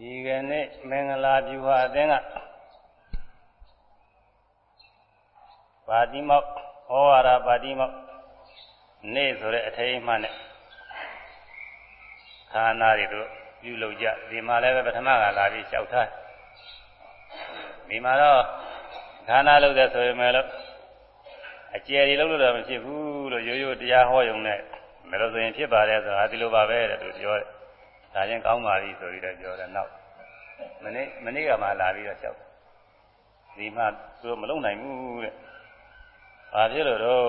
ဒီကနေ့မင်္ဂလာပြုဟာအသင်းကပါတိမောက်ဩဝါဒပါတိမောက်နေ့ဆိုတဲ့အထိမ်းအမှတ်နဲ့ခန္ဓာတွေတို့ပြုလုပ်ကြဒီမှာလည်းပဲပထမကလာပြီးလျှောက်ထားဒီမှာတော့ခန္ဓာလုပ်တဲ့ဆိုရင်လည်းအကျယ်ကြီးလုပ်လို့တော့မဖြစ်ဘူးလို့ရိုးရိုးတရားဟောရုံနဲ့မလို့ဆိုရင်ဖြစ်ပါတယ်ဆိုတာဒီလိုပါပဲတဲ့သူပြောတယ် ဒါချင်းကောင်းပါပြီဆိုပြီးတော့ပြောတယ်နောက်မနေ့မနေ့ကမှလာပြီးတော့လျှောက်ဒီမှသူတို့မလုံနိုင်ဘူးတဲ့ဘာဖြစ်လို့တော့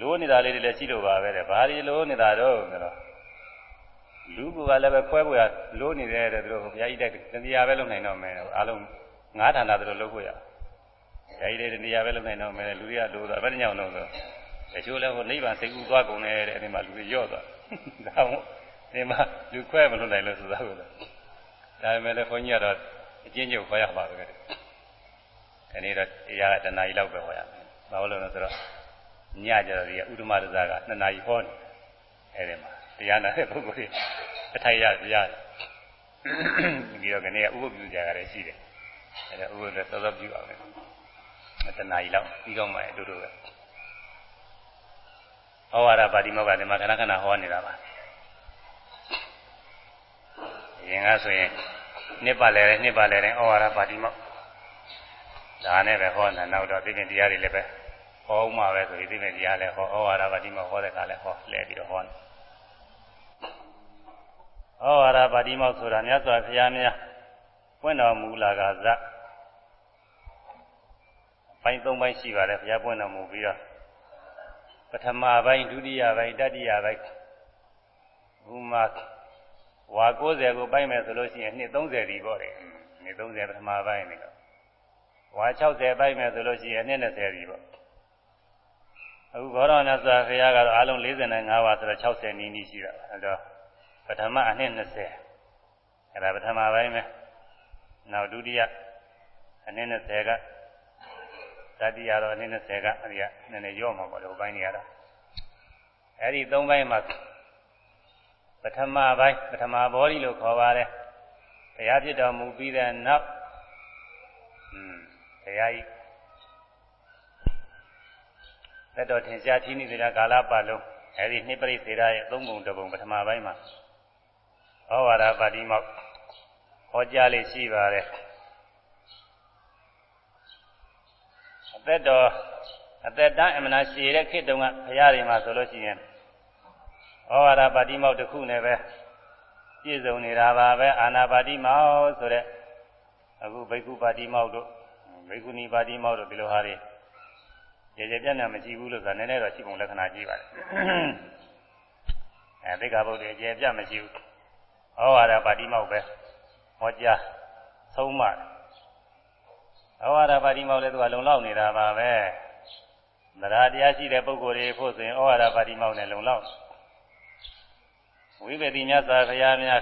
လိုးနေတာလေးတွေလည်းရှိလို့ပါပဲတဲ့ဘာဒီလိုးနေတာတော့ဆိုတော့လူကလည်းပဲခွဲပွေရလိုးနေတယ်တဲ့သူတို့ဘုရားကြီးတဲ့တရားပဲလုံနိုင်တော့မယ်အားလုံးငါးဌာနသူတို့လုပ်ဖို့ရဘုရားကြီးတဲ့တရားပဲလုံနိုင်တော့မယ်လူတွေကလိုးတော့ဘယ်နှညောင်းတော့ဆိုတချို့လည်းဟိုနိဗ္ဗာန်စိတ်ကူးသွားကုန်တယ်တဲ့အဲဒီမှာလူတွေရော့သွားဒါမှ ဒီမှာလူခွဲမလို့နိုင်လို့ဆိုတာကိုဒါပေမဲ့လည်းဘုန်းကြီးကတော့အကျဉ်းချုပ်ခေါ်ရပါပဲဒီနေ့တော့တရားကတဏှာကြီးလောက်ပဲဟောရမယ်ဘာလို့လဲဆိုတော့ညကြတော့ဒီဥဒ္ဓမရဇာကနှစ်နာရီဟောနေအဲဒီမှာတရားနာတဲ့ပုဂ္ဂိုလ်တွေအထိုက်ရပြရတယ်ပြီးတော့ကနေကဥပုပ်ပြုကြရတယ်ရှိတယ်အဲဒါဥပုပ်လည်းစောစောပြုအောင်မယ်တဏှာကြီးလောက်ပြီးတော့မှအတူတူပဲဩဝါဒပါတိမောကဒီမှာခဏခဏဟောနေတာပါ ရင်ကဆိုရင်နှစ်ပါလဲတယ်နှစ်ပါလဲတယ်ဩဝါဒပါတိမောဒါနဲ့ပဲဟောနေတာနောက်တော့သိပြင်တရားတွေလည်းပဲဟောမှပဲဆိုပြီးသိပြင်တရားလည်းဟောဩဝါဒပါတိမောဟောတဲ့ကလည်းဟောလဲပြီးတော့ဟောနေဩဝါဒပါတိမောဆိုတာမြတ်စွာဘုရားများပွင့်တော်မူလာကဇပိုင်း၃ပိုင်းရှိပါတယ်ဘုရားပွင့်တော်မူပြီးတော့ပထမပိုင်းဒုတိယပိုင်းတတိယပိုင်းဘုမာ ဝါ90ကိုပိုင်းမယ်ဆိုလို့ရှိရင်နှစ်30ဒီပေါ့တယ်နှစ်30ပထမပိုင်းနေတော့ဝါ60ပိုင်းမယ်ဆိုလို့ရှိရင်နှစ်20ဒီပေါ့အခုဘောရဏသဘုရားကတော့အလုံး45ပါးဆိုတော့60နီးနီးရှိတာအဲတော့ပထမအနှစ်20အဲဒါပထမပိုင်းပဲနောက်ဒုတိယအနှစ်20ကတတိယတော့အနှစ်20ကအဲဒီကနည်းနည်းရော့မှာပေါ့ဒီဘိုင်းတွေကတော့အဲဒီ၃ဘိုင်းမှာ ပထမပိုင်းပထမဘောဓိလို့ခေါ်ပါတယ်ဘုရားဖြစ်တော်မူပြီးတဲ့နောက်อืมဘုရားကြီးသက်တော်ထင်ရှားခြင်းနေတဲ့ကာလပတ်လုံးအဲဒီနှစ်ပရိသေရရဲ့သုံးပုံတစ်ပုံပထမပိုင်းမှာဩဝါဒပါတိမောက်ဟောကြားလေးရှိပါတယ်အသက်တော်အသက်တန်းအမနာရှည်တဲ့ခေတ်တုန်းကဘုရားတွေမှာဆိုလို့ရှိရင် ဩဝါဒပါတိမောက်တစ်ခုနဲ့ပဲပြည့်စုံနေတာပါပဲအာနာပါတိမောက်ဆိုတဲ့အခုဘိက္ခုပါတိမောက်တို့ဘိက္ခုနီပါတိမောက်တို့ဒီလိုဟာတွေရေရေပြတ်ပြတ်မရှိဘူးလို့ဆိုတာနည်းနည်းတော့ရှိပုံလက္ခဏာကြည့်ပါတယ်အဲသိက္ခာပုဒ်တွေရေပြတ်မရှိဘူးဩဝါဒပါတိမောက်ပဲဟောကြားသုံးမှဩဝါဒပါတိမောက်လည်းသူကလုံလောက်နေတာပါပဲတရားတရားရှိတဲ့ပုဂ္ဂိုလ်တွေဖို့ဆိုရင်ဩဝါဒပါတိမောက်နဲ့လုံလောက် ဝိပတိမြတ်စွာဘုရားများ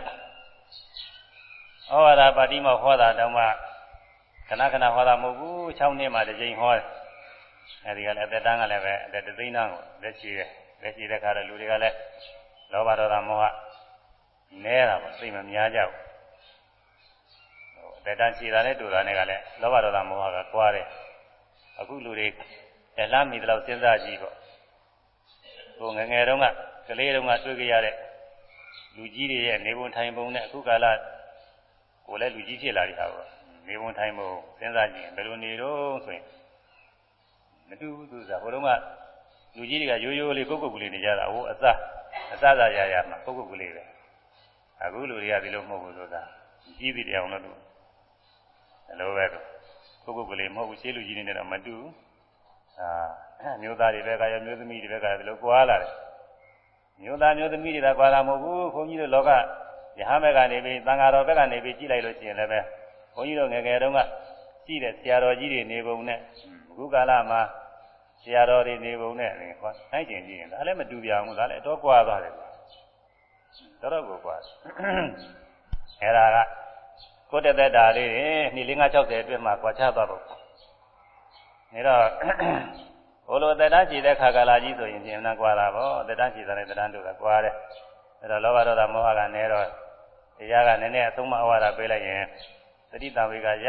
ဩဝါဒပါတိမောက်ဟောတာတောင်မှခဏခဏဟောတာမဟုတ်ဘူး6နှစ်မှတစ်ကြိမ်ဟောတယ်အဲဒီကလည်းအသက်တန်းကလည်းပဲအသက်သိန်းတန်းကိုလက်ရှိတယ်လက်ရှိတဲ့ခါတော့လူတွေကလည်းလောဘဒေါသမောဟနဲတာပေါ့သိမများကြဘူးအသက်တန်းရှိတာနဲ့တူတာနဲ့ကလည်းလောဘဒေါသမောဟကကွာတယ်အခုလူတွေအလားမိတော့စဉ်းစားကြည့်ပေါ့ဟိုငငယ်တုန်းကကလေးတုန်းကတွေ့ကြရတဲ့ လူကြီးတွေရဲ့နေပုံထိုင်ပုံနဲ့အခုကာလကိုလည်းလူကြီးဖြစ်လာပြီဟာပေါ့နေပုံထိုင်ပုံစဉ်းစားကြည့်ဘယ်လိုနေတော့ဆိုရင်မတူဘူးသူစားဟိုတုန်းကလူကြီးတွေကရိုးရိုးလေးကုတ်ကုတ်ကလေးနေကြတာဟိုအစအစသာရရမှာကုတ်ကုတ်ကလေးပဲအခုလူတွေကဒီလိုမဟုတ်ဘူးဆိုတာကြီးပြီတရားအောင်လို့အလိုပဲကုတ်ကုတ်ကလေးမဟုတ်ဘူးရှင်းလူကြီးနေတယ်တော့မတူအာမျိုးသားတွေဘက်ကရောမျိုးသမီးတွေဘက်ကဒီလိုကွာလာတယ် မျိုးသားမျိုးသမီးတွေကကွာလာမဟုတ်ဘူးခွန်ကြီးတို့လောကယဟမဲကနေပြီးသံဃာတော်ဘက်ကနေပြီးကြည့်လိုက်လို့ရှိရင်လည်းပဲခွန်ကြီးတို့ငယ်ငယ်တုန်းကရှိတဲ့ဆရာတော်ကြီးတွေနေပုံနဲ့အခုကာလမှာဆရာတော်တွေနေပုံနဲ့ဟောနိုင်ကျင်ကြည့်ရင်ဒါလည်းမတူပြဘူးဒါလည်းအတော့ကွာသွားတယ်တော်တော်ကိုကွာအဲ့ဒါကကိုတက်တက်တာလေးတွေနှစ်၄၅60အတွင်းမှာကွာချသွားဖို့နေတော့ ဘိုးလိုတက်တန်းကြည့်တဲ့ခါကာလကြီးဆိုရင်ပြင်နှံကွာတာပေါ့တက်တန်းကြည့်တဲ့တက်တန်းတို့ကကွာတယ်အဲ့တော့လောဘဒေါသမောဟကနဲတော့တရားကနည်းနည်းအဆုံးမအဝါဒပေးလိုက်ရင်သတိတံဝေကရ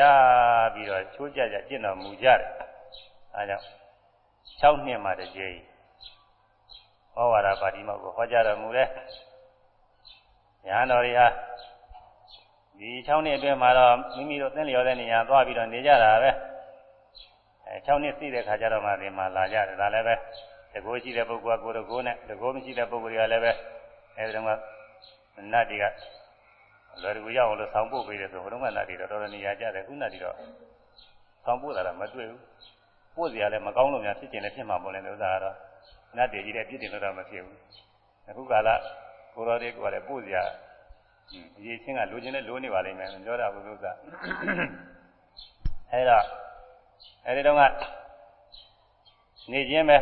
ပြီးတော့ချိုးကြကြကျင့်တော်မူကြတယ်အဲကြောင့်6နှစ်မှတကြိမ်ဩဝါဒပါဠိမောက်ကိုဟောကြားတော်မူတဲ့ညာတော်တွေဟာဒီ6နှစ်အတွင်းမှာတော့မိမိတို့သင်လျော်တဲ့နေရာသွားပြီးတော့နေကြတာပဲ အဲ6နှစ်ရှိတဲ့ခါကျတော့မှဒီမှာလာကြတယ်ဒါလည်းပဲတကိုးရှိတဲ့ပုဂ္ဂိုလ်ကကိုယ်တကိုးနဲ့တကိုးမရှိတဲ့ပုဂ္ဂိုလ်တွေကလည်းပဲအဲဒီတော့ကနတ်တွေကလွယ်ကူရအောင်လို့ဆောင်းပို့ပေးတယ်ဆိုဘုရုံးကနတ်တွေတော့တော်တော်နေရာကြတယ်ခုနတ်တွေတော့ဆောင်းပို့တာတော့မတွေ့ဘူးပို့စရာလည်းမကောင်းလို့များဖြစ်ကျင်လည်းဖြစ်မှာပေါ့လေဥစ္စာကတော့နတ်တွေကြီးတဲ့ပြစ်တင်လို့တော့မဖြစ်ဘူးအခုကာလကိုတော်တွေကလည်းပို့စရာအရေးချင်းကလိုချင်တဲ့လိုနေပါလိမ့်မယ်ပြောတာဘုရားဥစ္စာအဲဒါ အဲဒီတော့ကနေချင်းပဲ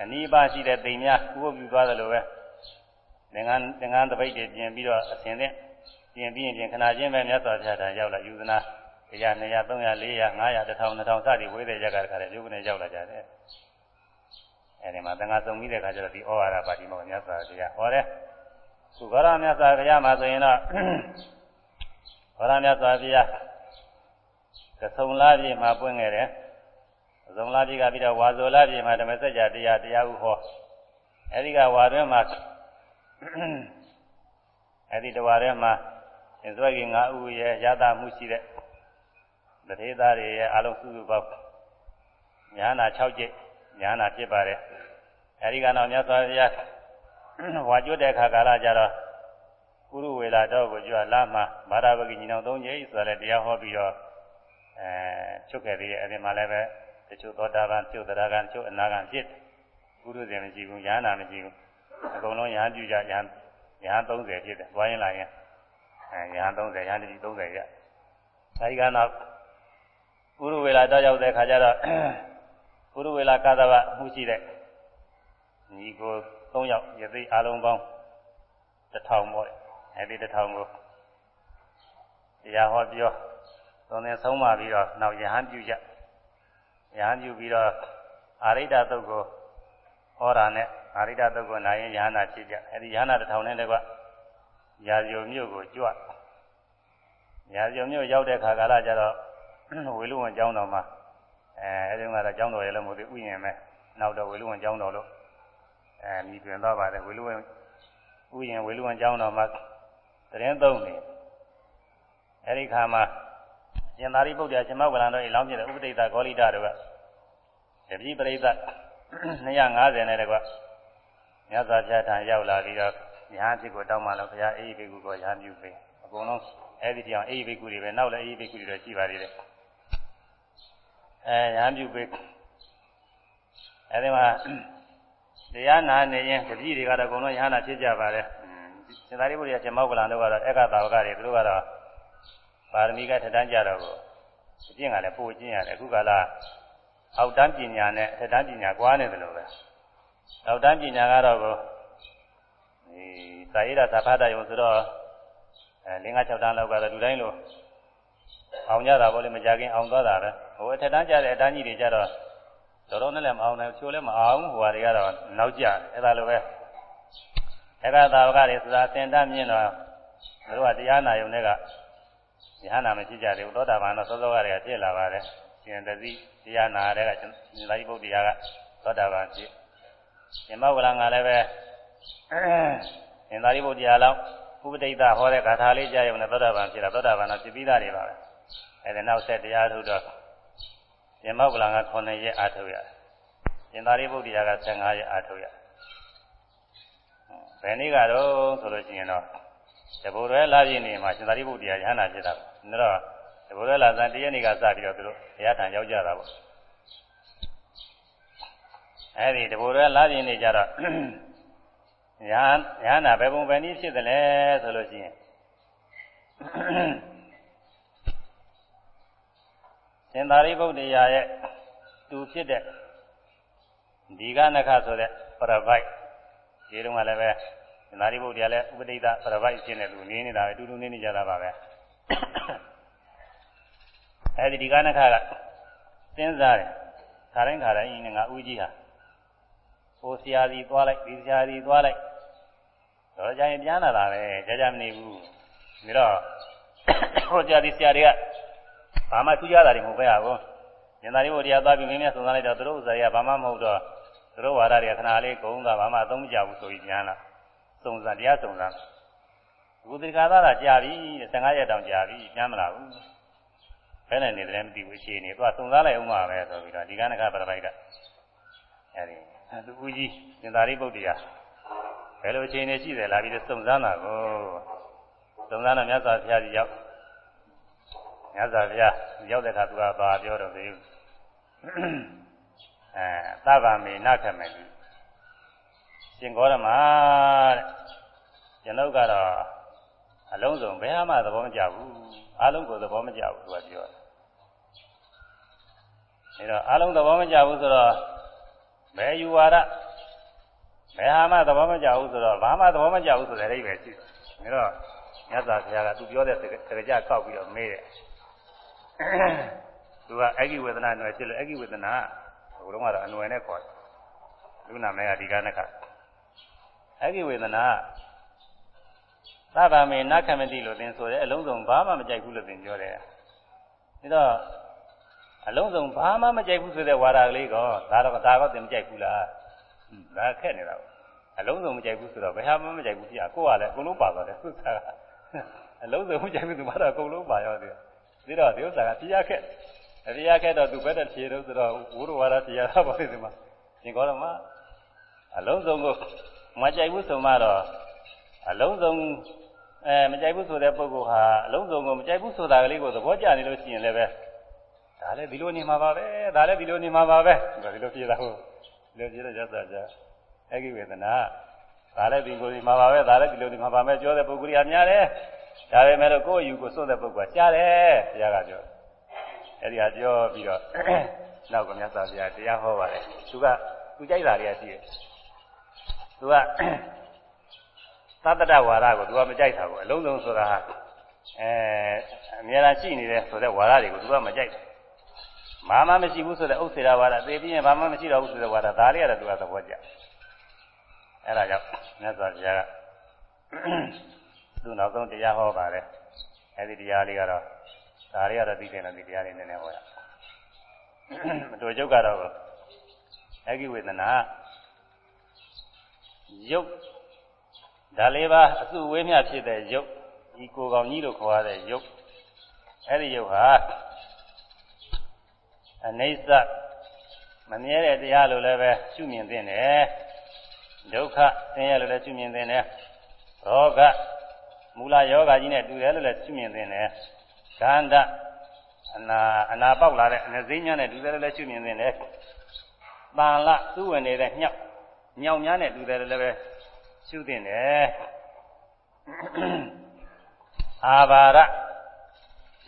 အနီးပါရှိတဲ့တိမ်များဥပပြုသွားတယ်လို့ပဲသင်္ကန်းသင်္ကန်းတပိတ်တွေပြင်ပြီးတော့အစဉ်နဲ့ပြင်ပြီးရင်ပြင်ခဏချင်းပဲမြတ်စွာဘုရားထံရောက်လာယူဇနာတရား200 300 400 500 1000 2000စသည်ဝေးတဲ့ရက်ကတခါလေရုပ်နဲ့ရောက်လာကြတယ်အဲဒီမှာသင်္ကန်းစုံပြီးတဲ့အခါကျတော့ဒီဩဝါဒပါတိမောမြတ်စွာဘုရားဟောတယ်သူဘောရမြတ်စွာဘုရားမှာဆိုရင်တော့ဘောရမြတ်စွာဘုရား ကဆုံလားပြည့်မှာပွင့်ခဲ့တယ်ကဆုံလားပြည့်ကပြီးတော့ဝါဇောလားပြည့်မှာဓမ္မစကြာတရားတရားဥဟောအဲဒီကဝါတွင်မှာအဲဒီတဝါထဲမှာသင်္ဆွဲကြီး၅ဦးရဲ့ရတာမှုရှိတဲ့တထေသားတွေရဲ့အလုံးစုစုပေါင်းညာနာ6ကျိတ်ညာနာဖြစ်ပါတယ်အဲဒီကတော့မြတ်စွာဘုရားဝါကျွတ်တဲ့အခါကာလကြတော့ကုရုဝေလာတော့ကိုကြွလာမှာမာရဝဂိညီနောင်၃ကျိတ်ဆိုတဲ့တရားဟောပြီးတော့ အဲချုပ်ခဲ့သေးတယ်အဲဒီမှာလည်းပဲတချို့သောတာပန်တချို့သရဂံတချို့အနာဂံဖြစ်ကုရုစဉ်မရှိဘူးညာနာမရှိဘူးအကုန်လုံးရဟန်းပြုကြရဟန်းရဟန်း30ဖြစ်တယ်သွားရင်လာရင်အဲရဟန်း30ရဟန်းတတိ30ရအဲဒီကတော့ပုရဝေလာတောက်ရောက်တဲ့ခါကျတော့ပုရဝေလာကာသဗမှုရှိတဲ့ညီကို3ယောက်ယသိအလုံးပေါင်း1000ပေါ့အဲဒီ1000ကိုတရားဟောပြော သုံးသင်ဆုံးမပြီးတော့နောက်ယဟန်ပြုကြယဟန်ပြုပြီးတော့အာရိတသုတ်ကိုဟောတာနဲ့အာရိတသုတ်ကိုနာရင်ယဟနာဖြစ်ကြအဲဒီယဟနာတစ်ထောင်နဲ့တကွရာဇိုမြို့ကိုကြွရာဇိုမြို့ရောက်တဲ့ခါကာလကျတော့ဝေလူဝန်ကျောင်းတော်မှာအဲအဲဒီကတော့ကျောင်းတော်ရဲ့လည်းမဟုတ်သေးဥယျာဉ်ပဲနောက်တော့ဝေလူဝန်ကျောင်းတော်လို့အဲမြည်တွင်သွားပါတယ်ဝေလူဝန်ဥယျာဉ်ဝေလူဝန်ကျောင်းတော်မှာတရင်သုံးနေအဲဒီခါမှာ ရှင်သာရိပုတ္တရာရှင်မောကလန်တို့အလောင်းပြတဲ့ဥပဒိတဂေါလိတတို့ကတပည့်ပရိသတ်250နဲ့တကွမြတ်စွာဘုရားထံရောက်လာပြီးတော့ညာဖြစ်ကိုတောင်းမှလို့ဘုရားအေးဘိက္ခုကိုညာပြုပေးအကုန်လုံးအဲ့ဒီတောင်အေးဘိက္ခုတွေပဲနောက်လည်းအေးဘိက္ခုတွေတော့ရှိပါသေးတယ်အဲညာပြုပေးအဲဒီမှာတရားနာနေရင်တပည့်တွေကတော့အကုန်လုံးညာနာဖြစ်ကြပါတယ်ရှင်သာရိပုတ္တရာရှင်မောကလန်တို့ကတော့ဧကတာဝကတွေသူတို့ကတော့ ပါရမီကထထမ်းကြတော့ကိုအကျင့်ကလည်းပို့ကျင့်ရတယ်အခုကလာအောက်တန်းပညာနဲ့အထက်တန်းပညာကွာနေတယ်လို့ပဲအောက်တန်းပညာကတော့ကိုဒီသာရိဒသဖတ်တယုံဆိုတော့အဲလင်းက6တန်းလောက်ကတော့လူတိုင်းလို့အောင်ကြတာပေါ့လေမကြခင်အောင်သွားတာပဲဟိုအထက်တန်းကြတဲ့အတန်းကြီးတွေကြတော့တော်တော်နဲ့လည်းမအောင်နိုင်ချိုးလည်းမအောင်ဟိုဟာတွေကတော့နောက်ကျအဲ့ဒါလိုပဲအဲ့ဒါသာဝကတွေဆိုတာစင်တတ်မြင်တော့တို့ကတရားနာယုံတွေက ဉာဏ်နာမရှိကြသေးဘူးသောတာပန်တော့သောသောကတွေကဖြစ်လာပါတယ်ရှင်တသိတရားနာတဲ့ကရှင်သာရိပုတ္တရာကသောတာပန်ဖြစ်ရှင်မောဂလန်ကလည်းပဲရှင်သာရိပုတ္တရာလောက်ဥပဒိတဟောတဲ့ဂါထာလေးကြားရုံနဲ့သောတာပန်ဖြစ်တာသောတာပန်တော့ဖြစ်ပြီးသားတွေပါပဲအဲဒီနောက်ဆက်တရားထုတ်တော့ရှင်မောဂလန်က9ရက်အားထုတ်ရတယ်ရှင်သာရိပုတ္တရာက15ရက်အားထုတ်ရတယ်ဘယ်နေ့ကတော့ဆိုလို့ရှိရင်တော့တဘူရဲလာပြည့်နေမှာရှင်သာရိပုတ္တရာရဟန္တာဖြစ်တာပေါ့ ဒါတော့တဘူရဲလာဇန်တရက်နေ့ကစပြီးတော့သူတို့ဘုရားထံရောက်ကြတာပေါ့အဲဒီတဘူရဲလာပြည့်နေကြတော့ရဟန်းရဟန္တာဘယ်ပုံဘယ်နည်းဖြစ်တယ်လဲဆိုလို့ရှိရင်ရှင်သာရိပုတ္တရာရဲ့သူဖြစ်တဲ့ဒီကနခဆိုတဲ့ပရပိုက်ဒီတုန်းကလည်းပဲနာရီဘုရားလည်းဥပဒိတပရပိုက်ဖြစ်နေလူနေနေတာပဲတူတူနေနေကြတာပါပဲ အဲဒီဒီကနခကစဉ်းစားတယ်ခါတိုင်းခါတိုင်းငါဦးကြီးဟာဟိုဆရာကြီးသွားလိုက်ဒီဆရာကြီးသွားလိုက်တော့ကြာရင်ပြန်လာတာပဲကြာကြာမနေဘူးပြီးတော့ဟိုကြာဒီဆရာတွေကဘာမှထူးခြားတာတွေမဟုတ်ပဲဟာကောဉာဏ်သာရိပုတ္တရာသွားပြီးမင်းများစုံစမ်းလိုက်တော့သူတို့ဥစ္စာတွေကဘာမှမဟုတ်တော့သူတို့ဝါဒတွေကခဏလေးဂုံးကဘာမှအသုံးမကျဘူးဆိုပြီးပြန်လာစုံစမ်းတရားစုံစမ်း ဘုဒ္ဓဂါသတာကြာပြီ15ရက်တောင်ကြာပြီပြန်မလာဘူးဘယ်နဲ့နေတယ်မသိဘူးရှင်းနေသူကစုံစမ်းလိုက်အောင်ပါပဲဆိုပြီးတော့ဒီကနကပရပိုက်ကအဲဒီသူဦးကြီးဉာဏ်သာရိပုတ္တရာဘယ်လိုအခြေအနေရှိတယ်လာပြီးစုံစမ်းတာကိုစုံစမ်းတော့မြတ်စွာဘုရားကြီးရောက်မြတ်စွာဘုရားရောက်တဲ့အခါသူကဘာပြောတော့သေးဘူးအဲသဗ္ဗမေနခမေတိရှင်ဂေါရမတဲ့ကျွန်ုပ်ကတော့ အလုံးစုံဘယ်မှသဘောမကျဘူးအလုံးကိုသဘောမကျဘူးသူကပြောတယ်အဲတော့အလုံးသဘောမကျဘူးဆိုတော့ဘယ်ယူဝါဒဘယ်ဟာမှသဘောမကျဘူးဆိုတော့ဘာမှသဘောမကျဘူးဆိုတဲ့အဓိပ္ပာယ်ရှိတယ်အဲတော့မြတ်စွာဘုရားကသူပြောတဲ့စကားကြောက်ပြီးတော့မေးတယ်သူကအဂိဝေဒနာအနွယ်ဖြစ်လို့အဂိဝေဒနာကဘုရားကတော့အနွယ်နဲ့ခေါ်တယ်လူနာမဲကဒီကနေ့ကအဂိဝေဒနာက သဗ္ဗမေနခမတိလို့သင်ဆိုတယ်အလုံးစုံဘာမှမကြိုက်ဘူးလို့သင်ပြောတယ်ဒါတော့အလုံးစုံဘာမှမကြိုက်ဘူးဆိုတဲ့ဝါဒကလေးကဒါတော့ဒါတော့သင်မကြိုက်ဘူးလားဒါခက်နေတာအလုံးစုံမကြိုက်ဘူးဆိုတော့ဘယ်ဟာမှမကြိုက်ဘူးပြကိုကလည်းအကုန်လုံးပါသွားတယ်သူကအလုံးစုံမကြိုက်ဘူးသူမှတော့အကုန်လုံးပါရောတယ်ဒီတော့ဒီဥစ္စာကတရားခက်တရားခက်တော့သူဘက်တဲ့ဖြေတော့ဆိုတော့ဝိရဝါဒတရားတော့ပါလိမ့်ဒီမှာသင်္ကောရမအလုံးစုံကိုမကြိုက်ဘူးဆိုမှတော့အလုံးစုံ အဲမကြိုက်ဘူးဆိုတဲ့ပုဂ္ဂိုလ်ဟာအလုံးစုံကိုမကြိုက်ဘူးဆိုတာကလေးကိုသဘောကျနေလို့ရှိရင်လည်းပဲဒါလည်းဒီလိုနေမှာပါပဲဒါလည်းဒီလိုနေမှာပါပဲဒီလိုပြေတာဟုတ်ဒီလိုပြေတဲ့ရသကြအဂိဝေဒနာဒါလည်းဒီလိုနေမှာပါပဲဒါလည်းဒီလိုနေမှာပါမယ်ပြောတဲ့ပုဂ္ဂိုလ်ကြီးအများတယ်ဒါပေမဲ့လို့ကိုယ့်အယူကိုစွန့်တဲ့ပုဂ္ဂိုလ်ကကြားတယ်ဘုရားကပြောအဲ့ဒီဟာပြောပြီးတော့နောက်ကမြတ်စွာဘုရားတရားဟောပါတယ်သူကသူကြိုက်တာတွေကရှိတယ်သူက သတ္တတဝါဒကိုသူကမကြိုက်တာဘူးအလုံးစုံဆိုတာဟာအဲအများအားရှိနေတဲ့ဆိုတဲ့ဝါဒတွေကိုသူကမကြိုက်ဘူးဘာမှမရှိဘူးဆိုတဲ့ဥစ္စေရဝါဒသိပြီးရင်ဘာမှမရှိတော့ဘူးဆိုတဲ့ဝါဒဒါတွေကတော့သူကသဘောကျအဲ့ဒါကြောင့်မြတ်စွာဘုရားကသူနောက်ဆုံးတရားဟောပါတယ်အဲ့ဒီတရားလေးကတော့ဒါတွေကတော့သိတယ်နော်ဒီတရားလေးနည်းနည်းဟောရမတူကျုပ်ကတော့အဂိဝေဒနာယုတ် ဒါလေးပါအစုဝေးမြဖြစ်တဲ့ယုတ်ဒီကိုကောင်ကြီးလို့ခေါ်ရတဲ့ယုတ်အဲ့ဒီယုတ်ဟာအနိစ္စမမြဲတဲ့တရားလို့လည်းပဲရှုမြင်သင့်တယ်ဒုက္ခဆင်းရဲလို့လည်းရှုမြင်သင့်တယ်ရောဂမူလယောဂကြီးနဲ့တူတယ်လို့လည်းရှုမြင်သင့်တယ်ခန္ဓာအနာအနာပေါက်လာတဲ့အနစိညာနဲ့တူတယ်လို့လည်းရှုမြင်သင့်တယ်တန်လသူ့ဝင်နေတဲ့ညောက်ညောင်များနဲ့တူတယ်လို့လည်းပဲ ရှုသင့်တယ်အာဘာရတ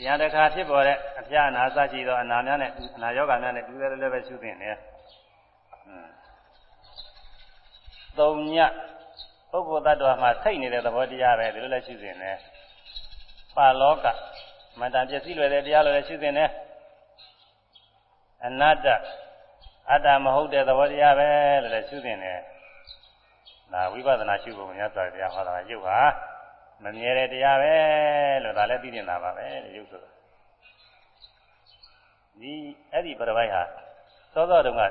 ရားတစ်ခါဖြစ်ပေါ်တဲ့အပြာအနာစရှိသောအနာများနဲ့အနာယောဂများနဲ့တူတယ်လို့လည်းပဲရှုသင့်တယ်သုံးညပုဂ္ဂိုလ်တ attva မှာစိတ်နေတဲ့သဘောတရားပဲဒီလိုလည်းရှုသင့်တယ်ပါလောကမတန်ပျက်စီးလွယ်တဲ့တရားလိုလည်းရှုသင့်တယ်အနတ္တအတ္တမဟုတ်တဲ့သဘောတရားပဲလို့လည်းရှုသင့်တယ် ဒါဝိပဿနာရှုဖို့မြတ်စွာဘုရားဟောတာရုပ်ဟာမမြဲတဲ့တရားပဲလို့ဒါလည်းသိနေတာပါပဲရုပ်ဆိုတာဒီအဲ့ဒီပရပိုက်ဟာသောသောတုန်းက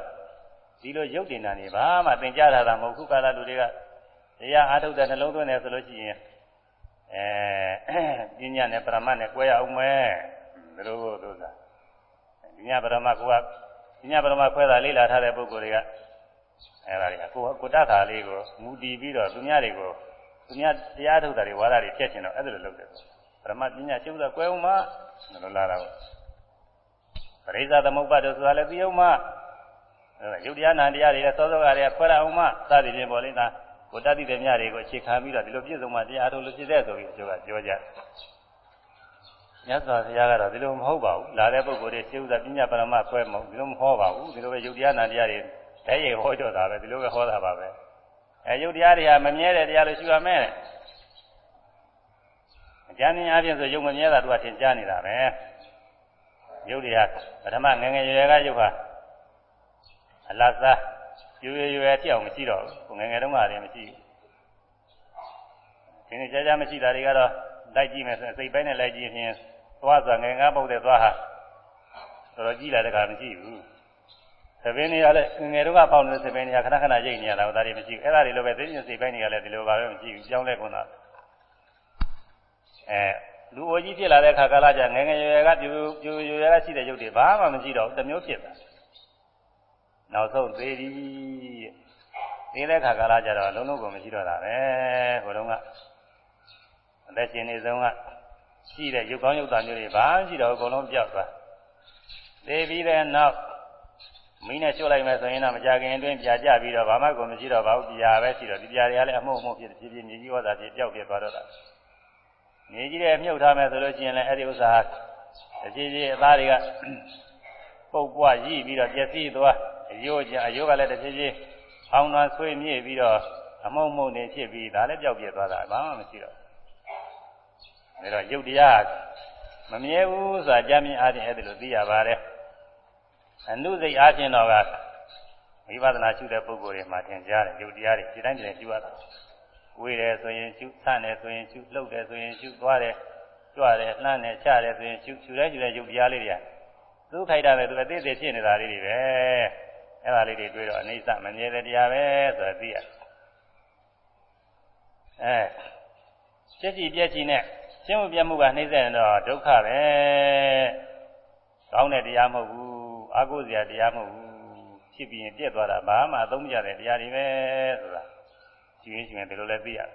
ဒီလိုရုပ်တင်တာနေဘာမှသင်ကြားထားတာမဟုတ်ခုကာလလူတွေကတရားအားထုတ်တဲ့နှလုံးသွင်းတယ်ဆိုလို့ရှိရင်အဲပညာနဲ့ပရမတ်နဲ့꿰ရအောင်မယ်ဘယ်လိုလို့ဆိုတာပညာပရမတ်ကပညာပရမတ်ခွဲတာလေးလာထားတဲ့ပုဂ္ဂိုလ်တွေက အဲဒါတွေကကိုကိုတတ်တာလေးကိုမူတည်ပြီးတော့သူများတွေကိုသူများတရားထုတ်တာတွေဝါဒတွေဖြတ်ချင်တော့အဲ့ဒါလိုလုပ်တယ်ပရမတ်ပညာကျုပ်သာ꿰အောင်မှလို့လာတာပေါ့ပရိစ္ဆသမုပ္ပါဒ်ဆိုတာလည်းပြီးအောင်မှရုပ်တရားနာတရားတွေလည်းစောစောကတည်းကခွဲရအောင်မှစသည်ဖြင့်ပေါ်လိမ့်တာကိုတတ်သိတဲ့မြတ်တွေကိုအခြေခံပြီးတော့ဒီလိုပြည့်စုံမှတရားထုတ်လို့ဖြစ်တဲ့ဆိုပြီးအကျိုးကပြောကြမြတ်စွာဘုရားကတော့ဒီလိုမဟုတ်ပါဘူးလာတဲ့ပုဂ္ဂိုလ်တွေရှင်းဥစွာပညာပရမခွဲမဟုတ်ဒီလိုမဟောပါဘူးဒီလိုပဲယုတ်တရားနာတရားတွေ တည်းရဲ့ဟောကြတာပဲဒီလိုပဲဟောတာပါပဲအဲယုတ်တရားတွေကမမြဲတဲ့တရားလို့ရှိရမယ်အကျဉ်းအချင်းဆိုယုတ်မမြဲတာသူကသင်ကြားနေတာပဲယုတ်တွေကပထမငငယ်ရွယ်ကယုတ်ဟာအလတ်စားရွယ်ရွယ်တိအောင်မရှိတော့ဘူးငယ်ငယ်တုန်းကလည်းမရှိဘူးဒီနေ့ကြာကြာမရှိတာတွေကတော့လိုက်ကြည့်မယ်ဆိုရင်စိတ်ပိုင်းနဲ့လိုက်ကြည့်ရင်သွားဆိုငယ်ငါပုတ်တဲ့သွားဟာတော်တော်ကြည့်လာတဲ့ခါမရှိဘူး သပင်းတွေကလည်းငယ်တော့ကပေါက်နေတဲ့သပင်းတွေကခဏခဏရိတ်နေရတာဒါတွေမရှိဘူးအဲ့ဒါတွေလိုပဲသိဉ္စိတ်ပိုင်းတွေကလည်းဒီလိုပါပဲမရှိဘူးကြောင်းလဲကုန်တာအဲလူအိုကြီးဖြစ်လာတဲ့ခါကာလကျငယ်ငယ်ရွယ်ရွယ်ကပြူပြူရွယ်ရွယ်ကရှိတဲ့ရုပ်တွေဘာမှမရှိတော့ဘူးတစ်မျိုးဖြစ်တာနောက်ဆုံးသေးပြီသေးတဲ့ခါကာလကျတော့လုံးလုံးကိုမရှိတော့တာပဲဘုရုံကအသက်ရှင်နေဆုံးကရှိတဲ့ရုပ်ကောင်းရုပ်သားမျိုးတွေဘာမှရှိတော့အကုန်လုံးပြောက်သွားသေပြီးတဲ့နောက် မင်းနဲ့ရှို့လိုက်မယ်ဆိုရင်တော့မကြခင်အတွင်းပြာကျပြီးတော့ဘာမှကိုမရှိတော့ပါဘူးပြာပဲရှိတော့ဒီပြာတွေကလည်းအမှုအမှုဖြစ်ဖြစ်ဖြစ်မြေကြီးဝါသာဖြစ်ပျောက်ပြသွားတော့တာမြေကြီးတွေမြုပ်ထားမယ်ဆိုလို့ရှိရင်လည်းအဲ့ဒီဥစ္စာအကြီးကြီးအသားတွေကပုတ်ပွားရည်ပြီးတော့ပျက်စီးသွားအယိုးကြအယိုးကလည်းတစ်ဖြည်းဖြည်းဖောင်းသွန်းဆွေးမြေ့ပြီးတော့အမုံမုံနေဖြစ်ပြီးဒါလည်းပျောက်ပြသွားတာဘာမှမရှိတော့ဒါတော့ရုပ်တရားမမြဲဘူးဆိုတာကြမ်းမြင်အားဖြင့်အဲ့ဒါလိုသိရပါတယ် အနုစိတ်အားဖြင့်တော့ကဝိပဿနာရှုတဲ့ပုဂ္ဂိုလ်တွေမှာသင်ကြားတယ်ရုပ်တရားတွေဒီတိုင်းတိုင်းရှုရတာကိုယ်တယ်ဆိုရင်ရှုဆန့်တယ်ဆိုရင်ရှုလှုပ်တယ်ဆိုရင်ရှုသွားတယ်ကြွတယ်လှမ်းတယ်ချတယ်ဆိုရင်ရှုရှုလဲရှုလဲရုပ်တရားလေးတွေကသူခိုက်တာပဲသူအသေးသေးဖြစ်နေတာလေးတွေပဲအဲ့ဒါလေးတွေတွေ့တော့အနိစ္စမမြဲတဲ့တရားပဲဆိုတာသိရအဲပြည့်ကြည်ပြည့်ကြည်နဲ့ရှင်းမှုပြမှုကနှိမ့်ဆက်ရင်တော့ဒုက္ခပဲကောင်းတဲ့တရားမဟုတ်ဘူး အာကိုစရာတရားမဟုတ်ဘူးဖြစ်ပြီးရင်ပြက်သွားတာဘာမှအသုံးမကျတဲ့တရားတွေပဲဆိုတာကြည့်ရင်ရှင်ဒီလိုလည်းသိရတယ်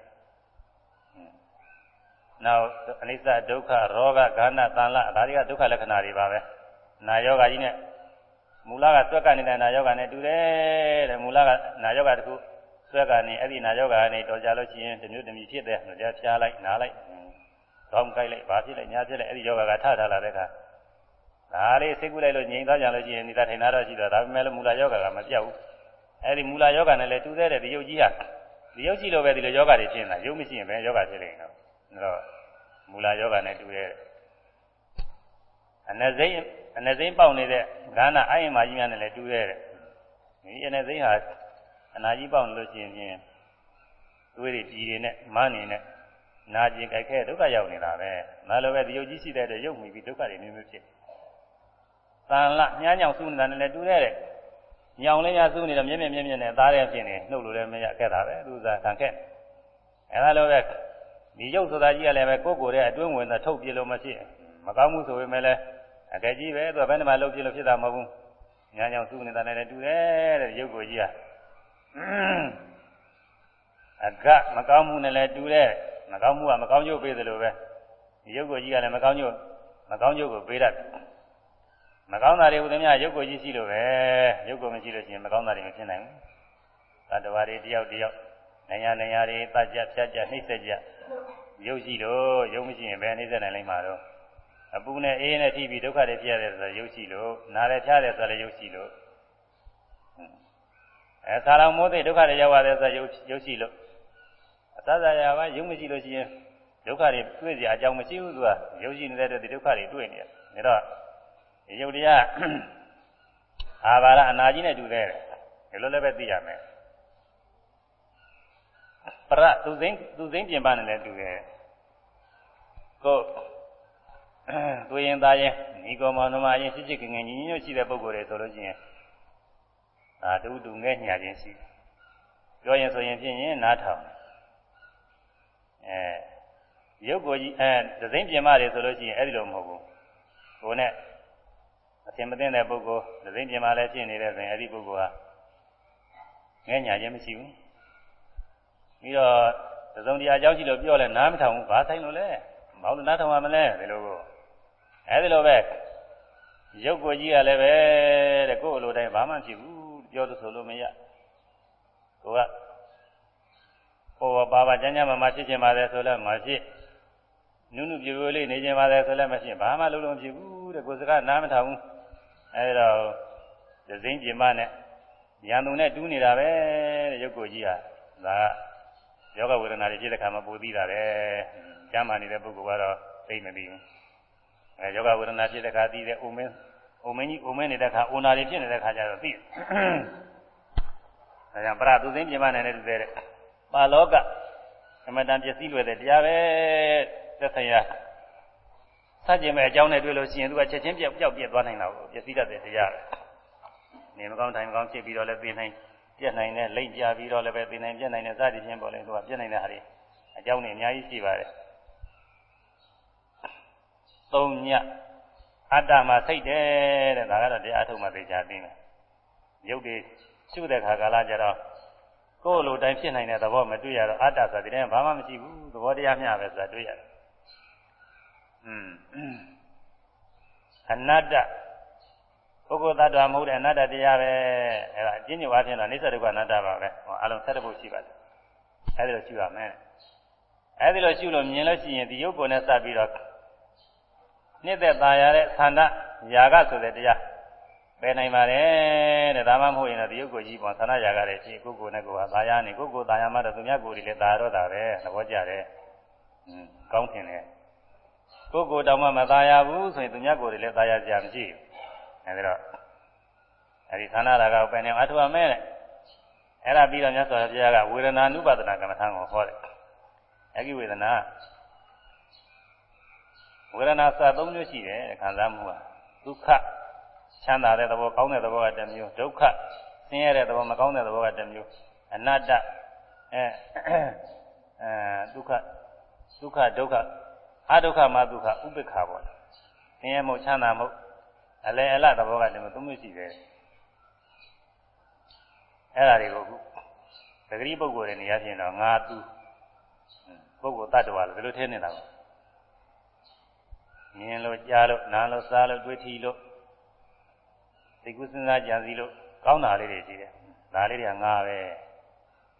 နောက်အနိစ္စဒုက္ခရောဂဂါဏတန်လဒါတွေကဒုက္ခလက္ခဏာတွေပါပဲနာယောဂကြီးနဲ့မူလကသွက်ကနေနာယောဂနဲ့တူတယ်တဲ့မူလကနာယောဂတခုသွက်ကနေအဲ့ဒီနာယောဂကနေတော်ကြလို့ရှိရင်တမျိုးတမျိုးဖြစ်တယ်ဆိုကြဖျားလိုက်နားလိုက်ကောင်းကြိုက်လိုက်ဘာဖြစ်လိုက်ညာဖြစ်လိုက်အဲ့ဒီယောဂကထထလာတဲ့အခါ ဒါလေးစိတ်ကူးလိုက်လို့ငြိမ်သွားကြလို့ရှိရင်ဒီသာထိုင်တာတော့ရှိတော့ဒါပေမဲ့လည်းမူလယောဂကမပြောက်ဘူးအဲ့ဒီမူလယောဂနဲ့လည်းတူသေးတယ်ဒီယုတ်ကြီးဟာဒီယုတ်ကြီးလိုပဲဒီလိုယောဂတွေဖြစ်နေတာယုတ်မရှိရင်ဘယ်ယောဂဖြစ်နေတော့အဲ့တော့မူလယောဂနဲ့တူတယ်အနစိမ့်အနစိမ့်ပေါက်နေတဲ့ဂန္ဓအရင်မှကြီးများနဲ့လည်းတူရဲတဲ့ဒီအနစိမ့်ဟာအနာကြီးပေါက်နေလို့ရှိရင်ချင်းသွေးတွေကြည်တွေနဲ့မန်းနေနဲ့နာကျင်ကြိုက်ခဲဒုက္ခရောက်နေတာပဲနားလိုပဲဒီယုတ်ကြီးရှိတဲ့အတွက်ရုပ်မိပြီးဒုက္ခတွေမျိုးမျိုးဖြစ် တန်လမြားညောင်စုနေတာနဲ့လည်းတူတဲ့ညောင်လေးများစုနေတော့မြဲမြဲမြဲမြဲနဲ့သားရဲဖြစ်နေနှုတ်လို့လည်းမရခဲ့တာပဲသူစားခံခဲ့အဲဒါလိုပဲဒီရုပ်ဆိုတာကြီးကလည်းပဲကိုယ်ကိုယ်ရဲ့အတွင်းဝင်သာထုတ်ပြလို့မရှိမကောင်းမှုဆိုပေမဲ့လည်းအကယ်ကြီးပဲသူကဘယ်နှမှာလှုပ်ပြလို့ဖြစ်တာမဟုတ်ဘူးညာညောင်စုနေတာနဲ့လည်းတူတယ်တဲ့ရုပ်ကိုကြီးကအကမကောင်းမှုနဲ့လည်းတူတယ်မကောင်းမှုကမကောင်းကျိုးပေးသလိုပဲဒီရုပ်ကိုကြီးကလည်းမကောင်းကျိုးမကောင်းကျိုးကိုပေးတတ် မကောင်းတာတွေဟူသည်များရုပ်ကိုကြီးရှိလို့ပဲရုပ်ကိုမရှိလို့ရှိရင်မကောင်းတာတွေမဖြစ်နိုင်ဘူးသတ္တဝါတွေတယောက်တယောက်နေရာနေရာတွေတတ်ကြဖြတ်ကြနှိမ့်ဆက်ကြရုပ်ရှိလို့ရုပ်မရှိရင်ဘယ်နှိမ့်ဆက်နိုင်လိမ့်မှာတော့အပူနဲ့အေးနဲ့ထိပြီးဒုက္ခတွေဖြစ်ရတယ်ဆိုတော့ရုပ်ရှိလို့နားလည်းဖြားတယ်ဆိုတော့ရုပ်ရှိလို့အဲသာလောင်မိုးသိဒုက္ခတွေရောက်ရတယ်ဆိုတော့ရုပ်ရုပ်ရှိလို့အသဇာယာကရုပ်မရှိလို့ရှိရင်ဒုက္ခတွေတွေ့စရာအကြောင်းမရှိဘူးသူကရုပ်ရှိနေတဲ့အတွက်ဒီဒုက္ခတွေတွေ့နေတယ်ဒါတော့ ဒီယုတ်တရားအာဘာရအနာကြီးနဲ့တူတယ်ဒီလိုလည်းပဲသိရမယ်ပရသူစိမ့်သူစိမ့်ပြင်ပနဲ့လည်းတူတယ်ကိုသူရင်သားရင်ဒီကောမောင်နှမရင်ရှိရှိငငယ်ညီညွတ်ရှိတဲ့ပုံကိုယ်တွေဆိုလို့ရှိရင်အာတူတူငဲ့ညာခြင်းရှိပြောရင်ဆိုရင်ဖြစ်ရင်နားထောင်အဲရုပ်ကိုကြီးအဲသစိမ့်ပြင်မတွေဆိုလို့ရှိရင်အဲ့ဒီလိုမဟုတ်ဘူးကိုယ်နဲ့ အသင်မသိတဲ့ပုဂ္ဂိုလ်သတိပြင်မှာလည်းဖြစ်နေတဲ့ဆိုရင်အဲ့ဒီပုဂ္ဂိုလ်ဟာငဲ့ညာခြင်းမရှိဘူးပြီးတော့သစုံတရားအကြောင်းရှိလို့ပြောလဲနားမထောင်ဘူးဘာဆိုင်လို့လဲဘာလို့နားထောင်ရမလဲဒီလိုကိုအဲ့ဒီလိုပဲရုပ်ကိုကြီးကလည်းပဲတဲ့ကိုယ်လိုတိုင်းဘာမှဖြစ်ဘူးပြောလို့ဆိုလို့မရကိုကဟောပါပါကျမ်းကျမ်းမှာမဖြစ်ခြင်းပါတယ်ဆိုလည်းမဖြစ်နုနုပြပြလေးနေခြင်းပါတယ်ဆိုလည်းမဖြစ်ဘာမှလုံးလုံးဖြစ်ဘူးတဲ့ကိုယ်စကားနားမထောင်ဘူး အဲဒါဒဇင်းကျင်မနဲ့ဉာဏ်ုံနဲ့တူးနေတာပဲတဲ့ရုပ်ကိုကြီးဟာဒါယောဂဝေဒနာတွေဖြစ်တဲ့ခါမှာပိုသိတာပဲကျမ်းမာနေတဲ့ပုဂ္ဂိုလ်ကတော့သိမသိဘူးအဲယောဂဝေဒနာဖြစ်တဲ့ခါသိတဲ့အိုမင်းအိုမင်းကြီးအိုမင်းနေတဲ့ခါအိုနာတွေဖြစ်နေတဲ့ခါကျတော့သိတယ်အဲကြောင့်ပရသူသိကျင်မနဲ့လည်းတူတယ်ပါလောကအမတန်ပျက်စီးလွယ်တဲ့တရားပဲသက်ဆိုင်ရာ ဆန့်ကျင်မဲ့အကြောင်းနဲ့တွေ့လို့ရှိရင်သူကချက်ချင်းပြောက်ပြောက်ပြက်သွားနိုင်တာကိုပျက်စီးတတ်တဲ့တရားပဲနေမကောင်းတိုင်းမကောင်းဖြစ်ပြီးတော့လည်းပြင်နိုင်ပြက်နိုင်တဲ့လိမ့်ပြပြီးတော့လည်းပဲပြင်နိုင်ပြက်နိုင်တဲ့စသည်ဖြင့်ပေါ်လေသူကပြက်နိုင်တဲ့ဟာတွေအကြောင်းနဲ့အများကြီးရှိပါတယ်သုံးညအတ္တမှာစိတ်တယ်တဲ့ဒါကတော့တရားထုတ်မှသိကြသိမယ်ရုပ်တွေရှုတဲ့ခါကာလကြတော့ကိုယ်လိုတိုင်းဖြစ်နိုင်တဲ့သဘောမတွေ့ရတော့အတ္တဆိုတဲ့ဘာမှမရှိဘူးသဘောတရားမျှပဲဆိုတာတွေ့ရတယ် အနတ္တပုဂ္ဂိုလ်သတ္တဝါမဟုတ်တဲ့အနတ္တတရားပဲအဲ့ဒါအကျဉ်းချုပ်အားဖြင့်တော့အိစ္ဆဒုက္ခအနတ္တပါပဲဟောအလုံး7ပုဒ်ရှိပါတယ်အဲ့ဒါလိုရှုရမယ်အဲ့ဒီလိုရှုလို့မြင်လို့ရှိရင်ဒီရုပ်ကိုယ်နဲ့စပ်ပြီးတော့နှစ်သက်သာရတဲ့သန္တာယာကဆိုတဲ့တရားပယ်နိုင်ပါတယ်တဲ့ဒါမှမဟုတ်ရင်တော့ဒီရုပ်ကိုကြီးပေါ်သန္တာယာကတဲ့ရှိကိုယ်ကိုယ်နဲ့ကိုယ်ကသာယာနေကိုယ်ကိုယ်သာယာမှတော့သူများကိုယ်တွေလည်းသာတော့တာပဲသဘောကျတယ်อืมကောင်းထင်တယ် ကိုယ်ကိုယ်တောင်မှမသာယာဘူးဆိုရင်သူများကိုယ်တွေလည်းသာယာကြမရှိဘူးအဲဒီတော့အဲဒီသန္တာရာကပယ်နေအထုအမဲတဲ့အဲ့ဒါပြီးတော့မြတ်စွာဘုရားကဝေဒနာနုပါဒနာကမ္မထံကိုဟောတယ်အကိဝေဒနာဝေဒနာစသုံးမျိုးရှိတယ်ခံစားမှုဟာဒုက္ခချမ်းသာတဲ့သဘောကောင်းတဲ့သဘောကတစ်မျိုးဒုက္ခဆင်းရဲတဲ့သဘောမကောင်းတဲ့သဘောကတစ်မျိုးအနတ္တအဲအဲဒုက္ခဒုက္ခဒုက္ခ အဒုက္ခမဒုက္ခဥပိ္ပခါပေါ့ဆင်းရဲမှုချမ်းသာမှုအလဲအလသဘောကတစ်မျိုးသုံးမျိုးရှိတယ်အဲ့ဒါတွေကိုခုသတိပုဂ္ဂိုလ်တွေနေရာချင်းတော့ငါသူပုဂ္ဂိုလ်တ attva လို့ဒီလိုထည့်နေတာပေါ့မြင်လို့ကြားလို့နားလို့စားလို့တွေ့ထီလို့သိကုစဉ်းစားကြံစည်လို့ကောင်းတာလေးတွေရှိတယ်ဒါလေးတွေကငါပဲ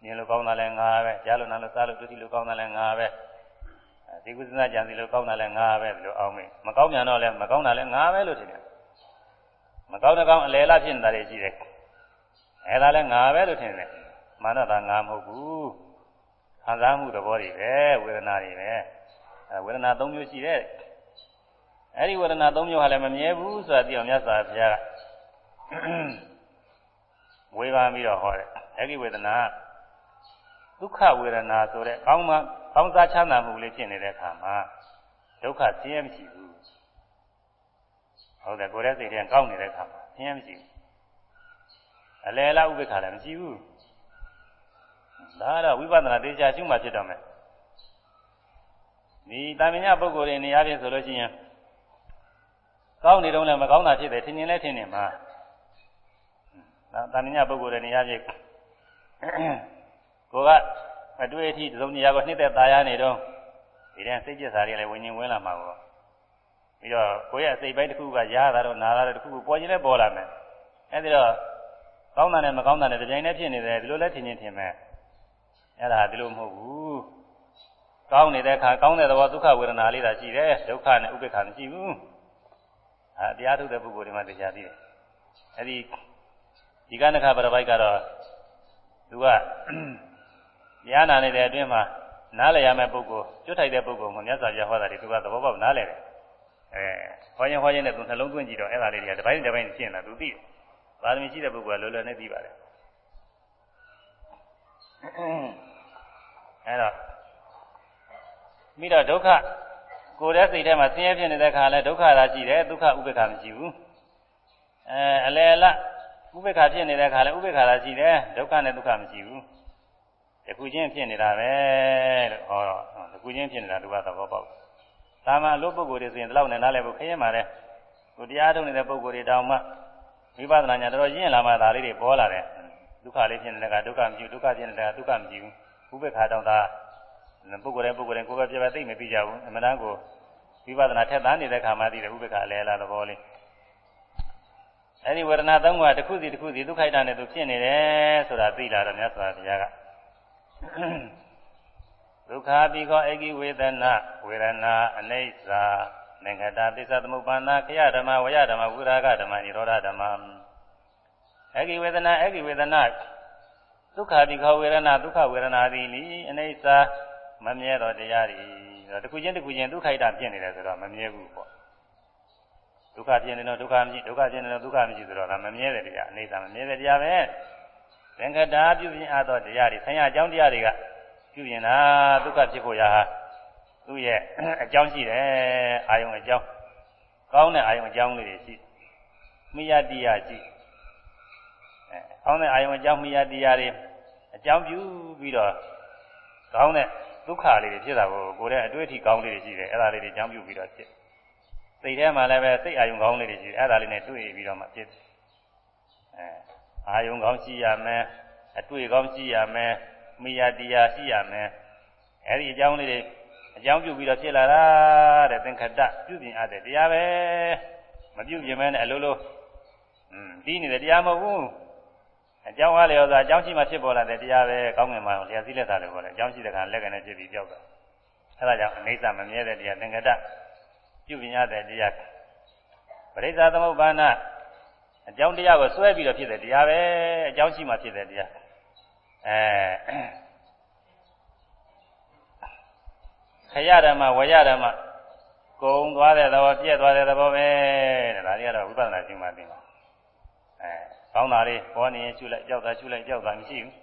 မြင်လို့ကောင်းတာလည်းငါပဲကြားလို့နားလို့စားလို့တွေ့ထီလို့ကောင်းတာလည်းငါပဲ သိကုစဉ်းစားကြံစည်လို့ကောင်းတာလည်းငါပဲဒီလိုအောင်မေးမကောင်းမြန်တော့လည်းမကောင်းတာလည်းငါပဲလို့ထင်တယ်မကောင်းတဲ့ကောင်းအလဲလားဖြစ်နေတာတွေရှိတယ်အဲဒါလည်းငါပဲလို့ထင်တယ်မာနတာငါမဟုတ်ဘူးခံစားမှုသဘောတွေပဲဝေဒနာတွေပဲအဲဝေဒနာ၃မျိုးရှိတယ်အဲ့ဒီဝေဒနာ၃မျိုးဟာလည်းမမြဲဘူးဆိုတာသိအောင်မြတ်စွာဘုရားကဝေဘာပြီးတော့ဟောတယ်အဲ့ဒီဝေဒနာဒုက္ခဝေဒနာဆိုတဲ့ကောင်းမှ ကောင်းစားချမ်းသာမှုလေးဖြစ်နေတဲ့အခါမှာဒုက္ခဆင်းရဲမရှိဘူးဟုတ်တယ်ကိုယ်ရဲ့စိတ်ထဲကောင်းနေတဲ့အခါမှာဆင်းရဲမရှိဘူးအလယ်လားဥပိ္ပခါလည်းမရှိဘူးဒါတော့ဝိပဿနာတေချာရှုမှဖြစ်တော့မယ်ဒီတာမညပုဂ္ဂိုလ်တွေနေရာချင်းဆိုလို့ရှိရင်ကောင်းနေတော့လည်းမကောင်းတာဖြစ်တယ်ထင်ရင်လည်းထင်နေမှာဒါတာမညပုဂ္ဂိုလ်တွေနေရာချင်းကိုက အတွေ့အထိသုံးနေရာကိုနှိမ့်သက်သားရနေတော့ဒီတဲ့စိတ်ကြက်စာတွေလည်းဝิญဉ်ဝင်လာမှာပေါ့ပြီးတော့ကိုယ့်ရဲ့စိတ်ပိုင်းတစ်ခုကရတာတော့နာတာတော့တစ်ခုခုပေါ်ခြင်းလည်းပေါ်လာမယ်အဲဒီတော့ကောင်းတာနဲ့မကောင်းတာနဲ့တစ်ကြိမ်နဲ့ဖြစ်နေတယ်ဒီလိုလဲထင်ချင်းထင်မယ်အဲ့ဒါဒီလိုမဟုတ်ဘူးကောင်းနေတဲ့အခါကောင်းတဲ့သဘောဒုက္ခဝေဒနာလေးသာရှိတယ်ဒုက္ခနဲ့ဥပ္ပခါမရှိဘူးအဲတရားထုတ်တဲ့ပုဂ္ဂိုလ်တွေမှတရားသိတယ်အဲဒီဒီကနခဗရပိုက်ကတော့သူက တရားနာနေတဲ့အတွင်းမှာနားလည်ရမယ့်ပုဂ္ဂိုလ်ကျွတ်ထိုက်တဲ့ပုဂ္ဂိုလ်မှမြတ်စွာဘုရားဟောတာတွေသူကသဘောပေါက်နားလည်တယ်အဲဟောရင်ဟောရင်နဲ့သူနှလုံးသွင်းကြည့်တော့အဲ့ဒါလေးတွေကတစ်ပိုင်းတစ်ပိုင်းရှင်းလာသူသိတယ်ပါရမီရှိတဲ့ပုဂ္ဂိုလ်ကလောလောနဲ့သိပါတယ်အဲ့တော့မိတော့ဒုက္ခကိုယ်ရဲ့စိတ်ထဲမှာဆင်းရဲဖြစ်နေတဲ့ခါလဲဒုက္ခသာရှိတယ်ဒုက္ခဥပေက္ခမရှိဘူးအဲအလယ်လဥပေက္ခဖြစ်နေတဲ့ခါလဲဥပေက္ခသာရှိတယ်ဒုက္ခနဲ့ဒုက္ခမရှိဘူး တခုချင်းဖြစ်နေတာပဲလို့ဟောတော့တခုချင်းဖြစ်နေတာသူကသဘောပေါက်သာမန်အလို့ပုဂ္ဂိုလ်တွေဆိုရင်ဒီလောက်နဲ့နားလဲဖို့ခရင်ပါလေကိုတရားထုတ်နေတဲ့ပုဂ္ဂိုလ်တွေတောင်မှဝိပဿနာညာတော်ရင့်လာမှဒါလေးတွေပေါ်လာတယ်ဒုက္ခလေးဖြစ်နေတဲ့ကဒုက္ခမရှိဘူးဒုက္ခဖြစ်နေတဲ့ကဒုက္ခမရှိဘူးဥပေက္ခတောင်သာပုဂ္ဂိုလ်တိုင်းပုဂ္ဂိုလ်တိုင်းကိုယ်ပဲပြပြသိမပြီးကြဘူးအမှန်တမ်းကိုဝိပဿနာထက်သန်နေတဲ့ခါမှသိတယ်ဥပေက္ခလဲလာသဘောလေးအဲဒီဝေဒနာသုံးပါးတစ်ခုစီတစ်ခုစီဒုက္ခိတနဲ့သူဖြစ်နေတယ်ဆိုတာသိလာတော့မြတ်စွာဘုရားက ဒုက္ခပိခောဧကိဝေဒနာဝေဒနာအနိစ္စသင်္ခတာသစ္စာသမုပ္ပန္နာခယဓမ္မဝယဓမ္မဝိရာဂဓမ္မនិရောဓဓမ္မအဂိဝေဒနာအဂိဝေဒနာဒုက္ခတိခဝေဒနာဒုက္ခဝေဒနာသည်နိအနိစ္စမမြဲသောတရားတွေတခုချင်းတခုချင်းဒုက္ခိတဖြစ်နေတယ်ဆိုတော့မမြဲဘူးပေါ့ဒုက္ခဖြစ်နေတော့ဒုက္ခမရှိဒုက္ခဖြစ်နေတော့ဒုက္ခမရှိဆိုတော့ဒါမမြဲတဲ့တရားအနိစ္စမမြဲတဲ့တရားပဲ သင်္ခတာပြုပြင်အပ်သောတရားတွေဆံရအကြောင်းတရားတွေကပြုရင်တာဒုက္ခဖြစ်ဖို့ရာဟာသူ့ရဲ့အကြောင်းရှိတယ်အာယုံအကြောင်းကောင်းတဲ့အာယုံအကြောင်းလေးတွေရှိမိယတိယရှိအဲကောင်းတဲ့အာယုံအကြောင်းမိယတိယတွေအကြောင်းပြုပြီးတော့ကောင်းတဲ့ဒုက္ခလေးတွေဖြစ်တာကိုကိုယ်ရဲ့အတွေ့အထိကောင်းလေးတွေရှိတယ်အဲ့ဒါလေးတွေအကြောင်းပြုပြီးတော့ဖြစ်စိတ်ထဲမှာလည်းပဲစိတ်အာယုံကောင်းလေးတွေရှိတယ်အဲ့ဒါလေးနဲ့တွေ့ပြီးတော့မှဖြစ်အဲ အာယုံကောင်းရှိရမယ်အတွေ့ကောင်းရှိရမယ်မိယတရားရှိရမယ်အဲ့ဒီအကြောင်းလေးတွေအကြောင်းပြုပြီးတော့ဖြစ်လာတာတဲ့သင်္ခတပြုပြင်အပ်တဲ့တရားပဲမပြုပြင်မဲနဲ့အလိုလိုอืมပြီးနေတဲ့တရားမဟုတ်ဘူးအကြောင်းအားလျော်စွာအကြောင်းရှိမှဖြစ်ပေါ်လာတဲ့တရားပဲကောင်းငင်မှလျှက်စီးလက်သာလို့ခေါ်တယ်အကြောင်းရှိတဲ့ခါလက်ကနေဖြစ်ပြီးပြောက်တာအဲဒါကြောင့်အိဋ္ဌမမြဲတဲ့တရားသင်္ကတပြုပြင်ရတဲ့တရားပရိစ္ဆာသမုပ္ပါဏ အကြောင်းတရားကိုစွဲပြီးတော့ဖြစ်တဲ့တရားပဲအကြောင်းရှိမှဖြစ်တဲ့တရားအဲခရဓမ္မဝရဓမ္မကုံသွားတဲ့သဘောပြည့်သွားတဲ့သဘောပဲတဲ့ဒါတွေကတော့ဝိပဿနာရှင်းမှသိမှာအဲကောင်းတာလေးပေါ်နေရင်ရှုလိုက်ကြောက်တာရှုလိုက်ကြောက်တာမရှိဘူး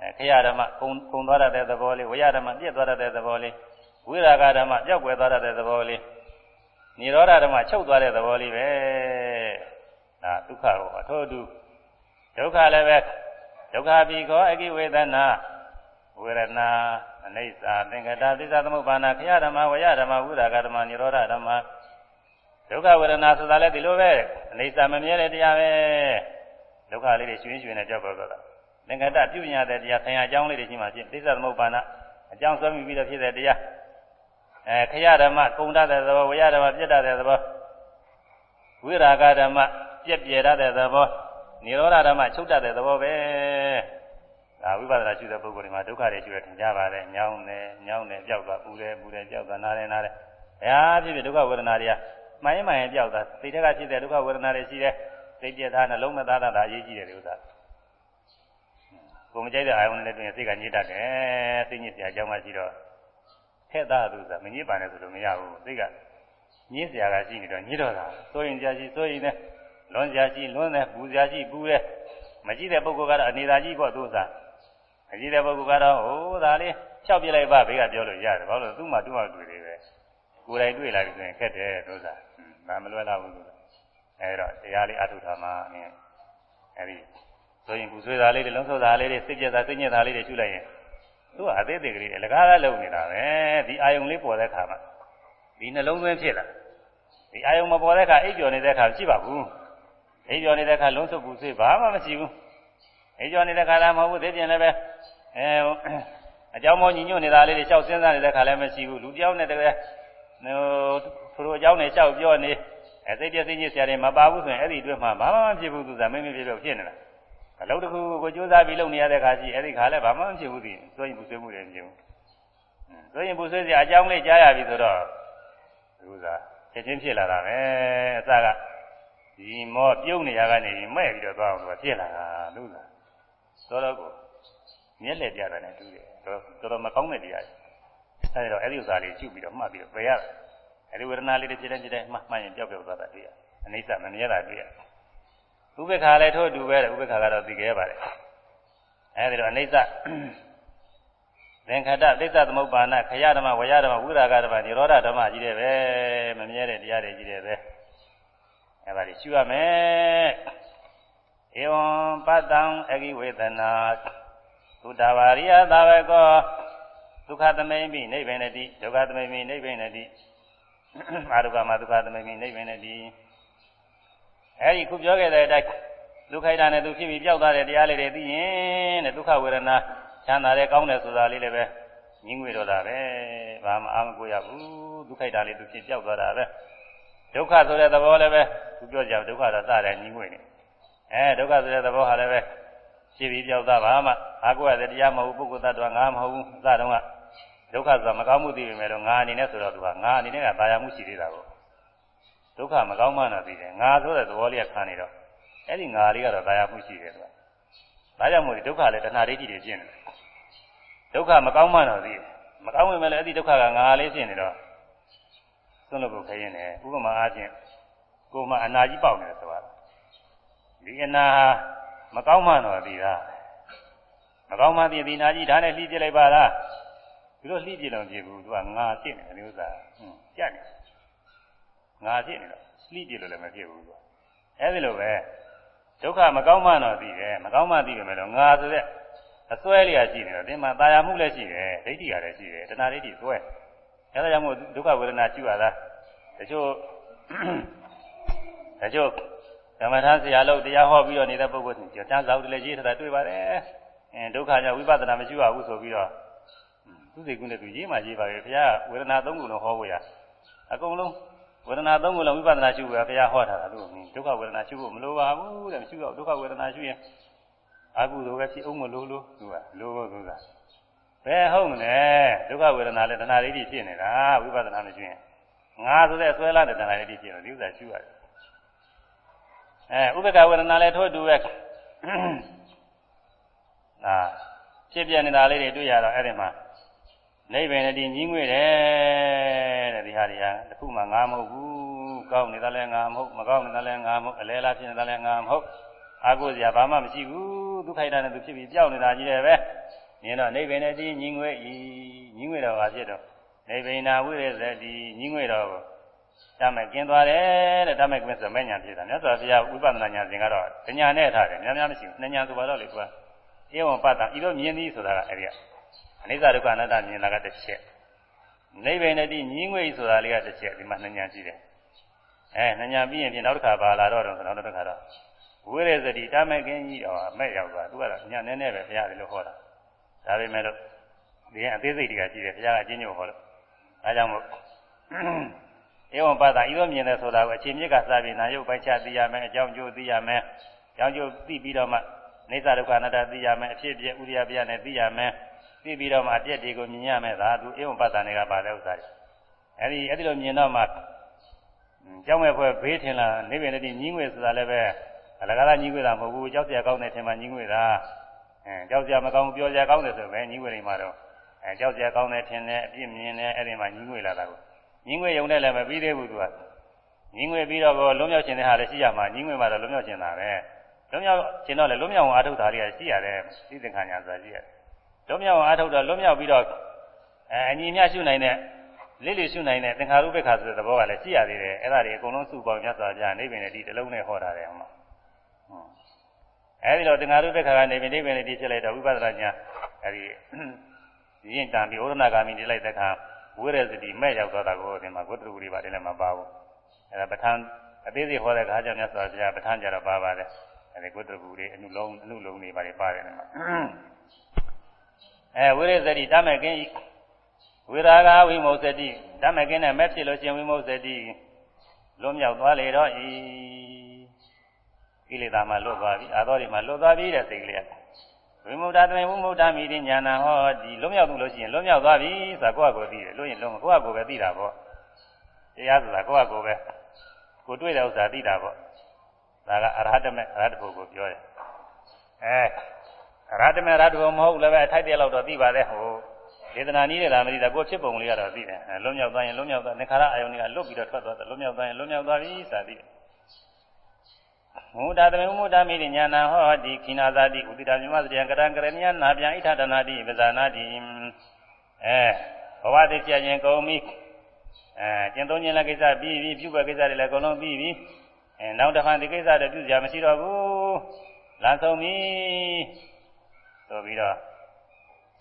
အဲခရဓမ္မကုံကုံသွားတဲ့သဘောလေးဝရဓမ္မပြည့်သွားတဲ့သဘောလေးဝိရာဂဓမ္မကြောက်ွယ်သွားတဲ့သဘောလေးនិရောဓဓမ္မချုပ်သွားတဲ့သဘောလေးပဲ ဒါဒုက္ခကိုအထောတူဒုက္ခလည်းပဲဒုက္ခပြီခောအကိဝေဒနာဝေရဏအနိစ္စသင်္ကတာသစ္စာသမုပ္ပါဏခရဓမ္မဝရဓမ္မဝိရာဂဓမ္မនិရောဓဓမ္မဒုက္ခဝေဒနာဆိုတာလည်းဒီလိုပဲအနိစ္စမမြဲတဲ့တရားပဲဒုက္ခလေးတွေရွှင်ရွှင်နဲ့ကြောက်ပေါ်တော့သင်္ကတပြုညာတဲ့တရားဆံရအကြောင်းလေးတွေရှိမှဖြစ်သစ္စာသမုပ္ပါဏအကြောင်းဆွဲမိပြီးတော့ဖြစ်တဲ့တရားအဲခရဓမ္မကုံတတ်တဲ့သဘောဝရဓမ္မပြတ်တတ်တဲ့သဘောဝိရာဂဓမ္မ ပြက်ပြယ်တတ်တဲ့သဘောនិရောဓဓမ္မချုပ်တတ်တဲ့သဘောပဲဒါဝိပဿနာရှုတဲ့ပုဂ္ဂိုလ်တွေမှာဒုက္ခတွေရှုရထင်ကြပါတယ်ညောင်းတယ်ညောင်းတယ်ကြောက်တာပူတယ်ပူတယ်ကြောက်တာနားတယ်နားတယ်ဘယ်ဟာဖြစ်ဖြစ်ဒုက္ခဝေဒနာတွေကမှန်ရင်မှန်ရင်ကြောက်တာစိတ်ထက်ကဖြစ်တဲ့ဒုက္ခဝေဒနာတွေရှိတယ်စိတ်ပြည့်သားနှလုံးမသားတာဒါအရေးကြီးတယ်ဒီဥစ္စာကိုမကြိုက်တဲ့အာယုံနဲ့တွင်စိတ်ကညစ်တတ်တယ်စိတ်ညစ်စရာအကြောင်းမှရှိတော့ထက်သားသူကမညစ်ပါနဲ့ဆိုလို့မရဘူးစိတ်ကညစ်စရာကရှိနေတော့ညစ်တော့တာစိုးရင်ကြာရှိစိုးရင်လည်း လွန်စရာရှိလွန်တယ်ပူစရာရှိပူတယ်မကြည့်တဲ့ပုဂ္ဂိုလ်ကတော့အနေသာကြီးပေါ့သူစားမကြည့်တဲ့ပုဂ္ဂိုလ်ကတော့ဟိုဒါလေးလျှောက်ပြလိုက်ပါဘေးကပြောလို့ရတယ်ဘာလို့သူ့မှာသူ့မှာတွေ့တယ်ပဲကိုယ်တိုင်တွေ့လာပြီဆိုရင်ခက်တယ်သူစားဒါမလွယ်တော့ဘူးသူအဲတော့တရားလေးအထုထားမှအင်းအဲဒီဆိုရင်ပူဆွေးတာလေးတွေလုံးဆောတာလေးတွေစိတ်ကြက်တာစိတ်ညစ်တာလေးတွေရှုလိုက်ရင်သူကအသေးသေးကလေးအလကားကလုံနေတာပဲဒီအာယုံလေးပေါ်တဲ့ခါမှာဒီနှလုံးသွင်းဖြစ်လာဒီအာယုံမပေါ်တဲ့ခါအိပ်ပျော်နေတဲ့ခါရှိပါဘူး အိပ်ပျော်နေတဲ့ခါလုံးဆုပ်ပူဆွေးဘာမှမရှိဘူးအိပ်ပျော်နေတဲ့ခါလည်းမဟုတ်ဘူးသိပြင်လည်းပဲအဲအကြောင်းမောညီညွတ်နေတာလေးတွေလျှောက်စဉ်းစားနေတဲ့ခါလည်းမရှိဘူးလူတယောက်နဲ့တကယ်ဟိုသူတို့အကြောင်းနဲ့လျှောက်ပြောနေအဲစိတ်ပြည့်စိတ်ညစ်စရာတွေမပါဘူးဆိုရင်အဲ့ဒီအတွက်မှဘာမှမဖြစ်ဘူးသူကမင်းမဖြစ်လို့ဖြစ်နေတာအလုပ်တစ်ခုကိုကြိုးစားပြီးလုပ်နေရတဲ့ခါရှိအဲ့ဒီခါလည်းဘာမှမဖြစ်ဘူးသိဆိုရင်ပူဆွေးမှုတွေမဖြစ်ဘူးဆိုရင်ပူဆွေးစရာအကြောင်းလေးကြားရပြီဆိုတော့သူကချက်ချင်းဖြစ်လာတာပဲအစက ဒီမောပြုံးနေရကနေမဲ့ပြီးတော့သွားအောင်သူကဖြစ်လာတာလို့လားတော်တော့ကိုမျက်လက်ပြတာနဲ့တူတယ်တော်တော်မကောင်းတဲ့တရားအဲဒီတော့အဲ့ဒီဥစ္စာလေးကျုပ်ပြီးတော့မှတ်ပြီးတော့ပယ်ရတယ်အဲဒီဝေဒနာလေးတွေဖြစ်တဲ့ဖြစ်တဲ့မှမှတ်ရင်ပျောက်ပျောက်သွားတာတွေ့ရအနိစ္စမမြဲတာတွေ့ရဥပေက္ခာလည်းထို့အတူပဲဥပေက္ခာကတော့သိခဲ့ပါတယ်အဲဒီတော့အနိစ္စသင်္ခတသစ္စာသမုပ္ပါဏခရဓမ္မဝရဓမ္မဝိရာဂဓမ္မនិရောဓဓမ္မကြီးတယ်ပဲမမြဲတဲ့တရားတွေကြီးတယ်ပဲ အဲဒါတွေရှုရမယ်ဧဝံပတ္တံအဂိဝေဒနာသုတဝါရိယသာဝကောဒုက္ခသမိန်မိနိဗ္ဗာန်တိဒုက္ခသမိန်မိနိဗ္ဗာန်တိအာရုကမဒုက္ခသမိန်မိနိဗ္ဗာန်တိအဲဒီခုပြောခဲ့တဲ့အတိုင်းဒုက္ခိတာနဲ့သူဖြစ်ပြီးပျောက်သွားတဲ့တရားလေးတွေသိရင်တဲ့ဒုက္ခဝေဒနာချမ်းသာတယ်ကောင်းတယ်ဆိုတာလေးလည်းပဲငြင်းငွေတော့တာပဲဘာမှအာမကိုရဘူးဒုက္ခိတာလေးသူဖြစ်ပျောက်သွားတာပဲ ဒုက္ခဆိုတဲ့သဘောလည်းပဲသူပြောကြဒုက္ခတော့စတယ်ငြင်းငွေနေအဲဒုက္ခဆိုတဲ့သဘောဟာလည်းပဲဖြစ်ပြီးပျောက်သွားပါမှအာကိုရတဲ့တရားမဟုတ်ပုဂ္ဂိုလ်သတ္တဝါငါမဟုတ်ဘူးစတော့ကဒုက္ခဆိုတာမကောင်းမှုသိပေမဲ့တော့ငါအနေနဲ့ဆိုတော့သူကငါအနေနဲ့ကသာယာမှုရှိသေးတာကိုဒုက္ခမကောင်းမှန်းတော့သိတယ်ငါဆိုတဲ့သဘောလေးကခံနေတော့အဲ့ဒီငါလေးကတော့သာယာမှုရှိတယ်သူကဒါကြောင့်မို့ဒီဒုက္ခလည်းတဏှာဒိဋ္ဌိတွေကျင့်တယ်ဒုက္ခမကောင်းမှန်းတော့သိတယ်မကောင်းဝင်မဲ့လည်းအဲ့ဒီဒုက္ခကငါလေးဖြစ်နေတော့ သွန်းလို့ကိုခရင်တယ်ဥပမာအားဖြင့်ကိုယ်မှအနာကြီးပေါက်နေတယ်ဆိုတာဒီအနာဟာမကောင်းမှန်းတော့သိတာမကောင်းမှသိဒီနာကြီးဒါနဲ့လှီးပြလိုက်ပါလား သူတို့လှိပြလို့ဖြစ်ဘူးသူကငါဖြစ်နေတယ်ဒီဥစ္စာဟွန်းကြက်နေငါဖြစ်နေတော့လှိပြလို့လည်းမဖြစ်ဘူးသူကအဲဒီလိုပဲဒုက္ခမကောင်းမှတော့သိတယ်မကောင်းမှသိပေမဲ့တော့ငါဆိုတဲ့အစွဲလေးရရှိနေတော့ဒီမှာตายာမှုလည်းရှိတယ်ဒိဋ္ဌိရလည်းရှိတယ်တဏှာဒိဋ္ဌိစွဲ အဲဒါကြောင့်မို့ဒုက္ခဝေဒနာရှိရတာတချို့တချို့ဓမ္မထာဆရာလို့တရားဟောပြီးတော့နေတဲ့ပုဂ္ဂိုလ်တွေကျမ်းစာအုပ်တွေလည်းရေးထားတာတွေ့ပါတယ်အဲဒုက္ခကြောင့်ဝိပဿနာမရှိပါဘူးဆိုပြီးတော့သူစိတ်ကူးနဲ့သူရေးမှရေးပါပဲဘုရားဝေဒနာသုံးခုလုံးဟောဖို့ရအကုန်လုံးဝေဒနာသုံးခုလုံးဝိပဿနာရှုဖို့ဘုရားဟောထားတာလို့ဒုက္ခဝေဒနာရှုဖို့မလိုပါဘူးတဲ့မရှိတော့ဒုက္ခဝေဒနာရှုရင်အကုသိုလ်ပဲဖြစ်အောင်မလို့လို့သူကလိုဖို့သူက ဘယ်ဟုတ်မလဲဒုက္ခဝေဒနာလည်းတဏှာဒိဋ္ဌိဖြစ်နေတာဝိပဿနာမရှိရင်ငါဆိုတဲ့ဆွဲလာတဲ့တဏှာဒိဋ္ဌိဖြစ်နေဒီဥစ္စာရှုရတယ်အဲဥပ္ပခဝေဒနာလည်းထို့တူပဲအာဖြစ်ပြနေတာလေးတွေတွေ့ရတော့အဲ့ဒီမှာနိဗ္ဗာန်တည်းညီးငွေ့တယ်တဲ့ဒီဟာတွေကတခုမှငါမဟုတ်ဘူးကောင်းနေတာလည်းငါမဟုတ်မကောင်းနေတာလည်းငါမဟုတ်အလဲလားဖြစ်နေတာလည်းငါမဟုတ်အာကိုစရာဘာမှမရှိဘူးဒုက္ခိတနဲ့သူဖြစ်ပြီးကြောက်နေတာကြီးတယ်ပဲ မြင်တော့နိဗ္ဗာန်တည်းညီးငွေ့ဤညီးငွေ့တော့ဘာဖြစ်တော့နိဗ္ဗာန်ဝိရဇတိညီးငွေ့တော့တမဲ့กินသွားတယ်တဲ့တမဲ့ကင်းဆိုမဲ့ညာဖြစ်တာမြတ်စွာဘုရားဝိပဿနာညာစဉ်ကတော့ညာနဲ့ထားတယ်များများမရှိဘူးနှစ်ညာဆိုပါတော့လေကွာဧဝံပတ္တဤလိုမြင်သည်ဆိုတာကအဲ့ဒီကအနိစ္စဒုက္ခအနတ္တမြင်တာကတစ်ချက်နိဗ္ဗာန်တည်းညီးငွေ့ဆိုတာလေးကတစ်ချက်ဒီမှာနှစ်ညာရှိတယ်အဲနှစ်ညာပြီးရင်ပြင်နောက်တစ်ခါပါလာတော့တော့နောက်တစ်ခါတော့ဝိရဇတိတမဲ့ကင်းကြီးတော့အမဲ့ရောက်သွားသူကတော့ညာနဲ့နဲ့ပဲဘုရားဒီလိုဟောတာ ဒါပေမဲ့လို့ဒီကအသေးစိတ်တွေကရှိတယ်ဘုရားကအချင်းချင်းဟောလို့အဲကြောင့်မို့ဧဝံပတ္တဤလိုမြင်တယ်ဆိုတာကိုအချိန်မြစ်ကစပြီးနာယုတ်ပိုက်ချသိရမယ်အကြောင်းကျိုးသိရမယ်အကြောင်းကျိုးသိပြီးတော့မှနေသဒုက္ခအနတ္တသိရမယ်အဖြစ်ပြဥရိယပြနဲ့သိရမယ်သိပြီးတော့မှအပြည့်တွေကိုမြင်ရမယ်ဒါသူဧဝံပတ္တနေကပါတဲ့ဥစ္စာတွေအဲဒီအဲ့ဒီလိုမြင်တော့မှကြောင်းမဲ့ဖွဲ့ဘေးထင်လာနေပင်တည်းညီးငွေဆိုတာလည်းပဲအလကားလားညီးငွေတာမဟုတ်ဘူးကြောက်စရာကောင်းတဲ့ထင်မှညီးငွေတာ အဲကြောက်စရာမကောင်းပြောစရာကောင်းတယ်ဆိုပဲညီးငွေနေမှာတော့အဲကြောက်စရာကောင်းတဲ့ထင်တယ်အပြည့်မြင်တယ်အဲ့ဒီမှာညီးငွေလာတာကိုညီးငွေရုံနဲ့လည်းမပြီးသေးဘူးသူကညီးငွေပြီးတော့လုံးမြောက်ခြင်းတဲ့ဟာလည်းရှိရမှာညီးငွေမှာတော့လုံးမြောက်ခြင်းတာပဲလုံးမြောက်ခြင်းတော့လည်းလုံးမြောက်အောင်အားထုတ်တာတွေကရှိရတယ်သိသင်္ခါညာဆိုတာရှိရတယ်လုံးမြောက်အောင်အားထုတ်တော့လုံးမြောက်ပြီးတော့အဲအညီမြရှုနိုင်တဲ့လေးလေးရှုနိုင်တဲ့သင်္ခါရုပ္ပခါဆိုတဲ့သဘောကလည်းရှိရသေးတယ်အဲ့ဒါတွေအကုန်လုံးစုပေါင်းမြတ်စွာဘုရားနိဗ္ဗာန်နဲ့ဒီတစ်လုံးနဲ့ဟောတာတယ်ဟောမှာ အဲဒီတော့သင်္ဃာရုပ္ပခါကနေပြီးနိဗ္ဗာန်လေးတည်ဖြစ်လိုက်တော့ဝိပဿနာညာအဲဒီရင့်တံပြီးဩဒနာဂါမိနေလိုက်တဲ့အခါဝိရဇတိမဲ့ရောက်သွားတာကိုဒီမှာဂုတ္တရူတွေပါတယ်လည်းမပါဘူးအဲဒါပဋ္ဌာန်းအသေးစိတ်ဟောတဲ့ခါကြောင့်မြတ်စွာဘုရားပဋ္ဌာန်းကြတော့ပါပါတယ်အဲဒီဂုတ္တရူတွေအနုလုံးအနုလုံးတွေပါတယ်ပါတယ်လည်းအဲဝိရဇတိတမဲ့ကင်းဝိရာဂဝိမု स တိတမဲ့ကင်းနဲ့မဲ့ဖြစ်လို့ရှင်ဝိမု स တိလွံ့မြောက်သွားလေတော့ဤ ကိလေသာမှလွတ်သွားပြီအာသောတွေမှလွတ်သွားပြီတဲ့စိတ်ကလေးဝိမု ക്ത တမေဝိမု ക്ത မိတိညာနာဟောဒီလွတ်မြောက်လို့ရှိရင်လွတ်မြောက်သွားပြီဆိုတာကိုယ့်အကိုသိတယ်လို့ရင်လုံးကိုယ့်အကိုပဲသိတာပေါ့တရားဆိုတာကိုယ့်အကိုပဲကိုတွေ့တဲ့ဥစ္စာသိတာပေါ့ဒါကအရဟတမေအရဟတဖို့ကိုပြောတယ်အဲအရဟတမေအရဟတဖို့မဟုတ်လည်းပဲအထိုက်တဲ့လောက်တော့သိပါတယ်ဟိုဒေသနာနည်းနဲ့ဒါမသိတာကိုဖြစ်ပုံလေးကတော့သိတယ်လွတ်မြောက်သွားရင်လွတ်မြောက်သွားသင်္ခါရအာယုန်တွေကလွတ်ပြီးတော့ထွက်သွားတယ်လွတ်မြောက်သွားရင်လွတ်မြောက်သွားပြီဆိုတာသိတယ် မုဒ္ဒတမေမုဒ္ဒမိတိညာနာဟောတိခိနာဇာတိဥတိတာမြမစရိယကရံကရဏိယနာပြန်ဣထတနာတိပဇာနာတိအဲဘဝတည်ကြခြင်းကုန်ပြီအဲကျင့်သုံးခြင်းလည်းကိစ္စပြီးပြီပြုပဲကိစ္စတွေလည်းအကုန်လုံးပြီးပြီအဲနောက်တစ်ခါဒီကိစ္စတွေပြုစရာမရှိတော့ဘူးလမ်းဆုံးပြီဆိုပြီးတော့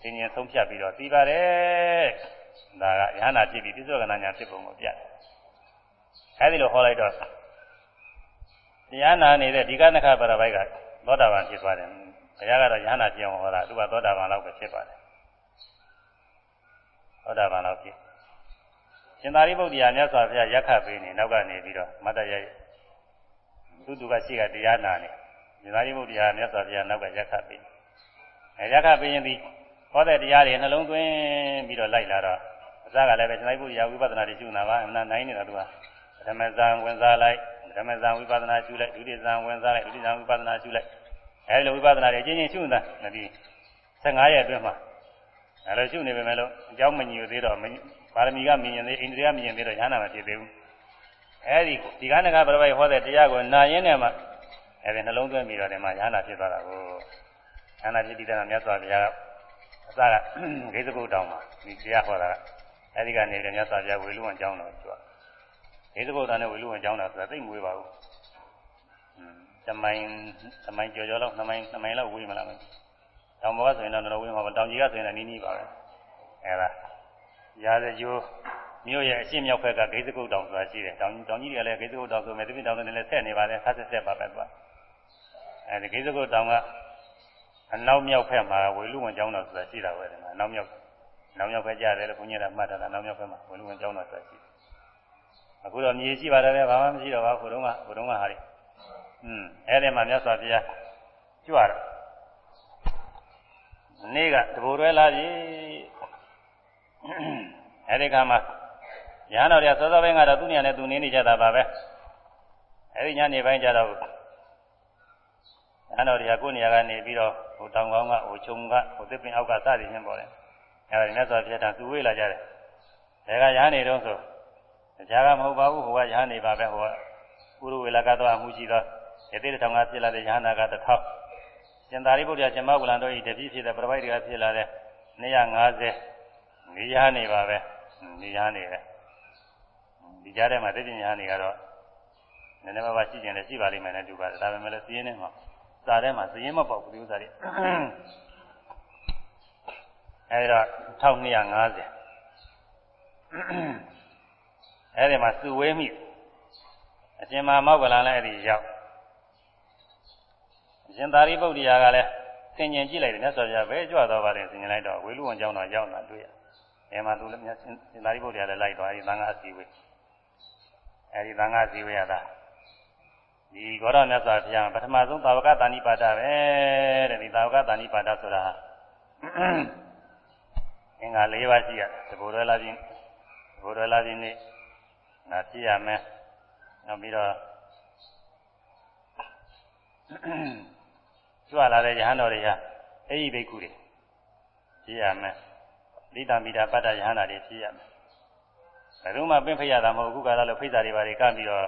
သင်ញင်ဆုံးဖြတ်ပြီးတော့ပြီးပါတယ်ဒါကယဟနာဖြစ်ပြီးပြစ္ဆောကနာညာဖြစ်ပုံကိုပြအဲဒီလိုဟောလိုက်တော့ တရားနာနေတဲ့ဒီကနခပရပိုက်ကသောတာပန်ဖြစ်သွားတယ်ဘုရားကတော့ယဟနာဖြစ်အောင်ဟောတာသူကသောတာပန်လောက်ပဲဖြစ်ပါတယ်သောတာပန်လောက်ဖြစ်ရှင်သာရိပုတ္တရာမြတ်စွာဘုရားရက်ခတ်ပေးနေနောက်ကနေပြီးတော့မတ္တရဲ့သူသူကရှိကတရားနာနေရှင်သာရိပုတ္တရာမြတ်စွာဘုရားနောက်ကရက်ခတ်ပေးအဲရက်ခတ်ပေးရင်ဒီဟောတဲ့တရားတွေနှလုံးသွင်းပြီးတော့လိုက်လာတော့အစကလည်းပဲရှင်သာရိပုတ္တရာဝိပဿနာတွေရှုနေတာပါအမှန်နိုင်နေတာသူကဓမ္မဇံဝင်စားလိုက် ဓမ္မဇံဝိပဿနာရှုလိုက်ဒုတိယဇံဝင်စားလိုက်ဒုတိယဇံဝိပဿနာရှုလိုက်အဲဒီလိုဝိပဿနာတွေအချင်းချင်းရှုနေတာနဒီ15ရက်အတွင်းမှာအဲလိုရှုနေပေမဲ့လို့အကြောင်းမညိုသေးတော့ပါရမီကမြင်ရင်သေးအိန္ဒြေကမြင်ရင်သေးတော့ညာနာမဖြစ်သေးဘူးအဲဒီဒီကနကပရပိုက်ဟောတဲ့တရားကိုနာရင်းနဲ့မှအဲဒီနှလုံးသွင်းပြီးတော့ဒီမှာညာနာဖြစ်သွားတာကိုညာနာဖြစ်ပြီးတဲ့မြတ်စွာဘုရားကအစကဂိသကုတ်တောင်မှာဒီတရားဟောတာအဲဒီကနေလည်းမြတ်စွာဘုရားဝေလူဝန်ကျောင်းတော်သူက ဂိသကုတ်တောင်နဲ့ဝေလူဝန်ကျောင်းတော်ဆိုတာသိမ့်မွေးပါဘူးတမိုင်တမိုင်ကြော်ကြော်လောက်နှစ်မိုင်နှစ်မိုင်လောက်ဝေးမလားမသိတောင်ပေါ်ကဆိုရင်တော့တော်ဝေးမှာပါတောင်ကြီးကဆိုရင်လည်းနီးနီးပါပဲအဲဒါရာဇကျိုးမြို့ရဲ့အရှင်းမြောက်ဘက်ကဂိသကုတ်တောင်ဆိုတာရှိတယ်တောင်တောင်ကြီးတွေကလည်းဂိသကုတ်တောင်ဆိုမဲ့တပိတောင်နဲ့လည်းဆက်နေပါတယ်ခါဆက်ဆက်ပါပဲသူကအဲဒီဂိသကုတ်တောင်ကအနောက်မြောက်ဘက်မှာဝေလူဝင်ကျောင်းတော်ဆိုတာရှိတာပဲဒီမှာနောက်မြောက်နောက်မြောက်ဘက်ကြတယ်လို့ဘုန်းကြီးကမှတ်ထားတာနောက်မြောက်ဘက်မှာဝေလူဝင်ကျောင်းတော်ဆိုတာရှိတယ် အခုတော့မြေရှိပါတယ်လေဘာမှမရှိတော့ပါဘူးဘုရုံးကဘုရုံးကဟာလေอืมအဲ့ဒီမှာမြတ်စွာဘုရားကြွတော့နေ့ကတဘူတွဲလာပြီအဲ့ဒီခါမှာရဟန်းတော်တွေကစောစောပိုင်းကတော့သူ့နေရာနဲ့သူနေနေကြတာပါပဲအဲ့ဒီညနေပိုင်းကျတော့ရဟန်းတော်တွေကကိုယ်နေရာကနေပြီးတော့ဟိုတောင်ကောင်းကဟိုချုံကဟိုသစ်ပင်အောက်ကစသည်ချင်းပေါ်တယ်အဲ့ဒါမြတ်စွာဘုရားကသူဝေးလာကြတယ်ဒါကရဟန်းနေတော့ဆို တရားကမဟုတ်ပါဘူးဟိုကရဟန်းနေပါပဲဟိုကပုရဝေလကတော့အမှုရှိသောယသိတောင်ကဖြစ်လာတဲ့ရဟန္တာကတစ်ထောင်ရှင်သာရိပုတ္တရာရှင်မောဂလန်တို့ဤတပြည့်ဖြစ်တဲ့ပြပိုက်တွေကဖြစ်လာတဲ့250နေရနေပါပဲနေရနေတယ်ဒီကြားထဲမှာသိပညာနေကတော့နည်းနည်းပါးပါးရှိကျင်တယ်ရှိပါလိမ့်မယ်နဲ့တူပါတယ်ဒါပေမဲ့လည်းစီးရင်နဲ့မှာစာထဲမှာစီးရင်မပေါက်ဘူးဒီဥစ္စာတွေအဲဒီတော့1250 အဲဒီမှာစုဝေးမိအရှင်မမောဂလန်လည်းအဲဒီရောက်အရှင်သာရိပုတ္တရာကလည်းသင်ញင်ကြည့်လိုက်တယ်မြတ်စွာဘုရားဘယ်ကြွသွားပါလဲသင်ញင်လိုက်တော့ဝေလူဝန်ကျောင်းတော်ရောက်လာတွေ့ရအဲမှာသူလည်းမြတ်ရှင်သာရိပုတ္တရာလည်းလိုက်သွားအဲဒီသံဃာအစည်းဝေးအဲဒီသံဃာအစည်းဝေးရတာဒီဂေါရမြတ်စွာဘုရားပထမဆုံးသာဝကတာဏိပါဒပဲတဲ့ဒီသာဝကတာဏိပါဒဆိုတာအင်္ဂါ၄ပါးရှိရတယ်သဘောတော်လာခြင်းသဘောတော်လာခြင်းနေ့ ငါပြရမယ်နောက်ပြီးတော့ကြွလာတဲ့ယဟန်တော်တွေဟာအဲ့ဒီဘိက္ခုတွေပြရမယ်လိတမိတာပတ္တယဟန်တာတွေပြရမယ်ဘယ်တော့မှပင့်ဖိတ်ရတာမဟုတ်ဘူးကာလလို့ဖိတ်စာတွေပါတွေကပြီးတော့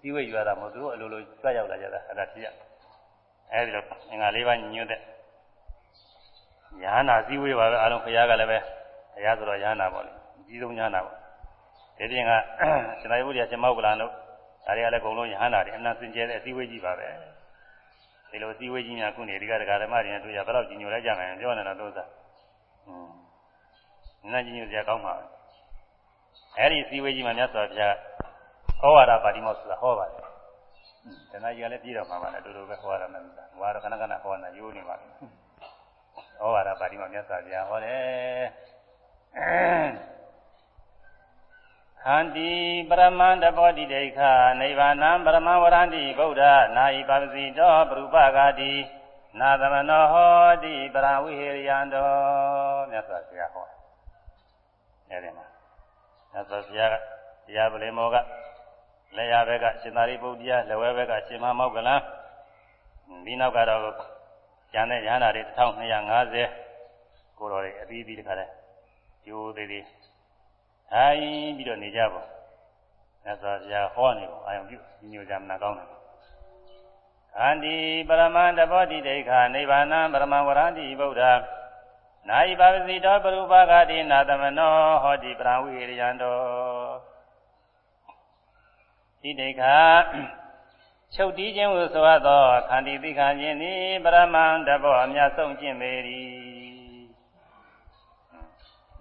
စီးဝဲယူရတာမဟုတ်သူတို့အလိုလိုကြွရောက်လာကြတာအဲ့ဒါပြရအဲ့ဒီလိုအင်္ဂါ၄ပါးညညွတ်တဲ့ယဟနာစည်းဝေးပါပဲအားလုံးခရီးကလည်းပဲခရီးဆိုတော့ယဟနာပေါ့လေအကြီးဆုံးယဟနာပေါ့ ဒီပြင်ကရှင်သာရိပုတ္တရာရှင်မောကလန်တို့ဒါတွေကလည်းအကုန်လုံးယဟနာတွေအနန္တစင်ကြဲတဲ့အစည်းဝေးကြီးပါပဲဒီလိုအစည်းဝေးကြီးများခုနေဒီကဒကာဓမ္မတွေနဲ့တွေ့ရဘယ်တော့ကြီးညိုလိုက်ကြမယ်ပြောနေတာသုံးစားอืมနာကြီးညိုစရာကောင်းပါပဲအဲ့ဒီအစည်းဝေးကြီးမှာမြတ်စွာဘုရားဟောဝါဒပါတိမောဆိုတာဟောပါတယ်တဏှာကြီးကလည်းပြီးတော့မှာပါလေတူတူပဲဟောရမယ်ဆိုတာဟောရခဏခဏဟောနေရိုးနေပါပြီဩဝါဒပါဠိမှာမြတ်စွာဘုရားဟောတယ် ခန္တီပရမန္တဘောတိဒိဋ္ဌနိဗ္ဗာနံပရမဝရန္တိဗုဒ္ဓနာယိပါပစီတောပရုပဂာတိနာသမနောဟောတိပရဝိဟေရိယံတောမြတ်စွာဘုရားဟောတယ်အဲဒီမှာမြတ်စွာဘုရားကတရားပလင်မောကလက်ရဘက်ကရှင်သာရိပုတ္တရာလက်ဝဲဘက်ကရှင်မမောက္ကလံဒီနောက်ကတော့ကျန်တဲ့ရဟန္တာတွေ1250ကိုတော်တွေအပြီးပြီးတခါလဲကျိုးသေးသေး ဟိုင်းပြီးတော့နေကြပါမြတ်စွာဘုရားဟောနေပုံအာယုံပြုညိုကြမနာကောင်းတယ်ခန္တီပရမန္တဘောတိဒိဋ္ဌာနိဗ္ဗာနံပရမဝရန္တိဗုဒ္ဓနာယိပါဝစီတောပရုပဂတိနာသမနောဟောတိပရဝိရိယံတောတိဒိဋ္ဌာချုပ်တီးခြင်းဟုဆိုသောခန္တီသိခာခြင်းသည်ပရမန္တဘောအမြတ်ဆုံးခြင်းပေ၏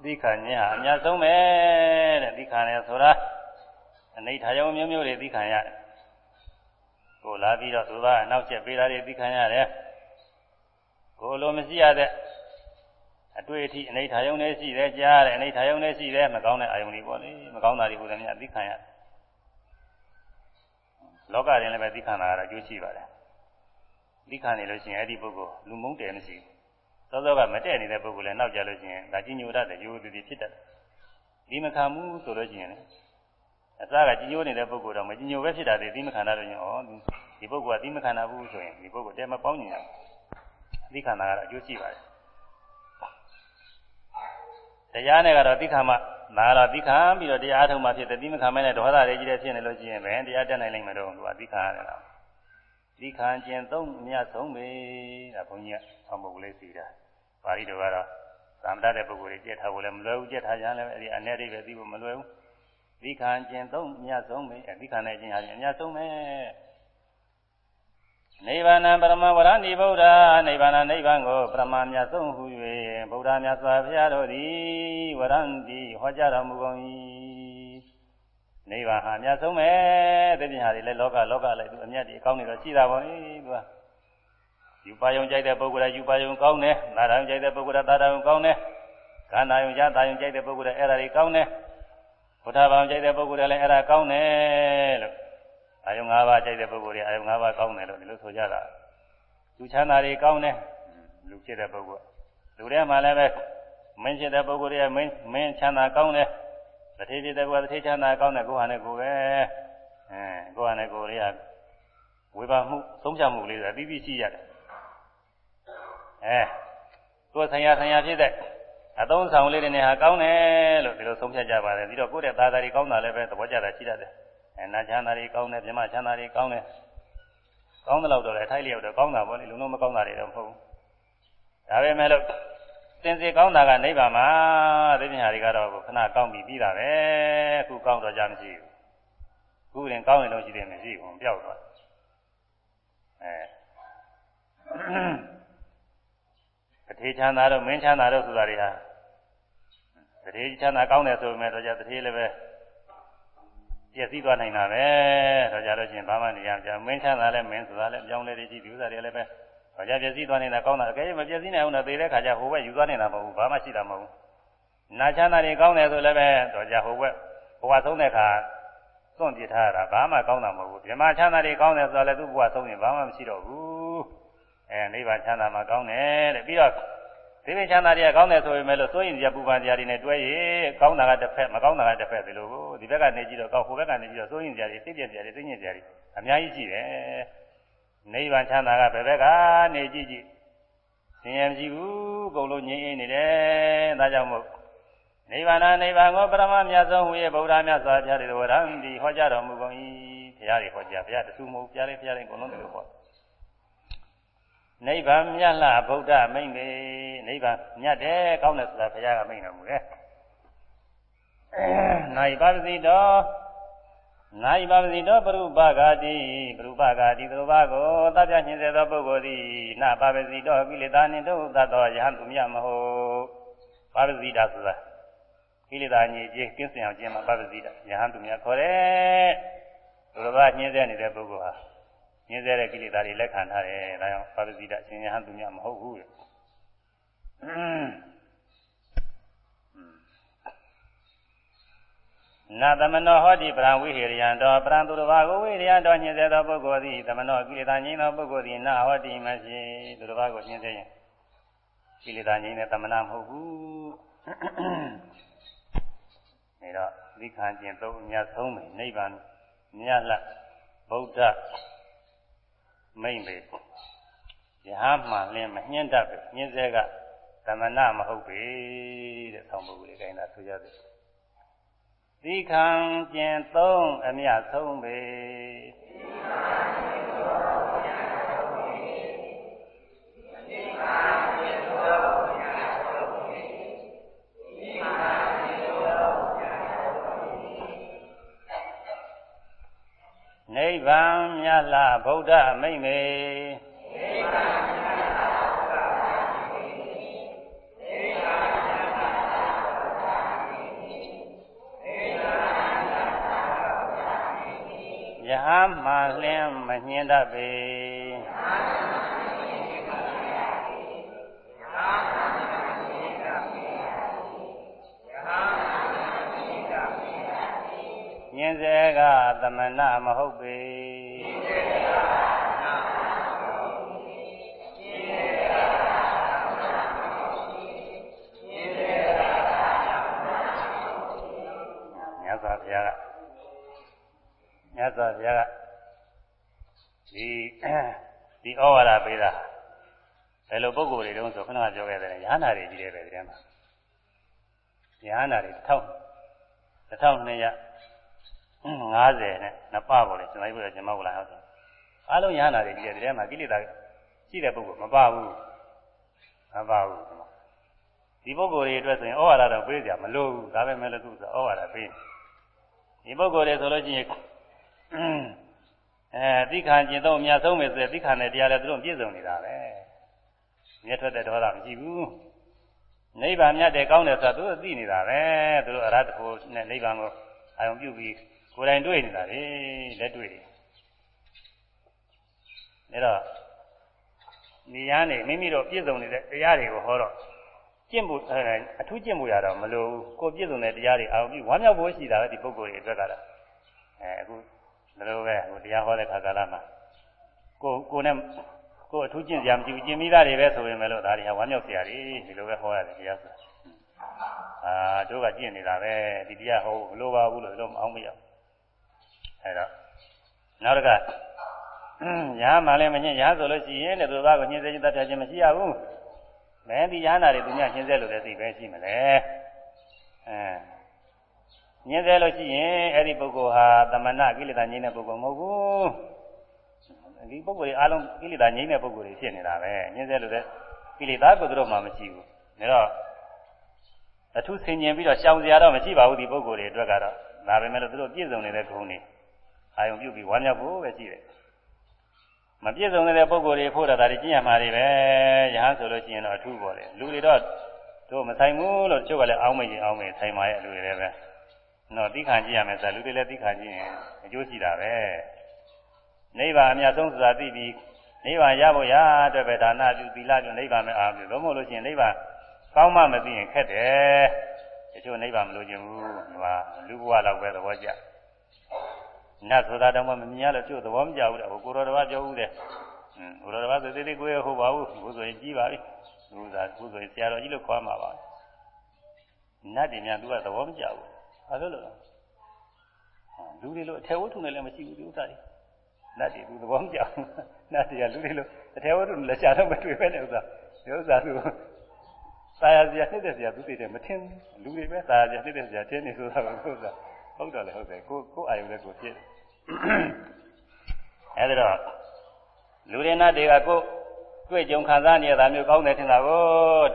သိခာခြင်းဟာအမြတ်ဆုံးပဲတဲ့သိခာတယ်ဆိုတာအနိဋ္ဌာယုံမျိုးမျိုးတွေသိခာရတယ်ကိုလာပြီးတော့သူကအနောက်ချက်ပေးတာတွေသိခာရတယ်ကိုလိုမရှိရတဲ့အတွေ့အထိအနိဋ္ဌာယုံနဲ့ရှိတယ်ကြားရတယ်အနိဋ္ဌာယုံနဲ့ရှိတယ်မကောင်းတဲ့အာယုံတွေပေါ့လေမကောင်းတာတွေဟိုတည်းများသိခာရတယ်လောကရင်လည်းပဲသိခန္ဓာကတော့အကျိုးရှိပါတယ်သိခန္နေလို့ရှိရင်အဲ့ဒီပုဂ္ဂိုလ်လူမုန်းတယ်မရှိဘူး သောသောကမတည့်နေတဲ့ပုဂ္ဂိုလ်လည်းနောက်ကြလို့ရှိရင်ဒါကြီးညိုတတ်တယ်ရိုးသေးသေးဖြစ်တတ်တယ်ဒီမခံဘူးဆိုလို့ရှိရင်အစကကြီးညိုနေတဲ့ပုဂ္ဂိုလ်တော့မကြီးညိုပဲဖြစ်တာဒီသိမခံတာလို့ရင်ဩဒီပုဂ္ဂိုလ်ကသိမခံတာဘူးဆိုရင်ဒီပုဂ္ဂိုလ်တဲမပေါင်းညင်ရဘူးသိခန္ဓာကတော့အကျိုးရှိပါတယ်တရားနဲ့ကတော့သိခါမှနာတော့သိခါပြီးတော့တရားထုံမှဖြစ်တယ်သိမခါမဲနဲ့ဒေါသတွေကြီးတဲ့ဖြစ်နေလို့ရှိရင်ဘယ်တရားတက်နိုင်လိမ့်မလို့သူကသိခါရတယ်လား သိခါကျင်သုံးအမြတ်ဆုံးပဲဒါဘုန်းကြီးကဆောင်းပုတ်ကလေးစီတာပါဠိတော်ကတော့သာမတတ်တဲ့ပုဂ္ဂိုလ်တွေကြက်ထားဖို့လည်းမလွယ်ဘူးကြက်ထားကြလည်းအဲ့ဒီအနေအိပဲသိဖို့မလွယ်ဘူးဒီခံကျင်သုံးမြတ်ဆုံးပဲဒီခံတဲ့ကျင်ဟာအမြတ်ဆုံးပဲနိဗ္ဗာန်ပရမဝရဏိဗုဒ္ဓနိဗ္ဗာန်နိဗ္ဗာန်ကိုပရမမြတ်ဆုံးဟု၍ဗုဒ္ဓမြတ်စွာဘုရားတို့သည်ဝရဏတိဟောကြားတော်မူကုန်၏ နိဗ္ဗာန်ဟာမြတ်ဆုံးပဲတတိယဟာတွေလည်းလောကလောကလည်းသူအမြတ်ဒီအကောင်းနေတော့ရှိတာပါလေသူကယူပါယုံကြိုက်တဲ့ပုဂ္ဂိုလ်ကယူပါယုံကောင်းတယ်နာရယုံကြိုက်တဲ့ပုဂ္ဂိုလ်ကသာရယုံကောင်းတယ်ကန္နာယုံရတာယုံကြိုက်တဲ့ပုဂ္ဂိုလ်ကအဲ့ဒါတွေကောင်းတယ်ဘုရားဘာယုံကြိုက်တဲ့ပုဂ္ဂိုလ်ကလည်းအဲ့ဒါကောင်းတယ်လို့အာယုံ၅ပါးကြိုက်တဲ့ပုဂ္ဂိုလ်တွေအာယုံ၅ပါးကောင်းတယ်လို့ဒီလိုဆိုကြတာလူချမ်းသာတွေကောင်းတယ်လူဖြစ်တဲ့ပုဂ္ဂိုလ်လူထဲမှာလည်းပဲမင်းဖြစ်တဲ့ပုဂ္ဂိုလ်တွေကမင်းမင်းချမ်းသာကောင်းတယ် တတိဖြစ်တဲ့ပုဂ္ဂိုလ်တတိချမ်းသာကောင်းတယ်ကိုယ်ဟာနဲ့ကိုယ်ပဲအဲကိုယ်ဟာနဲ့ကိုယ်တွေကဝေဘာမှုသုံးဖြတ်မှုလေးတွေအပြီးပြီးရှိရတယ်အဲကိုယ်ဆံရဆံရဖြစ်တဲ့အသုံးဆောင်လေးတွေနဲ့ဟာကောင်းတယ်လို့ဒီလိုသုံးဖြတ်ကြပါတယ်ပြီးတော့ကိုယ့်ရဲ့သာသာတွေကောင်းတာလည်းပဲသဘောကျတာရှိတတ်တယ်အဲနာချမ်းသာတွေကောင်းတယ်မြမချမ်းသာတွေကောင်းတယ်ကောင်းတဲ့လောက်တော့လည်းထိုက်လျောက်တော့ကောင်းတာပေါ့လေလုံးလုံးမကောင်းတာတွေတော့မဟုတ်ဘူးဒါပေမဲ့လို့စ င်စစ်ကောင်းတာကနိဗ္ဗာန်မှာသိပညာတွေကတော့ခဏကောင်းပြီးပြီးတာပဲအခုကောင်းတော့ကြမရှိဘူးခုရင်ကောင်းရင်တော့ရှိတယ်မရှိဘူးပျောက်သွားအဲတထေချမ်းသာတော့မင်းချမ်းသာတော့ဆိုတာတွေဟာတထေချမ်းသာကောင်းတယ်ဆိုပေမဲ့တော့ကြတထေလည်းပဲပြည့်စည်သွားနိုင်တာပဲတော့ကြလို့ချင်းဘာမှနေရကြမင်းချမ်းသာလဲမင်းဆိုတာလဲအကြောင်းလေးတွေကြည့်ဒီဥစ္စာတွေလည်းပဲ တော့ကြပြည့်စည်သွားနေတာကောင်းတာအကယ်၍မပြည့်စည်နိုင်အောင်တော့သေတဲ့ခါကျဟိုဘက်ယူသွားနေတာမဟုတ်ဘူးဘာမှရှိတာမဟုတ်ဘူးနာချမ်းသာတွေကောင်းတယ်ဆိုလည်းပဲတော့ကြဟိုဘက်ဘဝဆုံးတဲ့ခါစွန့်ပြစ်ထားရတာဘာမှကောင်းတာမဟုတ်ဘူးဓမ္မချမ်းသာတွေကောင်းတယ်ဆိုတော့လည်းသူ့ဘဝဆုံးရင်ဘာမှမရှိတော့ဘူးအဲနိဗ္ဗာန်ချမ်းသာမှာကောင်းတယ်တဲ့ပြီးတော့ဒီလိုချမ်းသာတွေကကောင်းတယ်ဆိုပေမဲ့လို့စိုးရင်ကြပူပန်တရားတွေနဲ့တွဲရကောင်းတာကတစ်ဖက်မကောင်းတာကတစ်ဖက်ဒီလိုကိုဒီဘက်ကနေကြည့်တော့ကောက်ဟိုဘက်ကနေကြည့်တော့စိုးရင်ကြတွေသိပြကြတွေသိညစ်ကြတွေအများကြီးရှိတယ် နိဗ္ဗာန်ချမ်းသာကဘယ်ဘက်ကနေကြည့်ကြည့်သင်ရမရှိဘူးအကုန်လုံးငြိမ်းအေးနေတယ်ဒါကြောင့်မို့နိဗ္ဗာန်နိဗ္ဗာန်ကိုပရမမြတ်ဆုံးဟူ၍ဗုဒ္ဓမြတ်စွာဘုရားတွေဝရံဒီဟောကြားတော်မူကုန်၏ဘုရားတွေဟောကြားဘုရားတဆူမဟုတ်ဘုရားလေးဘုရားလေးအကုန်လုံးဒီလိုဟောနိဗ္ဗာန်မြတ်လားဗုဒ္ဓမိန့်ပေနိဗ္ဗာန်မြတ်တယ်ကောင်းတယ်ဆိုတာဘုရားကမိန့်တော်မူတယ်။နိုင်ပါပစီတော် နိုင်ပါပစီတော်ပရုပဂာတိပရုပဂာတိသူဘာကိုသဗ္ဗညင်စေသောပုဂ္ဂိုလ်သည်နာပါပစီတော်ကိလေသာနှင့်တို့သတ်သောယဟန်သူမြတ်မဟုတ်ပါပစီတာဆိုတာကိလေသာညစ်ခြင်းကင်းစင်အောင်ခြင်းမှာပါပစီတာယဟန်သူမြတ်ခေါ်တယ်။သူဘာညင်စေနေတဲ့ပုဂ္ဂိုလ်ဟာညင်းစေတဲ့ကိလေသာတွေလက်ခံထားတယ်ဒါကြောင့်ပါရဇိတအရှင်ယဟန်သူများမဟုတ်ဘူး နာသမနောဟောတိပရံဝိဟိရိယံတောပရံသူတော်ဘာကိုဝိဟိရိယံတောညင်းစေသောပုဂ္ဂိုလ်သည်သမနောကိလေသာငြိမ်းသောပုဂ္ဂိုလ်သည်နာဟောတိမရှိသူတော်ဘာကိုညင်းစေရင်ကိလေသာငြိမ်းတဲ့သမနာမဟုတ်ဘူးနေတော့သိခံခြင်းသုံးအများဆုံးပဲနိဗ္ဗာန်မြတ်လဗုဒ္ဓမိမ့်ပေယဟမှလင်းမညှင်းတတ်ပဲညင်းစေကသမဏမဟုတ်ပေတဲ့ဆောင်းပုဂ္ဂိုလ်တွေခိုင်းတာဆိုကြတယ် သီခံကျင်သုံးအမြဆုံးပေသီခံကျင်သုံးအမြဆုံးပေသီခံကျင်သုံးအမြဆုံးပေသီခံကျင်သုံးအမြဆုံးပေနိဗ္ဗာန်မြတ်လားဗုဒ္ဓမိတ်မေနိဗ္ဗာန်မြတ်လားဗုဒ္ဓမိတ်မေနိဗ္ဗာန်မြတ်လားဗုဒ္ဓမိတ်မေနိဗ္ဗာန်မြတ်လားဗုဒ္ဓမိတ်မေ ယဟမှလင်းမညင်တတ်ပေယဟမှလင်းမညင်တတ်ပေယဟမှလင်းမညင်တတ်ပေယဟမှလင်းမညင်တတ်ပေညင်စေကသမဏမဟုတ်ပေမြတ်စွာဘုရားက မြတ်စွာဘုရားကဒီဒီဩဝါဒပေးတာဘယ်လိုပုံကိုယ်တွေတုံးဆိုခဏပြောခဲ့တယ်ရဟန္တာတွေကြီးတယ်ပဲဒီထဲမှာရဟန္တာတွေ1000 1200 50နဲ့နှစ်ပပေါ့လေကျွန်တော်ပြောကျွန်မဟုတ်လားဟုတ်တယ်အားလုံးရဟနာတွေကြီးတယ်ဒီထဲမှာကိလေသာရှိတဲ့ပုဂ္ဂိုလ်မပါဘူးမပါဘူးဒီဒီပုဂ္ဂိုလ်တွေအတွက်ဆိုရင်ဩဝါဒတော့ပေးကြမလို့ဘူးဒါပဲမဲ့လည်းသူဆိုဩဝါဒပေးဒီပုဂ္ဂိုလ်တွေဆိုလို့ရှိရင် အဲသိခံကျင်တော့အများဆုံးပဲဆိုရင်သိခံတဲ့တရားလည်းသူတို့ပြည့်စုံနေတာပဲမြတ်ထွက်တဲ့ဒေါသမရှိဘူးနိဗ္ဗာန်မြတ်တဲ့ကောင်းတယ်ဆိုတာသူတို့သိနေတာပဲသူတို့အရဟတဖို့နဲ့နိဗ္ဗာန်ကိုအာရုံပြုပြီးကိုယ်တိုင်တွေ့နေတာလေလက်တွေ့တယ်ဒါတော့နေရနေမိမိတို့ပြည့်စုံနေတဲ့တရားတွေကိုဟောတော့ကျင့်ဖို့အထူးကျင့်ဖို့ရတော့မလိုဘူးကိုပြည့်စုံတဲ့တရားတွေအာရုံပြုဝမ်းမြောက်ဖို့ရှိတာပဲဒီပုဂ္ဂိုလ်တွေအတွက်ကတော့အဲအခု ဒါလိုပဲဟိုတရားဟောတဲ့ခါကာလမှာကိုကိုနဲ့ကိုအထူးကျင့်ကြံမရှိဘူးကျင့်မိသားတွေပဲဆိုရင်လည်းဒါတွေကဝမ်းမြောက်စရာတွေဒီလိုပဲဟောရတယ်တရားဆိုအာတို့ကကျင့်နေတာပဲဒီတရားဟောမလိုပါဘူးလို့တော့မအောင်မရအဲတော့နောက်တစ်ခါညာမှလည်းမညင်ညာဆိုလို့ရှိရင်တဲ့သူသားကိုညင်စေခြင်းတတ်ပြခြင်းမရှိရဘူးမင်းဒီညာနာတွေသူများညင်စေလို့လည်းသိပဲရှိမလဲအဲ ညင်စေလို့ရှိရင်အဲ့ဒီပုဂ္ဂိုလ်ဟာသမဏကိလေသာငြိမ်းတဲ့ပုဂ္ဂိုလ်မဟုတ်ဘူးဒီပုဂ္ဂိုလ်တွေအားလုံးကိလေသာငြိမ်းတဲ့ပုဂ္ဂိုလ်တွေဖြစ်နေတာပဲညင်စေလို့လည်းကိလေသာကိုတို့မှမရှိဘူးဒါတော့အထုဆင်ញင်ပြီးတော့ရှောင်စရာတော့မရှိပါဘူးဒီပုဂ္ဂိုလ်တွေအတွက်ကတော့ဒါပဲမဲ့လို့သူတို့ပြည့်စုံနေတဲ့ဂုဏ်တွေအာယုံပြုပြီးဝမ်းမြောက်ဖို့ပဲရှိတယ်မပြည့်စုံတဲ့ပုဂ္ဂိုလ်တွေဖို့တာဒါတွေကျင့်ရမှာတွေပဲရဟန်းဆိုလို့ရှိရင်တော့အထူးပေါ်တယ်လူတွေတော့တို့မဆိုင်ဘူးလို့တချို့ကလည်းအောင်းမရင်အောင်းမရင်ဆိုင်ပါရဲ့လူတွေလည်းပဲ နော်သိခံကြည့်ရမယ်ဆိုလူတွေလည်းသိခံကြည့်ရင်အကျိုးရှိတာပဲနိဗ္ဗာန်အမြတ်ဆုံးဆိုတာသိပြီးနိဗ္ဗာန်ရဖို့ရအတွက်ပဲဒါနပြုသီလပြုနိဗ္ဗာန်မဲ့အားပြုလို့မဟုတ်လို့ရှိရင်နိဗ္ဗာန်ကောင်းမှမသိရင်ခက်တယ်တချို့နိဗ္ဗာန်မလို့ခြင်းဘူးဟိုလူဘဝလောက်ပဲသဘောကျနတ်ဆိုတာတော့မမြင်ရလို့ကျို့သဘောမကျဘူးတဲ့ဟိုကိုတော်တော်ပြောဦးတယ်อืมကိုတော်တော်ဆိုသေးသေးကိုရဟုတ်ပါဘူးဘုဆိုရင်ကြီးပါပြီဘုရားဘုဆိုရင်ဆရာတော်ကြီးလို့ခေါ်မှာပါနတ်တွေများသူကသဘောမကျဘူး ဘာလို့လဲလူတွေလို့အထက်ဝတ္ထုနဲ့လည်းမရှိဘူးဒီဥစ္စာတွေနတ်တွေသူသဘောမကျဘူးနတ်တွေကလူတွေလို့အထက်ဝတ္ထုနဲ့လက်ချတော့မတွေ့ပဲနဲ့ဥစ္စာဒီဥစ္စာသူသာယာစရာနှိမ့်တဲ့စရာသူသိတယ်မထင်လူတွေပဲသာယာစရာနှိမ့်တဲ့စရာထင်နေဆိုတာကဥစ္စာဟုတ်တယ်လေဟုတ်တယ်ကိုကိုအာယုလည်းကိုဖြစ်အဲဒါတော့လူတွေနတ်တွေကကို တွေ့ကြုံခံစားနေရတာမျိုးကောင်းတယ်ထင်တာကို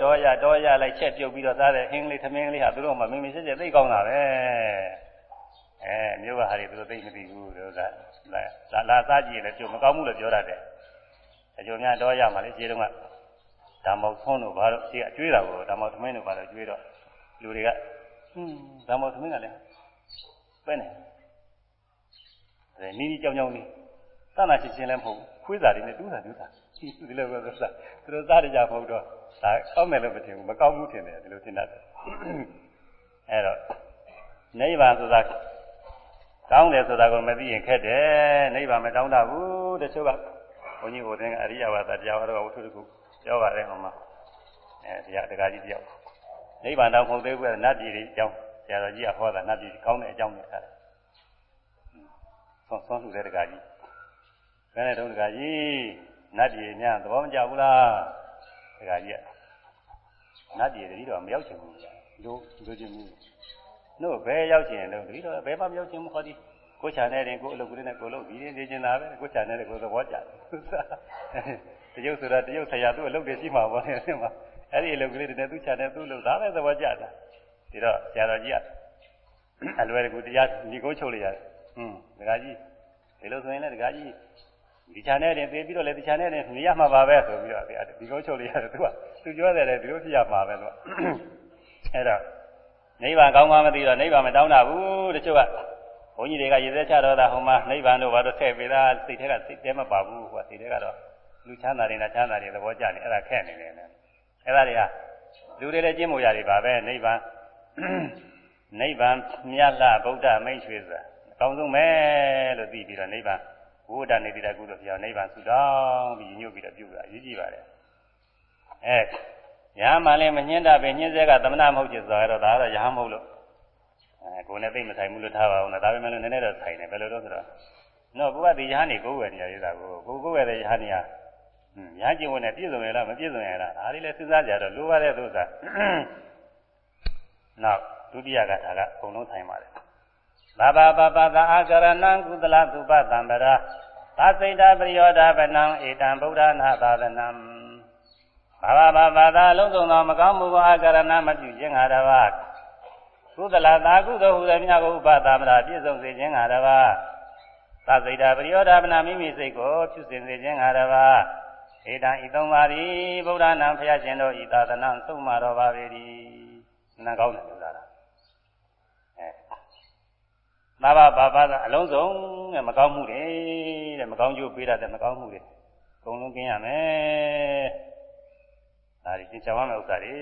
တော့ရတော့ရလိုက်ချက်ပြုတ်ပြီးတော့စားတဲ့အင်းလေးသမင်းလေးဟာသူတို့မှမင်းမစစ်စစ်သိကောင်းတာပဲအဲမျိုးကဟာတွေသူတို့သိမသိဘူးတို့ကလာလာစားကြည့်လည်းပြုတ်မကောင်းဘူးလို့ပြောတတ်တယ်အကျိုးများတော့ရမှလေခြေတုံးကဓမ္မောဆုံးတို့ဘာလို့ခြေအကျွေးတာကိုဓမ္မောသမင်းတို့ဘာလို့ကျွေးတော့လူတွေကဟွန်းဓမ္မောသမင်းကလည်းပဲနေအဲနီးနီးကြောင်ကြောင်နီးတဏှာချင်းချင်းလည်းမဟုတ်ဘူးခွေးစာတွေနဲ့တူးတာတူးတာ ဒီလိုပဲဆိုစားသူတို့စားကြမဟုတ်တော့ဒါကောင်းတယ်လို့မထင်ဘူးမကောင်းဘူးထင်တယ်ဒီလိုထင်တတ်တယ်အဲတော့နိဗ္ဗာန်ဆိုတာကောင်းတယ်ဆိုတာကိုမသိရင်ခက်တယ်နိဗ္ဗာန်မတောင်းတဘူးတချို့ကဘုန်းကြီးဟိုတဲ့အရိယဝါဒတရားဟောတော့ဝတ္ထုတခုပြောပါတယ်ဟောမှာအဲတရားတကားကြီးတယောက်နိဗ္ဗာန်တော့မဟုတ်သေးဘူးနတ်ပြည်ကြီးအကြောင်းဆရာတော်ကြီးကဟောတာနတ်ပြည်ကောင်းတဲ့အကြောင်းနဲ့ထားတယ်ဆွမ်းဆွမ်းလူတဲ့တကားကြီးဘယ်နဲ့တုံးတကားကြီး နတ်ပြည်များသဘောမကျဘူးလားတကားကြီးကနတ်ပြည်တတိတော့မရောက်ချင်ဘူးလို့လိုချင်ဘူးတို့ဘယ်ရောက်ချင်လို့တတိတော့ဘယ်မှမရောက်ချင်ဘူးခေါ်ဒီကိုချာနဲ့တင်ကိုအလုပ်ကလေးနဲ့ကိုလုပ်ပြီးနေချင်တာပဲကိုချာနဲ့ကိုသဘောကျတယ်တရုပ်ဆိုတာတရုပ်ဆရာသူ့အလုပ်တွေရှိမှာပေါ့လေမှာအဲ့ဒီအလုပ်ကလေးတွေနဲ့သူချာနဲ့သူ့လုပ်ဒါပဲသဘောကျတာဒီတော့ဆရာတော်ကြီးကအလွယ်တကူတရားညီကုန်းချုပ်လိုက်ရတယ်ဟွန်းဒကာကြီးဒီလိုဆိုရင်လည်းဒကာကြီး ဒီချာနဲ့တင်ပြီးတော့လည်းဒီချာနဲ့တင်နေရမှာပါပဲဆိုပြီးတော့ဒီကုန်းချုပ်လိုက်ရတယ်သူကသူပြောတယ်လေဒီလိုဖြစ်ရမှာပဲသူကအဲ့တော့နိဗ္ဗာန်ကောင်းမှမသိတော့နိဗ္ဗာန်မတောင်းတာဘူးတချို့ကဘုန်းကြီးတွေကရေစက်ချတော့တာဟိုမှာနိဗ္ဗာန်တို့ဘာလို့ထည့်ပေးတာစိတ်ထဲကစိတ်တဲမပါဘူးကွာစိတ်ထဲကတော့လူချမ်းသာနေတာချမ်းသာတယ်သဘောကျနေအဲ့ဒါခက်နေတယ်နဲ့အဲ့ဒါတွေကလူတွေလည်းကျင့်မို့ရတယ်ပါပဲနိဗ္ဗာန်နိဗ္ဗာန်မြတ်လာဗုဒ္ဓမိတ်ဆွေဆိုတာအကောင်းဆုံးပဲလို့သိပြီးတော့နိဗ္ဗာန် ဘုဒ္ဓနေတိတကုသိုလ်ပြောင်းနိဗ္ဗာန်ဆုတောင်းပြီးညှို့ပြီးတော့ပြုတာအရေးကြီးပါတယ်အဲရဟန်းမှလည်းမညှင်းတာပဲညှင်းစေကသမဏမဟုတ်ချင်ဆိုတော့ဒါကတော့ရဟန်းမဟုတ်လို့အဲကိုယ်နဲ့သိမဆိုင်ဘူးလို့ထားပါအောင်လားဒါပေမဲ့လည်းနည်းနည်းတော့ဆိုင်တယ်ဘယ်လိုတော့ဆိုတော့နော်ကိုကဒီရဟန်းနေကိုယ်ဝယ်နေရသေးတာကိုကိုကိုယ်ဝယ်တဲ့ရဟန်းနေရဟွန်းရဟန်းကျင့်ဝင်နဲ့ပြည့်စုံရလားမပြည့်စုံရလားဒါလေးလည်းစဉ်းစားကြတော့လိုပါတဲ့သုသာနောက်ဒုတိယကဒါကအကုန်လုံးဆိုင်ပါတယ် ဘာဘာဘာဘာသာအာကရဏံကုသလသုပသံဗရာသာစိတ်တာပရိယောဒဗနံဧတံဗုဒ္ဓနာသာသနံဘာဘာဘာဘာသာလုံးစုံသောမကောင်းမှုကိုအာကရဏမပြုခြင်းငါတပါးကုသလသာကုသိုလ်ဟူသည်မြတ်ကိုဥပသမရာပြည့်စုံစေခြင်းငါတပါးသစိတ်တာပရိယောဓမနာမိမိစိတ်ကိုဖြူစင်စေခြင်းငါတပါးဧတံဤသုံးပါးသည်ဗုဒ္ဓနာဖျားရှင်တို့ဤသာသနာသုံးပါတော်ပါပေ၏နာကောင်းတယ်လို့လားအဲ သာဘာဘာဘာသာအလုံးစုံတဲ့မကောင်းမှုတွေတဲ့မကောင်းကျိုးပေးတတ်တဲ့မကောင်းမှုတွေအကုန်လုံးกินရမယ်ဒါဒီသင်ချောင်းရမယ့်ဥစ္စာတွေ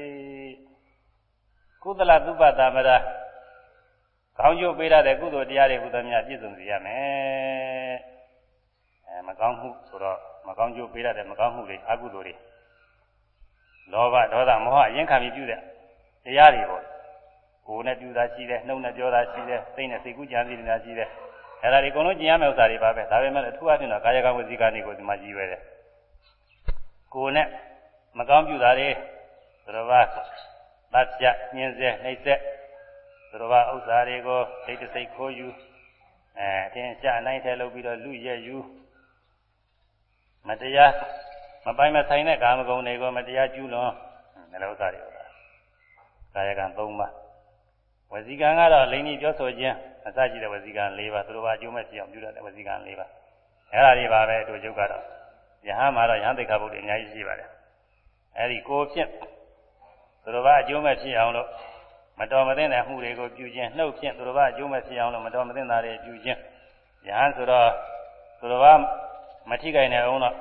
ကုသလသုပတာမရာကောင်းကျိုးပေးရတဲ့ကုသိုလ်တရားတွေကုသမြပြည့်စုံစေရမယ်အဲမကောင်းမှုဆိုတော့မကောင်းကျိုးပေးရတဲ့မကောင်းမှုတွေအကုသိုလ်တွေလောဘဒေါသမောဟအရင်ခံပြီးပြုတဲ့တရားတွေပေါ့ ကိုယ်နဲ့ပြုတာရှိတယ်နှုတ်နဲ့ပြောတာရှိတယ်စိတ်နဲ့စိတ်ကူးကြံစည်နေတာရှိတယ်အဲဒါတွေအကုန်လုံးကျင်ရမယ့်ဥစ္စာတွေပါပဲဒါပေမဲ့အထူးအဖြင့်တော့ကာယကံဝစီကံတွေကိုဒီမှာကြည့်ရဲတယ်ကိုယ်နဲ့မကောင်းပြုတာတွေသရဝသတ်ပြညင်းစေနှိမ့်ဆက်သရဝဥစ္စာတွေကိုစိတ်တစိတ်ခိုးယူအဲအတင်းရှာအနိုင်ထဲလုပ်ပြီးတော့လူရက်ယူမတရားမပိုင်မဆိုင်တဲ့ကာမဂုဏ်တွေကိုမတရားကျူးလွန်နှလုံးသားတွေပါကာယကံ၃ပါး ဝစီကံကတော့လိင်ကြီးပြောဆိုခြင်းအစရှိတဲ့ဝစီကံ၄ပါးသူတို့ကအကျိုးမဲ့ဖြစ်အောင်ပြုတတ်တဲ့ဝစီကံ၄ပါးအဲ့ဒါတွေပါပဲအတူချုပ်ကတော့ယဟန်မှာတော့ယဟန်သိက္ခာပုဒ်တွေအများကြီးရှိပါတယ်အဲ့ဒီကိုဖြင့်သူတို့ကအကျိုးမဲ့ဖြစ်အောင်လို့မတော်မသင့်တဲ့မှုတွေကိုပြုခြင်းနှုတ်ဖြင့်သူတို့ကအကျိုးမဲ့ဖြစ်အောင်လို့မတော်မသင့်တာတွေပြုခြင်းယဟန်ဆိုတော့သူတို့ကမထိခိုက်နေအောင်တော့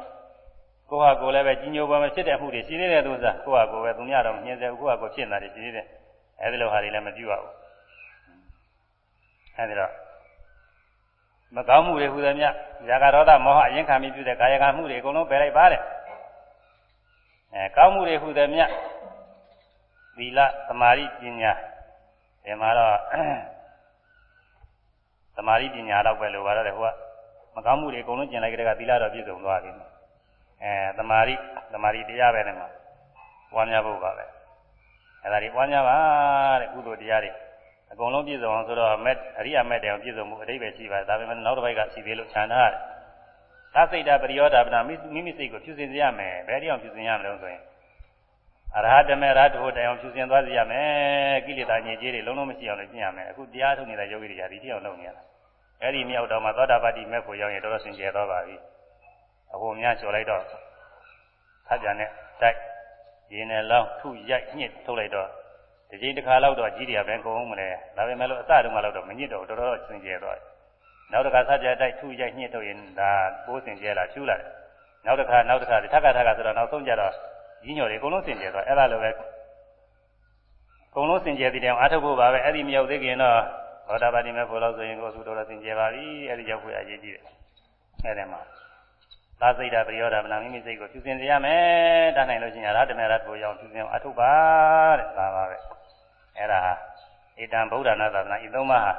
ကိုယ့်ဟာကိုယ်လည်းပဲကြီးညိုပွဲမဖြစ်တဲ့မှုတွေရှိနေတဲ့သူစားကိုယ့်ဟာကိုယ်ပဲသူများတော့ညှင်းစေကိုယ့်ဟာကိုယ်ဖြစ်နေတာတွေရှိနေတယ်အဲဒီလိုဟာတွေလည်းမပြုရဘူး အဲဒီတော့မကောင်းမှုတွေဟူသည်မြဇာကရောဒမောဟအရင်ခံပြီးပြုတဲ့ကာယကံမှုတွေအကုန်လုံးပယ်လိုက်ပါတဲ့အဲကောင်းမှုတွေဟူသည်မြသီလသမာဓိပညာဒီမှာတော့သမာဓိပညာတော့ပဲလိုပါတော့တယ်ဟိုကမကောင်းမှုတွေအကုန်လုံးကျင်လိုက်ကြတဲ့ကသီလတော့ပြည့်စုံသွားပြီအဲသမာဓိသမာဓိတရားပဲနဲ့မှာပွားများဖို့ပါပဲအဲဒါတွေပွားများပါတဲ့ကုသိုလ်တရားတွေ အကုန်လုံးပြည့်စုံအောင်ဆိုတော့မက်အရိယာမက်တယ်အောင်ပြည့်စုံမှုအတိပ္ပယ်ရှိပါတယ်ဒါပေမဲ့နောက်တစ်ပိုက်ကရှိသေးလို့ခြံထားတယ်သစိတ်တာပရိယောဒပနာမိမိစိတ်ကိုဖြူစင်စေရမယ်ဘယ်တရားဖြူစင်ရမလို့ဆိုရင်အရဟတမေရဟတဟိုတရားဖြူစင်သွားစေရမယ်ကိလေသာညစ်ကြေးတွေလုံးလုံးမရှိအောင်လည်းကျင့်ရမယ်အခုတရားထုတ်နေတဲ့ယောဂီတွေကဒီတရားလုပ်နေရတာအဲ့ဒီမြောက်တော့မှသောတာပတ္တိမဲ့ကိုရောက်ရင်တော်တော်စင်ကြယ်သွားပါပြီအဟိုများကျော်လိုက်တော့ဖတ်ပြန်နဲ့တိုက်ရင်းနဲ့လောင်းထုရိုက်ညှစ်ထုတ်လိုက်တော့ ဒီချိန်တစ်ခါလောက်တော့ကြီးတွေကပဲကုန်အောင်မလဲဒါပေမဲ့လို့အစတုန်းကတော့မညစ်တော့တော်တော်စင်ကြယ်သွားတယ်နောက်တစ်ခါဆက်ကြတိုက်ထုရိုက်ညှစ်ထုတ်ရင်ဒါပိုးစင်ကြယ်လာဖြူလာတယ်နောက်တစ်ခါနောက်တစ်ခါထပ်ခါထပ်ခါဆိုတော့နောက်ဆုံးကြတော့ကြီးညော်တွေအကုန်လုံးစင်ကြယ်သွားအဲ့ဒါလိုပဲအကုန်လုံးစင်ကြယ်တဲ့တောင်အားထုတ်ဖို့ပါပဲအဲ့ဒီမြောက်သေးခင်တော့ဘောဓဘာတိမဲ့ဖို့လို့ဆိုရင်ကိုယ်သူတော်တော်စင်ကြယ်ပါပြီအဲ့ဒီရောက်ခွေအရေးကြီးတယ်အဲ့ဒီမှာသာစိတ်ဓာပရိယောဓာမနာမိမိစိတ်ကိုဖြူစင်စေရမယ်တတ်နိုင်လို့ရှိရင်ရတမေရတ်ကိုရောက်ဖြူစင်အောင်အထုပါတဲ့ဒါပါပဲ အဲ့ဒါဣတံဗုဒ္ဓနာသာသနာဤသုံးပါးဟာ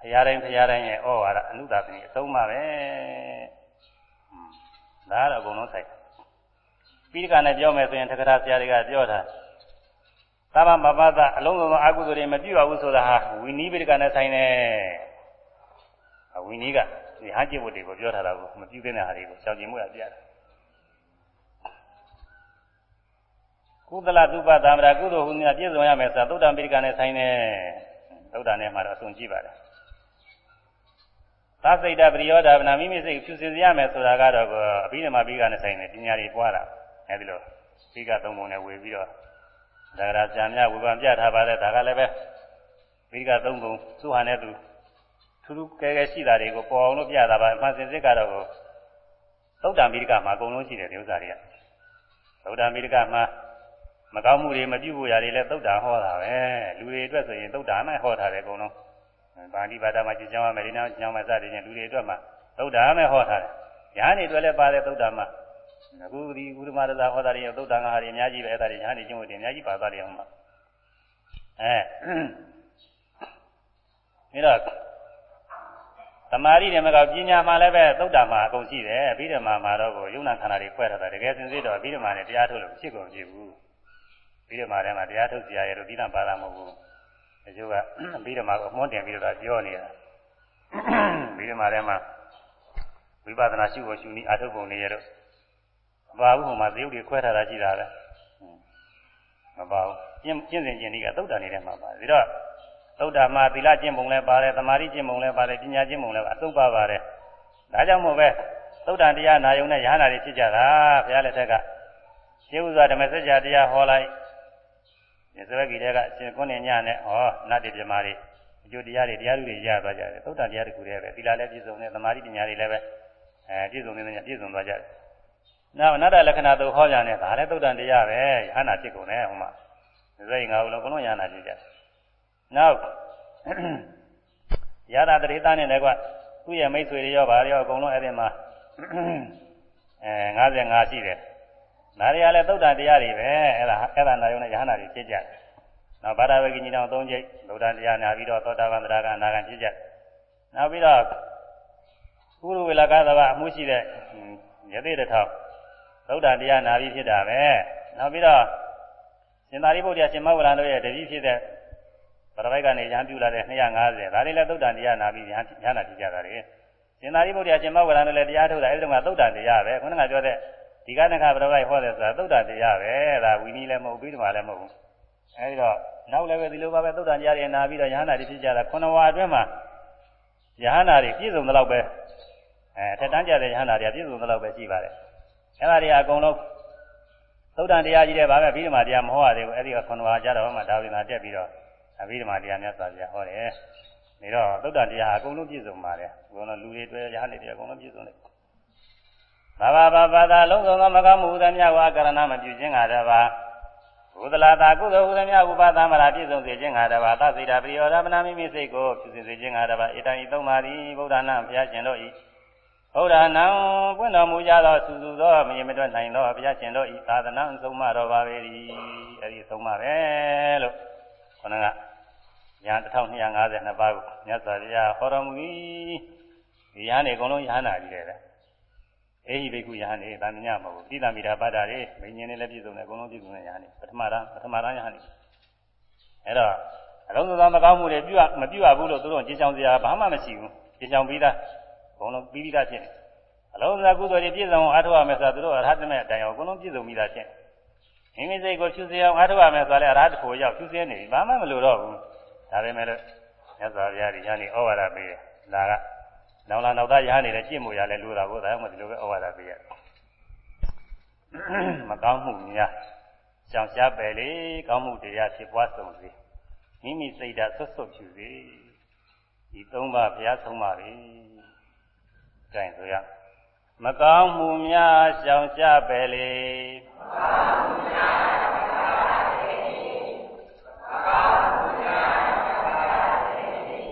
ဘုရားတိုင်းဘုရားတိုင်းရဲ့ဩဝါဒအနုသာပင်အသုံးပါပဲဒါကတော့အကုန်လုံးဆိုင်ပိဋကနဲ့ပြောမယ်ဆိုရင်တက္ကရာဆရာတွေကပြောတာသဗ္ဗမပသအလုံးစုံသောအကုသိုလ်တွေမပြုရဘူးဆိုတာဟာဝိနည်းပိဋကနဲ့ဆိုင်တယ်ဝိနည်းကဒီဟန်ကျင့်ဖို့တွေကိုပြောထားတာကိုမပြုသင့်တဲ့ဟာတွေကိုရှောင်ကျင်မှုရပြတ ကုသလသုပသမရာကုသိုလ်ဟုများပြည့်စုံရမယ်ဆိုတာသုတ္တံပိဋကနဲ့ဆိုင်တယ်သုတ္တနဲ့မှာတော့အဆုံးကြည့်ပါတယ်သစိတ်တပရိယောဓာဗနာမိမိစိတ်ဖြူစင်ရမယ်ဆိုတာကတော့အဘိဓမ္မာပိဋကနဲ့ဆိုင်တယ်ပညာတွေပွားတာအဲဒီလိုပိဋကသုံးပုံနဲ့ဝေပြီးတော့ဒါကြရာဆရာများဝေဖန်ပြထားပါတယ်ဒါကလည်းပဲပိဋကသုံးပုံသူ့ဟာနဲ့သူထူးထူးကဲကဲရှိတာတွေကိုပေါ်အောင်လို့ပြတာပါအမှန်စင်စစ်ကတော့သုတ္တံမိဒကမှာအကုန်လုံးရှိတယ်ဒီဥစ္စာတွေကသုတ္တံမိဒကမှာ မကောင်းမှုတွေမပြုဖို့ရတယ်လဲသုတ္တံဟောတာပဲလူတွေအတွက်ဆိုရင်သုတ္တံနဲ့ဟောထားတယ်အကုန်လုံးဗာဏိပါဒမှာကြည်ကြောင်းရမယ်ဒီနောက်ကြောင်းမစတဲ့ချင်းလူတွေအတွက်မှာသုတ္တံနဲ့ဟောထားတယ်ညာနေအတွက်လည်းပါတယ်သုတ္တံမှာအခုဒီဥဒ္ဓမာရသာဟောတာတွေသုတ္တံဟာတွေအများကြီးပဲအဲ့ဒါတွေညာနေချင်းဝင်တယ်အများကြီးပါသွားတယ်အောင်မှာအဲဒါသမာဓိတွေမကောပညာမှလည်းပဲသုတ္တမှာအကုန်ရှိတယ်ပြီးတယ်မှာမှာတော့ကိုယုံနာခန္ဓာတွေခွဲထားတာတကယ်စင်စစ်တော့ပြီးတယ်မှာလည်းတရားထုတ်လို့ဖြစ်ကုန်ဖြစ်ဘူး ပြီးတယ်မှာလည်းမှာတရားထုတ်ကြရလို့ပြီးတာပါတာမဟုတ်ဘူးအကျိုးကပြီးတယ်မှာကိုအမွှန်းတင်ပြီးတော့ပြောနေတာပြီးတယ်မှာလည်းမှာဝိပဿနာရှုဖို့ရှုနည်းအထုတ်ပုံနေရတော့ဘာဘူးဟိုမှာသရုပ်တွေခွဲထားတာရှိတာပဲမပါဘူးကျင့်ကျင့်စဉ်ကျင့်ဒီကသုတ်တန်နေတဲ့မှာပါတယ်ပြီးတော့သုတ်တာမှာသီလကျင့်ပုံလည်းပါတယ်သမာဓိကျင့်ပုံလည်းပါတယ်ပညာကျင့်ပုံလည်းအသုတ်ပါပါတယ်ဒါကြောင့်မို့ပဲသုတ်တန်တရားနာယုံနဲ့ရဟန္တာတွေဖြစ်ကြတာဘုရားလက်ထက်ကရှင်းဥစွာဓမ္မစကြာတရားဟောလိုက် ဒီစဝက်ကြီးတွေကအရှင်ကုဏ္ဏညနဲ့ဟောနတ်တိပြမာတွေအကျိုးတရားတွေတရားသူတွေရသွားကြတယ်သုတ်တန်တရားတခုတည်းပဲသီလလည်းပြည့်စုံတယ်သမာဓိပညာတွေလည်းပဲအဲပြည့်စုံနေတဲ့ညပြည့်စုံသွားကြတယ်နောက်အနတ္တလက္ခဏာတို့ဟောကြတယ်ဒါလည်းသုတ်တန်တရားပဲရဟန္တာဖြစ်ကုန်တယ်ဟိုမှာဒီစိတ်ငါဘူးလုံးဘုလုံးရဟန္တာဖြစ်ကြတယ်နောက်ရတာတရိသနဲ့လည်းကွသူ့ရဲ့မိတ်ဆွေတွေရောဗာရောအကုန်လုံးအဲ့ဒီမှာအဲ55ရှိတယ် ဒါတွေကလည်းသုတ်တန်တရားတွေပဲအဲ့ဒါအဲ့ဒါနာယုံနဲ့ယဟနာတွေဖြစ်ကြတယ်နောက်ဗာဒဝေကိညီတော်၃ကျိတ်သုတ်တန်တရားနာပြီးတော့သောတာပန်တရားကအနာဂံဖြစ်ကြတယ်နောက်ပြီးတော့ကုရဝေလကသဘာအမှုရှိတဲ့ယသိတထောင်သုတ်တန်တရားနာပြီးဖြစ်တာပဲနောက်ပြီးတော့ရှင်သာရိပုတ္တရာရှင်မောဂလန်တို့ရဲ့တတိဖြစ်တဲ့ပရပိုက်ကနေရဟန်းပြုလာတဲ့250ဒါတွေလည်းသုတ်တန်တရားနာပြီးရဟန်းရဟနာဖြစ်ကြတာလေရှင်သာရိပုတ္တရာရှင်မောဂလန်တို့လည်းတရားထုတ်တာအဲဒီတော့ကသုတ်တန်တရားပဲခုနကပြောတဲ့ ဒီကနခပရပိုက်ဟောတယ်ဆိုတာသုတ်တန်တရားပဲဒါဝီနည်းလည်းမဟုတ်ပြီးဒီမှာလည်းမဟုတ်ဘူးအဲဒီတော့နောက်လည်းပဲဒီလိုပါပဲသုတ်တန်တရားတွေနာပြီးတော့ရဟနာတွေဖြစ်ကြတာခုနဝါအတွင်းမှာယဟနာတွေပြည့်စုံသလောက်ပဲအဲထက်တန်းကြတဲ့ယဟနာတွေပြည့်စုံသလောက်ပဲရှိပါတယ်အဲဒါတွေအကုန်လုံးသုတ်တန်တရားကြီးတဲ့ဘာပဲပြီးဒီမှာတရားမဟောရသေးဘူးအဲဒီကခုနဝါကြတော့မှဒါဝိနာတက်ပြီးတော့အဘိဓမ္မာတရားများစွာပြဟောတယ်။နေတော့သုတ္တတရားအကုန်လုံးပြည့်စုံပါတယ်။ဘုရားလူတွေတွေ့ရဟန်းတွေအကုန်လုံးပြည့်စုံတယ်။ ဘာဘာဘာဘာသာလုံးစုံသောမကောင်းမှုသမျှဝါကရဏမပြုခြင်းငါတပါဘုဒ္ဓလာတာကုသိုလ်ဟုသမျှဥပါသမရာပြည့်စုံစေခြင်းငါတပါသစိတာပရိယောဓမနာမိမိစိတ်ကိုပြုစေခြင်းငါတပါဧတံဤသုံးပါသည်ဗုဒ္ဓနာဘုရားရှင်တို့ဤဗုဒ္ဓနာပွင့်တော်မူကြသောစုစုသောမြင်မတွက်နိုင်သောဘုရားရှင်တို့ဤသာသနာဆုံးမတော်ပါပေ၏အဲဒီဆုံးမပဲလို့ခဏကညာ1252ပါးကိုမြတ်စွာဘုရားဟောတော်မူ၏ဒီယဟန်တွေအကုန်လုံးယဟန်နာကြီးတယ်ပဲ အေဟိဘိက္ခုယဟန်တွေတာမညမဟုတ်ဘူးတိတမိတာပါဒတွေမင်းင်းနဲ့လည်းပြည့်စုံတယ်အကုန်လုံးပြည့်စုံတဲ့ယဟန်တွေပထမရပထမရယဟန်တွေအဲ့တော့အလုံးစုံသောမကောင်းမှုတွေပြုမပြုရဘူးလို့သူတို့ကြေချောင်စရာဘာမှမရှိဘူးကြေချောင်ပြီးသားအကုန်လုံးပြီးပြီးသားဖြစ်တယ်အလုံးစုံကုသိုလ်တွေပြည့်စုံအောင်အားထုတ်ရမယ်ဆိုတော့သူတို့အရဟတမေအတိုင်းအောင်အကုန်လုံးပြည့်စုံပြီးသားဖြစ်မိမိစိတ်ကိုဖြူစေအောင်အားထုတ်ရမယ်ဆိုတော့လည်းအရဟတဖို့ရောက်ဖြူစေနေပြီဘာမှမလိုတော့ဘူးဒါပေမဲ့လို့မြတ်စွာဘုရားဒီညာနေဩဝါဒပေးတယ်ဒါက နောင်လာနောက်သားရဟန်းနေတဲ့ကြည့်မှုရလဲလို့တာကိုဒါမှမဒီလိုပဲဩဝါဒပေးရတယ်မကောင်းမှုများကြောင်ရှားပယ်လေကောင်းမှုတရားဖြစ်ပွားဆုံးစေမိမိစိတ်ဓာတ်ဆွတ်ဆွတ်ဖြူစေဒီသုံးပါးဘုရားဆုံးပါပြီကြိုင်ဆိုရမကောင်းမှုများရှောင်ရှားပယ်လေမကောင်းမှုများရှောင်ရှားပယ်လေ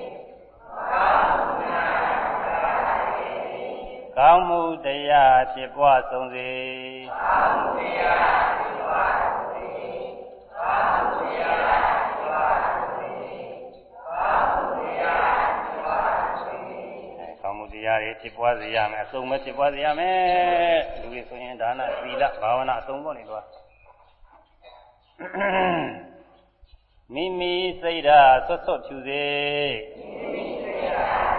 မကောင်းမှုများ ကောင်းမှုတရားဖြစ်ပွားဆုံးစေကောင်းမှုတရားဖြစ်ပွားဆုံးစေကောင်းမှုတရားဖြစ်ပွားဆုံးစေကောင်းမှုတရားဖြစ်ပွားဆုံးစေကောင်းမှုတရားတွေဖြစ်ပွားစေရမယ်အစုံပဲဖြစ်ပွားစေရမယ်လူတွေဆိုရင်ဒါနသီလဘာဝနာအစုံပေါ်နေတော့မိမိစိတ်ဓာတ်ဆွတ်ဆွတ်ဖြူစေမိမိစိတ်ဓာတ်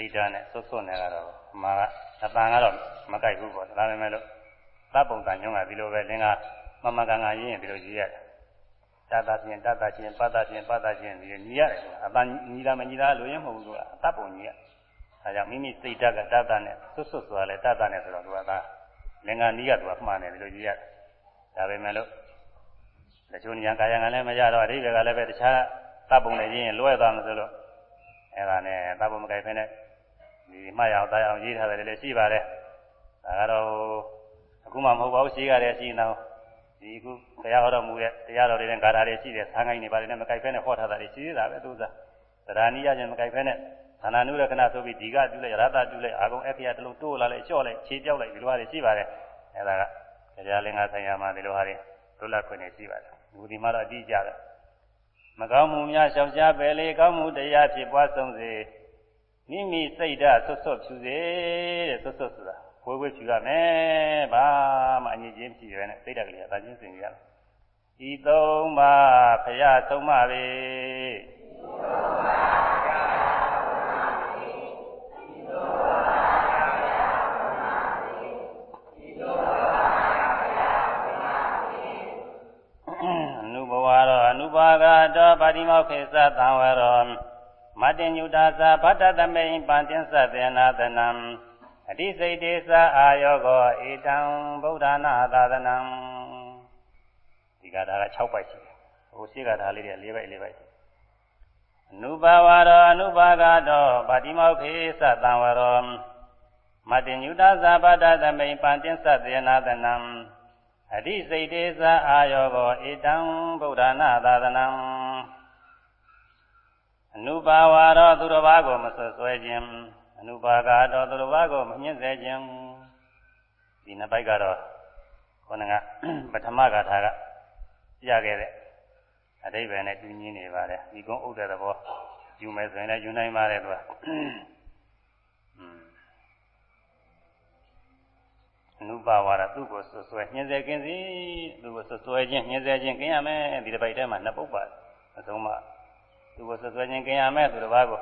စိတ်ဓာတ်နဲ့ဆွတ်ဆွတ်နေကတော့မာအတန်ကတော့မကြိုက်ဘူးပေါ့ဒါပေမဲ့လို့သတ်ပုံတန်ညုံးကဒီလိုပဲလင်းကမမကန်ကန်ရင်းရင်ဒီလိုကြီးရတယ်တတ်တာချင်းတတ်တာချင်းပတ်တာချင်းပတ်တာချင်းဒီညီရတယ်အတန်ညီတာမညီတာလိုရင်းမဟုတ်ဘူးသူကအတတ်ပုံညီရအဲကြောင့်မိမိစိတ်ဓာတ်ကတတ်တာနဲ့ဆွတ်ဆွတ်ဆိုတာလဲတတ်တာနဲ့ဆိုတော့သူကသာလင်္ကာနီးကသူကမှားနေတယ်လို့ကြီးရတယ်ဒါပေမဲ့လို့တချို့ဉာဏ်ကာယငံလည်းမရတော့အဓိပ္ပာယ်ကလည်းပဲတခြားတပ်ပုံနဲ့ရင်းရင်လွဲသွားမှဆိုလို့အဲ့ဒါနဲ့တပ်ပုံမကြိုက်ဖ ೇನೆ ဒီမှတ်ရအောင်တားအောင်ရေးထားတယ်လည်းရှိပါတယ်ဒါကတော့အခုမှမဟုတ်ပါဘူးရှိကြတယ်ရှိနေတော့ဒီခုတရားဟောတော်မူတဲ့တရားတော်တွေနဲ့ဂါထာတွေရှိတယ်ဆန်းကိုင်းနေပါတယ်နဲ့မကြိုက်ဖ ೇನೆ ဟောထားတာတွေရှိသေးတာပဲသူစားသရဏိယချင်းမကြိုက်ဖ ೇನೆ သန္နာနုရခဏဆိုပြီးဒီကပြုလိုက်ရတပြုလိုက်အာကုံအခရာတလုံးတိုးလာလိုက်လျှော့လိုက်ခြေပြောက်လိုက်ဒီလိုဟာတွေရှိပါတယ်အဲ့ဒါကတရားလင်္ကာဆိုင်ရာမှာဒီလိုဟာတွေလွတ်လပ်ခွင့်နေရှိပါတယ်လူဒီမှာတော့အတိအကျပဲမကောင်းမှုများရှောင်ရှားပယ်လေကောင်းမှုတရားဖြစ်ပွားဆုံးစေ မိမိစိတ်ဓာတ်ဆွတ်ဆွတ်ဖြူစေတဲ့ဆွတ်ဆွတ်ဆိုတာဝဲဝဲဖြူရမယ်ဘာမှအငြင်းချင်းဖြူရနဲ့စိတ်ဓာတ်ကလေးကသာချင်းစင်ကြရဤသုံးပါဖရာသုံးပါပဲအနုဘဝရောအနုဘာဂတောပါတိမောခေသသံဝရော မတ္တညုတာသာဗတ္တသမိန်ပန္တင်သသေနာသနံအတိစိတ်တေသာအာယောကောဧတံဗုဒ္ဓနာသာသနံဒီကထာက6ပိုက်ရှိတယ်ဟိုရှိကထာလေးတွေ4ပိုက်4ပိုက်ရှိအနုဘာဝရောအနုဘာဂတောပါတိမောခေသသံဝရောမတ္တညုတာသာဗတ္တသမိန်ပန္တင်သသေနာသနံအတိစိတ်တေသာအာယောကောဧတံဗုဒ္ဓနာသာသနံ အနုပါဝါရောသူတော်ဘာကိုမဆွဆွဲခြင်းအနုပါကာတော်သူတော်ဘာကိုမညှင်းစေခြင်းဒီနှစ်ပိုက်ကတော့ခေါင်းကပထမဂါထာကပြခဲ့တဲ့အတိဘယ်နဲ့တူညီနေပါတယ်ဒီကုန်းဥဒ္ဒတဲ့ဘောယူမယ်ဆိုရင်လည်းယူနိုင်ပါတယ်သူကအနုပါဝါဒသူ့ကိုဆွဆွဲညှင်းစေခြင်းစီသူ့ကိုဆွဆွဲခြင်းညှင်းစေခြင်းกินရမယ်ဒီတစ်ပိုက်ထဲမှာနှစ်ပုတ်ပါအဆုံးမှ သူကိုဆွဆွဲခြင်းကင်ရမယ်သူတစ်ပါးကို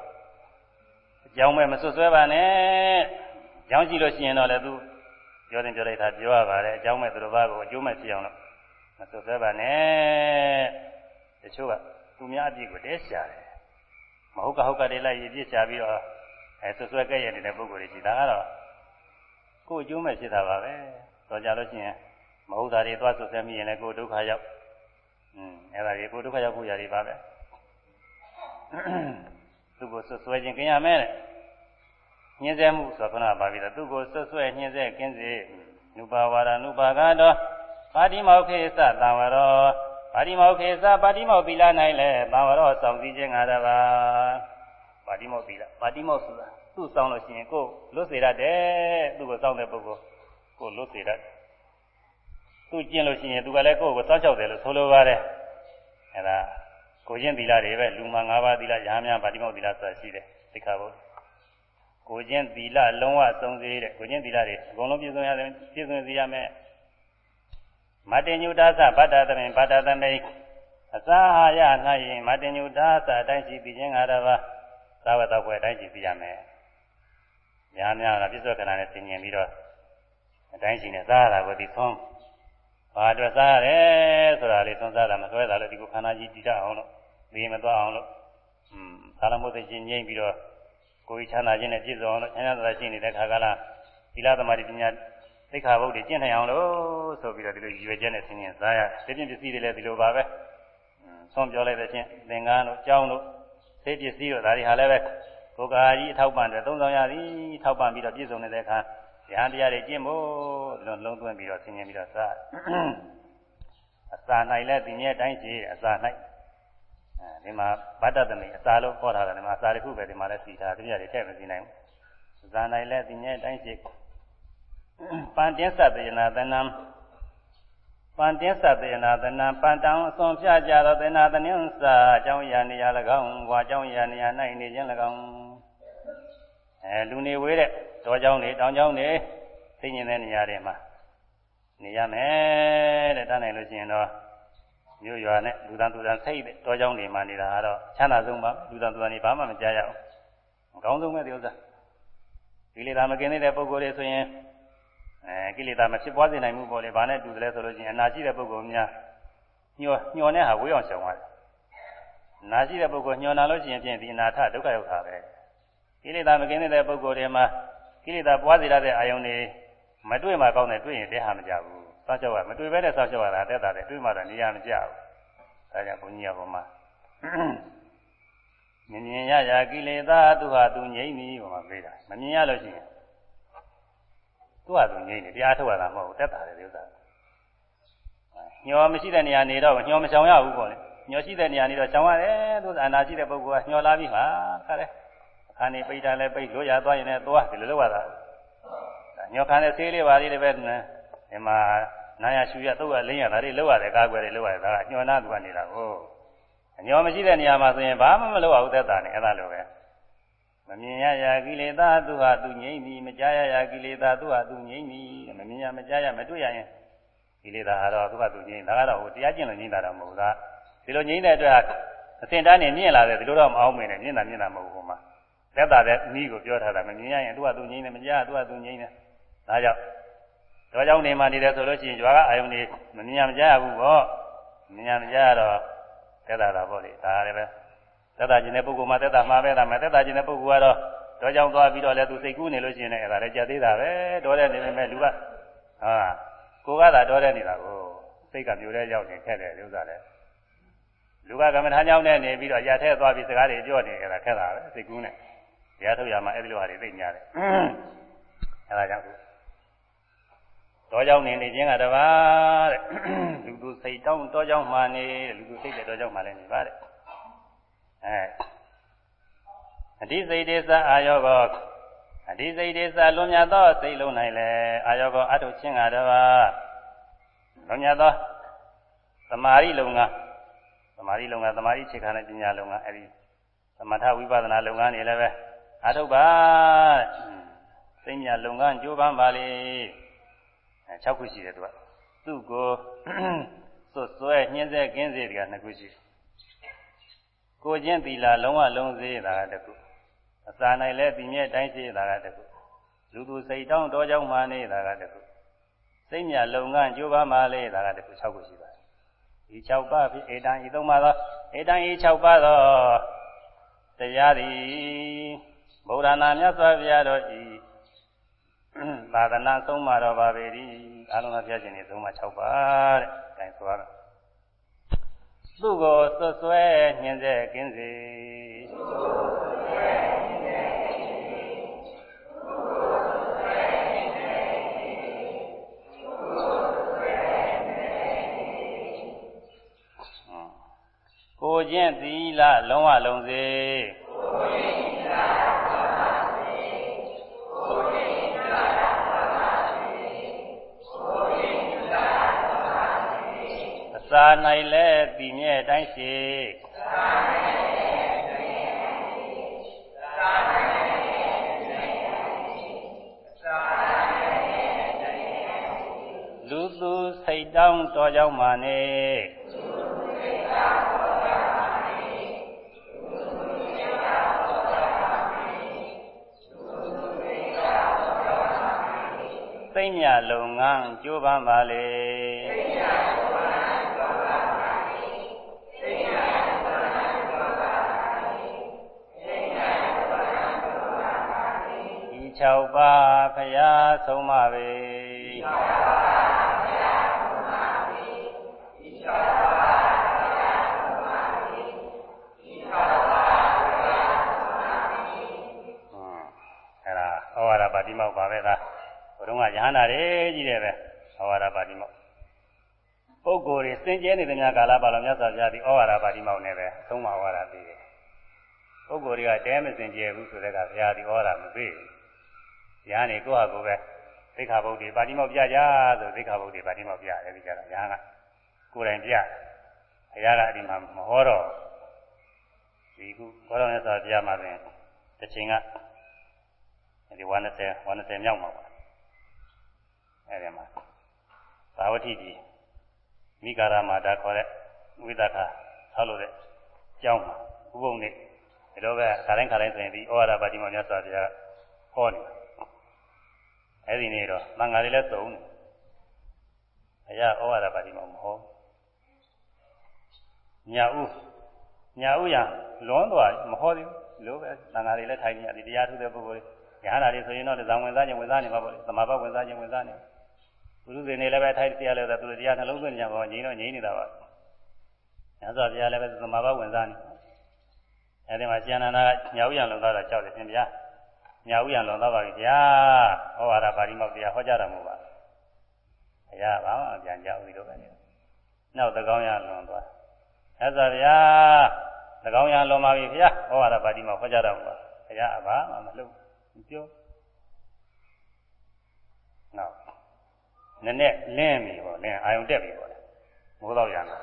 အကြောင်းမဲ့မဆွဆွဲပါနဲ့။ကြောင်းရှိလို့ရှိရင်တော့လည်းသူပြောတင်ပြောလိုက်တာပြောရပါတယ်။အကြောင်းမဲ့သူတစ်ပါးကိုအကျိုးမဲ့ဖြစ်အောင်လို့မဆွဆွဲပါနဲ့။တချို့ကသူများအပြစ်ကိုတဲရှာတယ်။မဟုတ်ကဟုတ်ကတည်းကရည်ပြစ်ရှာပြီးတော့အဲဆွဆွဲကြရတဲ့ပုဂ္ဂိုလ်တွေရှိတာကတော့ကိုယ်အကျိုးမဲ့ဖြစ်တာပါပဲ။တော့ကြလို့ရှိရင်မဟုတ်တာတွေသွားဆွဆွဲမိရင်လည်းကိုယ်ဒုက္ခရောက်။အင်းအဲ့ဒါတွေကိုယ်ဒုက္ခရောက်ဖို့ຢာတွေပါပဲ။ သူ့ကိုဆွဆွဲခြင်းကင်းရမယ်တဲ့ညှင်းဆဲမှုဆိုတော့ခဏပါပြီတော့သူ့ကိုဆွဆွဲညှင်းဆဲကင်းစေနုပါဝါဒနုပါကတော့ပါတိမောခေသတံဝရောပါတိမောခေသပါတိမောသီလ၌လဲတံဝရောစောင့်စည်းခြင်းငါတပါပါတိမောသီလပါတိမောဆိုတာသူ့ဆောင်လို့ရှိရင်ကိုယ်လွတ်စေတတ်တယ်သူ့ကိုစောင့်တဲ့ပုဂ္ဂိုလ်ကိုယ်လွတ်စေတတ်သူ့ကျင့်လို့ရှိရင်သူကလည်းကိုယ့်ကိုစောင့်ရှောက်တယ်လို့ဆိုလိုပါတယ်အဲဒါ ကိုကျင့်သီလတွေပဲလူမှ၅ပါးသီလရဟန်းများဗာတိမောသီလဆိုတာရှိတယ်သိက္ခာပုဒ်ကိုကျင့်သီလလုံးဝစုံစည်းတဲ့ကိုကျင့်သီလတွေအကုန်လုံးပြည့်စုံရတယ်ပြည့်စုံစေရမယ်မတ္တညုတာသဗတ္တသမင်ဗတ္တသမိအစာဟာရ၌မတ္တညုတာသအတိုင်းရှိပြီးခြင်းငါတပါးသာဝတ္တဘွယ်အတိုင်းရှိပြီးရမယ်များများတော့ပြစ္ဆုတ်ခဏနဲ့သင်ញင်ပြီးတော့အတိုင်းရှိနေစားရတာကိုဒီသုံးဘာအတွက်စားရတယ်ဆိုတာလေးသုံးစားတာမဆွဲတာလို့ဒီကိုခန္ဓာကြီးတည်တတ်အောင်လို့ ဒီမသွားအောင်လို့อืมသာလမုတ်သိချင်းငြိမ့်ပြီးတော့ကိုယ်ချမ်းသာခြင်းနဲ့ပြည့်စုံအောင်လို့ချမ်းသာရှိနေတဲ့ခါကလာသီလသမာဓိပညာသိက္ခာပုဒ်တွေကျင့်နိုင်အောင်လို့ဆိုပြီးတော့ဒီလိုရွယ်ချက်နဲ့ဆင်းရဲစားရဒီပြင်ပစ္စည်းတွေလည်းဒီလိုပါပဲဆွန့်ပြောလိုက်တဲ့ချင်းသင်္ကန်းတို့ကြောင်းတို့သိပစ္စည်းတို့ဒါတွေဟာလည်းပဲကိုယ်ကာကြီးအထောက်ပံ့တယ်သုံးဆောင်ရသည်ထောက်ပံ့ပြီးတော့ပြည့်စုံနေတဲ့အခါဉာဏ်တရားတွေကျင့်ဖို့လုံးလုံးသွင်းပြီးတော့ဆင်ញင်ပြီးတော့စားအစာ၌လည်းဒီနေ့တိုင်းရှိအစာ၌အဲ ဒီမှာဗတ္တသမိအစာလို့ခေါ်ထားတယ်ဒီမှာအစာတစ်ခုပဲဒီမှာလည်းစီထားတပြည့်တွေထည့်မစီနိုင်ဘူးဇာနိုင်လည်းဒီညအတိုင်းရှိပန်တင်းသတေနာသနံပန်တင်းသတေနာသနံပန်တံအစွန်ဖြကြသောသေနာသနိဉ္စာအကြောင်းရာနေရာ၎င်းဝါအကြောင်းရာနေရာ၌နေခြင်း၎င်းအဲလူနေဝေးတဲ့တောကြောင်းတွေတောင်ကြောင်းတွေသိဉ္ဇင်တဲ့နေရာတွေမှာနေရမယ်တဲ့တန်းနိုင်လို့ရှိရင်တော့ မြို့ရွာနဲ့လူသားသူသားစိတ်တောကြောင်းနေမှနေတာကတော့ချမ်းသာဆုံးပါလူသားသူသားနေဘာမှမကြားရအောင်အကောင်းဆုံးပဲဒီဥစ္စာကိလေသာမကင်းတဲ့ပုဂ္ဂိုလ်တွေဆိုရင်အဲကိလေသာမဖြစ်ပွားစေနိုင်ဘူးပေါ့လေဘာနဲ့တူတယ်လဲဆိုလို့ချင်းအနာရှိတဲ့ပုဂ္ဂိုလ်များညှော်ညှော်နဲ့ဟာဝေးအောင်ရှောင်ရတယ်နာရှိတဲ့ပုဂ္ဂိုလ်ညှော်လာလို့ရှိရင်ဖြင့်ဒီအနာထဒုက္ခရောက်တာပဲကိလေသာမကင်းတဲ့ပုဂ္ဂိုလ်တွေမှာကိလေသာပွားစေရတဲ့အာယုန်တွေမတွေ့မှကောင်းတယ်တွေ့ရင်တဲဟာမကြဘူး စောင့်ရှောက်ရမတွေ့ပဲနဲ့စောင့်ရှောက်ရတာတက်တာတယ်တွေ့မှတော့နေရာမကြဘူးဒါကြောင့်ဘုန်းကြီးကပေါ်မှာမြင်မြင်ရရကိလေသာသူဟာသူငြိမ့်ပြီပေါ်မှာပြေးတာမမြင်ရလို့ရှိရင်သူဟာသူငြိမ့်နေတရားထုတ်ရတာမဟုတ်ဘူးတက်တာတယ်ဒီဥစ္စာညောမရှိတဲ့နေရာနေတော့ညောမချောင်ရဘူးပေါ့လေညောရှိတဲ့နေရာနေတော့ချောင်ရတယ်သူအနာရှိတဲ့ပုဂ္ဂိုလ်ကညောလာပြီမှာခါတယ်ခါနေပိတ်တာလည်းပိတ်လို့ရသွားရင်လည်းသွားဒီလိုလုပ်ရတာညောခံတဲ့သေးလေးပါလေးတွေပဲဒီမှာ နာရရှူရတော့ရလင်းရတာတွေလုပ်ရတယ်ကားကွယ်တွေလုပ်ရတယ်ဒါကညောနာသူကနေတာကိုညောမရှိတဲ့နေရာမှာဆိုရင်ဘာမှမလုပ်ရဘူးသက်တာနေအဲ့ဒါလိုပဲမမြင်ရရာကိလေသာသူဟာသူငြိမ့်သည်မကြားရရာကိလေသာသူဟာသူငြိမ့်သည်မမြင်ရမကြားရမတွေ့ရရင်ကိလေသာကတော့သူကသူငြိမ့်ဒါကတော့ဟိုတရားကျင့်လို့ငြိမ့်တာတော့မဟုတ်ဘူးဒီလိုငြိမ့်တဲ့အတွက်အစင်တန်းနေမြင့်လာတယ်ဒီလိုတော့မအောင်မင်းနဲ့မြင့်တာမြင့်တာမဟုတ်ဘူးဟိုမှာသက်တာတဲ့နီးကိုပြောထားတာမမြင်ရရင်သူကသူငြိမ့်တယ်မကြားသူကသူငြိမ့်တယ်ဒါကြောင့် တော့ကြောင့်နေမှနေတယ်ဆိုလို့ရှိရင်ကြွားကအာယုန်နေမမြင်ရမကြားရဘူးပေါ့မြညာမကြတော့သက်သာတာပေါ့လေဒါလည်းပဲသက်သာခြင်းတဲ့ပုဂ္ဂိုလ်မှာသက်သာမှာပဲဒါမှသက်သာခြင်းတဲ့ပုဂ္ဂိုလ်ကတော့တော့ကြောင့်သွားပြီးတော့လည်းသူစိတ်ကူးနေလို့ရှိရင်လည်းအဲ့ဒါလည်းကြက်သေးတာပဲတော်တဲ့နေပေမဲ့လူကဟာကိုကသာတော်တဲ့နေတာကိုစိတ်ကမျိုးတဲ့ရောက်နေခက်တယ်ဥစ္စာလည်းလူကကမ္မထာကြောင့်နဲ့နေပြီးတော့ရထဲသွားပြီးစကားတွေပြောနေအဲ့ဒါခက်တာပဲစိတ်ကူးနေတရားထုတ်ရမှာအဲ့ဒီလိုဟာတွေသိညာတယ်အဲ့ဒါကြောင့် တောကြောင့်နေနေခြင်းကတပါတဲ့လူသူစိတ်တောင်းတောကြောင့်မှနေလူသူစိတ်တဲ့တောကြောင့်မှလည်းနေပါတဲ့အဲအတိစိတ်ဒေသအာယောကောအတိစိတ်ဒေသလွန်မြတ်သောစိတ်လုံး၌လည်းအာယောကောအထုချင်းကတပါလွန်မြတ်သောသမာဓိလုံကသမာဓိလုံကသမာဓိခြေခံတဲ့ပညာလုံကအဲဒီသမထဝိပဿနာလုံကနေလည်းပဲအထုပါစိတ်မြလုံကကြိုးပမ်းပါလေ 6ခုရှိတယ်သူကသူ့ကိုစွတ်စွဲညှင်းဆဲကင်းစေတက2ခုရှိကိုချင်းသီလာလုံးဝလုံးစေတာကတခုအစာနိုင်လဲပြင်းမြဲတိုင်းစေတာကတခုလူသူစိတ်တောင်းတော်ကြောင့်မှနေတာကတခုစိတ်မြလုံငန်းကြိုးပမ်းပါလေတာကတခု6ခုရှိပါတယ်ဒီ6ပါးဖြစ်ဧတံဤသုံးပါးသောဧတံဤ6ပါးသောတရားသည်ဗုဒ္ဓနာမြတ်စွာဘုရားတော်ဤ သာသနာဆုံးမတော်ပါပေ၏အလုံးစုံဖျက်ခြင်းတွေဆုံးမ6ပါးတဲ့အဲဆိုရတော့သူ့ကိုသွတ်ဆွဲညှင်းစေကင်းစေကိုချင်းသီလလုံးဝလုံးစေကိုချင်းသီလ စာ၌လည်းပြီးမြဲတိုင်းရှိစာ၌လည်းပြီးမြဲတိုင်းရှိစာ၌လည်းပြီးမြဲတိုင်းရှိစာ၌လည်းပြီးမြဲတိုင်းရှိလူသူစိတ်တောင်းတော်ကြောင်းမှနေလူသူစိတ်တောင်းတော်ကြောင်းမှနေလူသူစိတ်တောင်းတော်ကြောင်းမှနေလူသူစိတ်တောင်းတော်ကြောင်းမှနေသိညာလုံငန်းကြိုးပမ်းပါလေသိညာ 6ပါးဖရာဆုံးမပေ6ပါးဖရာဆုံးမပေဒီ6ပါးဖရာဆုံးမပေဒီ6ပါးဖရာဆုံးမပေဟွန်းအဲ့ဒါဩဝါဒပါတိမောက်ပါပဲသားဘုရုံးကယဟန္တာတွေကြီးတယ်ပဲဩဝါဒပါတိမောက်ပုဂ္ဂိုလ်တွေစင်ကြဲနေတဲ့များကာလပါလို့မြတ်စွာဘုရားဒီဩဝါဒပါတိမောက်နဲ့ပဲသုံးပါဝါဒပေးတယ်ပုဂ္ဂိုလ်တွေကတဲမစင်ကြဲဘူးဆိုတဲ့ကဘုရားဒီဩဝါဒမပေးဘူး ညာနေကိုယ့်ဟာကိုယ်ပဲသိက္ခာပုဒ်တွေပါဠိမောက်ပြကြဆိုသိက္ခာပုဒ်တွေပါဠိမောက်ပြတယ်ဒီကြတော့ညာကကိုယ်တိုင်ပြဘုရားကအဲ့ဒီမှာမဟောတော့ဒီခုဘောတော်မြတ်စွာဘုရားမှာပင်တစ်ချိန်ကဒီ120 120မြောက်မှာပါအဲ့ဒီမှာသာဝတိကြီးမိဂါရမာတာခေါ်တဲ့ဝိသခာဆောက်လို့တဲ့ကျောင်းမှာဥပုံနဲ့ဒီလိုပဲခါတိုင်းခါတိုင်းဆိုရင်ဒီဩဝါဒပါတိမောမြတ်စွာဘုရားဟောနေ အဲ့ဒီနေ့တော့မင်္ဂလာလေးလည်းသုံးတယ်အရာဩဝါဒပါတိမမဟုတ်ညာဥညာဥရလွန်သွားမဟောသေးဘူးလို့ပဲသံဃာတွေလည်းထိုင်နေရဒီတရားထုတဲ့ပုဂ္ဂိုလ်တွေညာနာတွေဆိုရင်တော့ဇံဝင်စားခြင်းဝင်စားနေမှာပေါ့လေသမာဘဝင်စားခြင်းဝင်စားနေဘုရုဇင်တွေလည်းပဲထိုင်တရားလည်းသူတို့တရားနှလုံးသွင်းကြပါငြိမ်းတော့ငြိမ်းနေတာပါညာစွာဘုရားလည်းပဲသမာဘဝင်စားနေအဲဒီမှာကျန်နာကညာဥရလုံသားတာကြောက်တယ်ရှင်ဗျာ ညာဥယံလွန်သွားပါပြီဗျာဟောဝါဒပါဠိမောက်တရားဟောကြားတော်မူပါဘုရားဘာမှပြန်ကြဘူးလို့ပဲနေနောက်သကောင်းရလွန်သွားအဲ့ဒါဗျာသကောင်းရလွန်ပါပြီဗျာဟောဝါဒပါဠိမောက်ဟောကြားတော်မူပါဘုရားအဘာမှမလုပ်ပြောနောက်နည်းနည်းလင်းပြီပေါ့လင်းအာယုံတက်ပြီပေါ့မိုးတော့ရလာ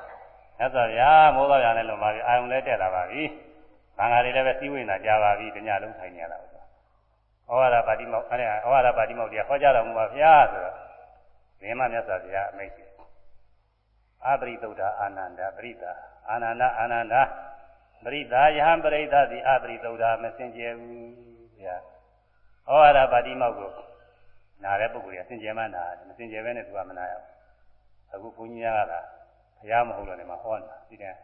အဲ့ဒါဗျာမိုးတော့ရလည်းလွန်ပါပြီအာယုံလည်းတက်လာပါပြီဘာငါတွေလည်းပဲစီးဝင်တာကြားပါပြီတညလုံးထိုင်နေရတာ ဩဝါဒပါတိမောက်အဲ့ဒါဩဝါဒပါတိမောက်တရားဟောကြားတော်မူပါဗျာဆိုတော့မြင်မမြတ်စွာဘုရားအမိန့်ရှိအပရိသုဒ္ဓအာနန္ဒပရိသအာနန္ဒအာနန္ဒပရိသာယဟံပရိသသည်အပရိသုဒ္ဓမစင်ကြယ်ဘူးဗျာဩဝါဒပါတိမောက်ကိုနားတဲ့ပုဂ္ဂိုလ်ကစင်ကြယ်မှနားမစင်ကြယ်ပဲနဲ့သူကမနာရဘူးအခုဘုန်းကြီးကလာဘုရားမဟုတ်လို့လည်းမဟောနေတာဒီတဲ့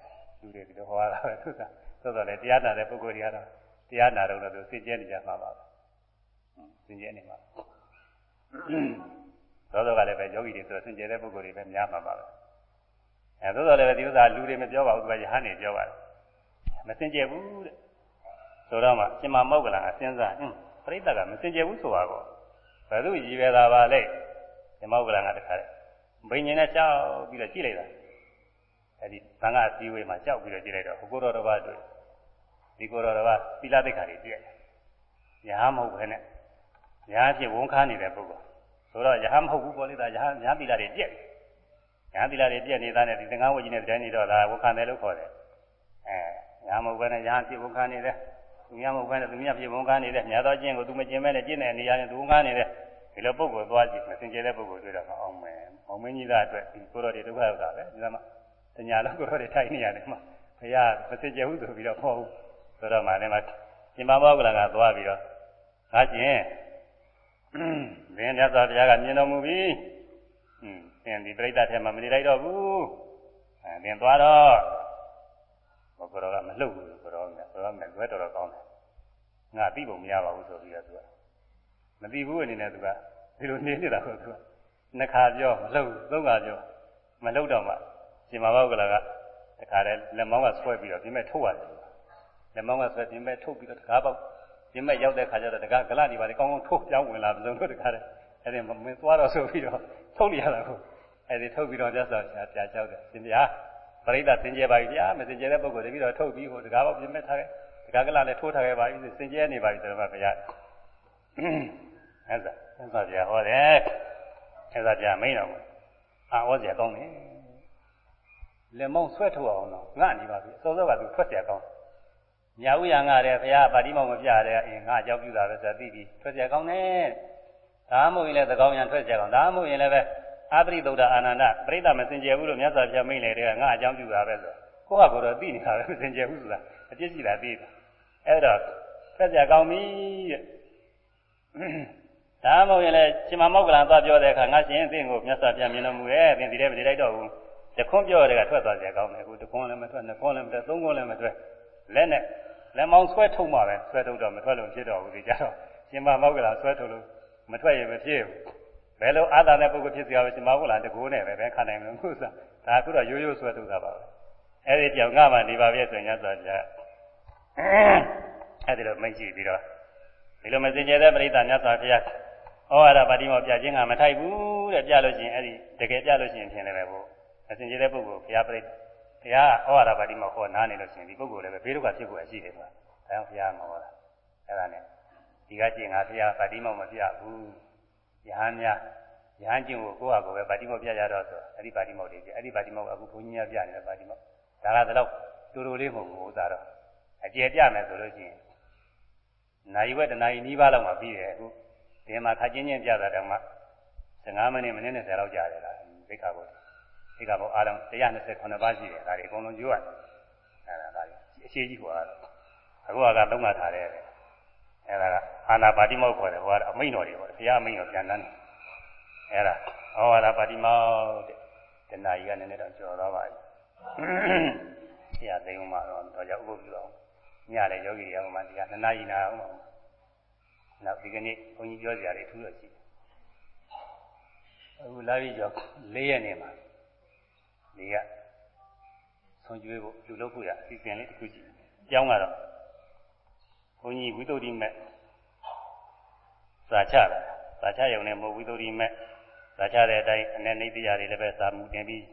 လူတွေဒီလိုဟောတာပဲသူကသို့တော်လည်းတရားနာတဲ့ပုဂ္ဂိုလ်တွေကတော့တရားနာတော့လို့သူစင်ကြဲနေကြမှာပါပဲ စင်ကြဲနေမှာသောတော်ကလည်းပဲယောဂီတွေဆိုစင်ကြဲတဲ့ပုဂ္ဂိုလ်တွေပဲများမှာပါပဲအဲသို့တော်လည်းပဲဒီဥစ္စာလူတွေမပြောပါဘူးသူကယဟန်နေပြောပါတယ်မစင်ကြဲဘူးတဲ့ဆိုတော့မှရှင်မမောက္ကလန်အစဉ်းစားဟင်းပြိဿကမစင်ကြဲဘူးဆိုပါကောဘယ်သူရည်ပဲတာပါလဲရှင်မောက္ကလန်ကတခါတဲ့ဘိညာဉ်နဲ့ကြောက်ပြီးတော့ကြည့်လိုက်တာအဲဒီသံဃာစည်းဝေးမှာကြောက်ပြီးတော့ကြည့်လိုက်တော့ဟိုကိုတော်တော်ဘာတွေ့ဒီကိုတော်တော်ဘာသီလသိက္ခာတွေပြည့်တယ်ရဟန်းမဟုတ်ဘဲနဲ့ ရဟန်းဖြစ်ဝန်ခါနေတဲ့ပုဂ္ဂိုလ်ဆိုတော့ရဟန်းမဟုတ်ဘူးပေါ်လိတာရဟန်းညာသီလတွေပြည့်ရဟန်းသီလတွေပြည့်နေတာနဲ့ဒီသံဃာဝကြီးနဲ့တိုင်းနေတော့ဒါဝန်ခံတယ်လို့ခေါ်တယ်အဲရဟန်းမဟုတ်ဘဲနဲ့ရဟန်းဖြစ်ဝန်ခံနေတယ်သူများမဟုတ်ဘဲနဲ့သူများဖြစ်ဝန်ခံနေတယ်မြတ်သောကျင့်ကိုသူမကျင့်မဲနဲ့ကျင့်တဲ့နေရာနဲ့သူဝန်ခံနေတယ်ဒီလိုပုဂ္ဂိုလ်သွားကြည့်မစင်ကြဲတဲ့ပုဂ္ဂိုလ်တွေ့တော့အောင်မယ်။အောင်မင်းကြီးသားအတွက်ဒီကိုတော်တွေဒုက္ခရောက်တာပဲ။ဒီမှာတညာလုံးကိုတော်တွေထိုင်နေရတယ်မှာဘုရားမစင်ကြဲဘူးဆိုပြီးတော့ဟောဘူး။ဆိုတော့မှလည်းမရှင်မဘောကလာကသွားပြီးတော့ငါရှင် ဘင်းမြတ်စွာဘုရားကမြင်တော်မူပြီ။ဟွန်းသင်ဒီပြိဿထဲမှာမနေလိုက်တော့ဘူး။အဲသင်သွားတော့ဘောကတော်ကမလှုပ်ဘူးကိုတော်ကကိုတော်ကလွဲတော်တော်ကောင်းတယ်။ငါသိပုံမရပါဘူးဆိုပြီးတော့သူကမသိဘူးအနေနဲ့သူကဒီလိုနေနေတာကိုသူကနှစ်ခါပြောမလှုပ်သုံးခါပြောမလှုပ်တော့မှရှင်မဘောက်ကလာကတခါတည်းလက်မောင်းကဆွဲပြီးတော့ပြင်မဲ့ထုတ်ရတယ်လက်မောင်းကဆွဲပြင်မဲ့ထုတ်ပြီးတော့တကားပေါက် ပြင်မဲ့ရောက်တဲ့ခါကျတော့တကားဂလနေပါလေကောင်းကောင်းထုတ်ပြောင်းဝင်လာပစုံတို့တခါတည်းအဲ့ဒီမင်းသွားတော့ဆိုပြီးတော့ထုတ်နေရတာကိုအဲ့ဒီထုတ်ပြီးတော့ကြဆာဆရာပြာကြောက်တယ်ရှင်ဗျာပရိသတ်စင်ကြယ်ပါပြီဗျာမစင်ကြယ်တဲ့ပုဂ္ဂိုလ်တပြီးတော့ထုတ်ပြီးဟိုတကားပေါက်ပြင်မဲ့ထားခဲ့တကားဂလလည်းထိုးထားခဲ့ပါပြီစင်ကြယ်နေပါပြီဆိုတော့ဗျာအဲ့ဒါအဲ့ဒါပြဟောတယ်အဲ့ဒါပြမိန်တော်ကအာဟောเสียကောင်းတယ်လက်မောင်းဆွဲထုတ်အောင်တော့ငါနေပါပြီအစောစောကသူထွက်เสียကောင်း ညာဥရငါတဲ့ဘုရားပါတိမောင်မပြတဲ့အင်းငါကြောက်ပြူတာပဲဆိုသိပြီးထွက်ကြကောင်းတယ်ဒါမှမဟုတ်ရင်လည်းသကောင်းရန်ထွက်ကြကောင်းဒါမှမဟုတ်ရင်လည်းပဲအပရိသုဒ္ဓအာနန္ဒပရိသမစင်ကြယ်ဘူးလို့မြတ်စွာဘုရားမိန့်လေတဲ့ငါအကြောင်းပြုတာပဲဆိုကိုယ့်ဟာကိုယ်တော့သိနေတာပဲမစင်ကြယ်ဘူးဆိုတာအပြစ်ရှိတာသိတာအဲ့တော့ထွက်ကြကောင်းပြီတဲ့ဒါမှမဟုတ်ရင်လည်းရှင်မမောက္ကလန်သွားပြောတဲ့အခါငါရှင်အသင်ကိုမြတ်စွာဘုရားမြင်တော်မူရဲ့အသင်ဒီထဲမနေလိုက်တော့ဘူးတခွန်းပြောတဲ့ကထွက်သွားကြကောင်းတယ်အခုတခွန်းလည်းမထွက်နှစ်ခွန်းလည်းမထွက်သုံးခွန်းလည်းမထွက် လက်နဲ့လက်မောင်းဆွဲထုတ်မှပဲဆွဲထုတ်တော့မထွက်လို့ဖြစ်တော့ဘူးဒီကြတော့ရှင်မမောက္ကလန်ဆွဲထုတ်လို့မထွက်ရင်မဖြစ်ဘူးဘယ်လိုအာသာတဲ့ပုဂ္ဂိုလ်ဖြစ်စီရပဲရှင်မမောက္ကလန်တကိုးနဲ့ပဲပဲခံနိုင်မလို့ခုစားဒါအခုတော့ရိုးရိုးဆွဲထုတ်တာပါပဲအဲ့ဒီကြောင့်ငါမှနေပါပြီဆိုရင်ညဆိုကြအဲ့ဒီလိုမိတ်ကြည့်ပြီးတော့ဒီလိုမစင်ကြဲတဲ့ပရိသတ်မြတ်စွာဘုရားဩဝါဒပါတိမောပြခြင်းကမထိုက်ဘူးတဲ့ပြလို့ရှိရင်အဲ့ဒီတကယ်ပြလို့ရှိရင်ဖြင့်လည်းပဲဘုအစဉ်ကျေတဲ့ပုဂ္ဂိုလ်ဘုရားပြိ ဘုရားဩဝါဒပါတိမောဟောနားနေလို့ရှိရင်ဒီပုဂ္ဂိုလ်လည်းပဲဘေးဒုက္ခဖြစ်ဖို့အရှိတယ်ဆိုတာဒါကြောင့်ဘုရားမဟောတာအဲ့ဒါနဲ့ဒီကကျင့်ငါဘုရားပါတိမောမပြဘူးယဟန်များယဟန်ကျင့်ကိုကိုယ့်ဟာကိုယ်ပဲပါတိမောပြကြတော့ဆိုအဲ့ဒီပါတိမောတွေပြအဲ့ဒီပါတိမောအခုဘုန်းကြီးများပြနေတဲ့ပါတိမောဒါကတော့တူတူလေးမဟုတ်ဘူးဥစ္စာတော့အကျယ်ပြမယ်ဆိုလို့ရှိရင်နိုင်ဝက်တနာရီနီးပါးလောက်မှပြီးတယ်အခုဒီမှာခါချင်းချင်းပြတာတောင်မှ15မိနစ်မိနစ်20လောက်ကြာတယ်လားဒိဋ္ဌာဘု ဒိဋ္ဌာဘုအားလုံး129ပါးရှိတယ်ဒါတွေအကုန်လုံးကျိုးရတယ်အဲဒါဒါအရှိကြီးဟောတာအခုကသုံးမှထားတယ်အဲဒါကအာနာပါတိမောက်ခေါ်တယ်ဟောတာအမိန်တော်တွေဟောတယ်ဘုရားအမိန်တော်ပြန်တန်းတယ်အဲဒါဟောတာပါတိမောက်တဲ့တဏှာကြီးကနည်းနည်းတော့ကျော်တော့ပါပြီဆရာသိမ်းမှတော့တော့ကြောက်ဥပုပ်ပြုအောင်ညလည်းယောဂီတွေကမှဒီကနှစ်နာရီနာအောင်နောက်ဒီကနေ့ဘုန်းကြီးပြောကြရတယ်ထူးတော့ရှိတယ်အခုလာပြီးကြော၄ရက်နေမှာ ဒီကဆုံးကျွေးဖို့လူလုပ်ဖို့ရအစီအစဉ်လေးတစ်ခုရှိတယ်ကျောင်းကတော့ဘုန်းကြီးဝိသုဒ္ဓိမဲ့စာချတာစာချရုံနဲ့မဟုတ်ဝိသုဒ္ဓိမဲ့စာချတဲ့အတိုင်းအနေနဲ့တရားတွေလည်းပဲစာမှုတင်ပြီး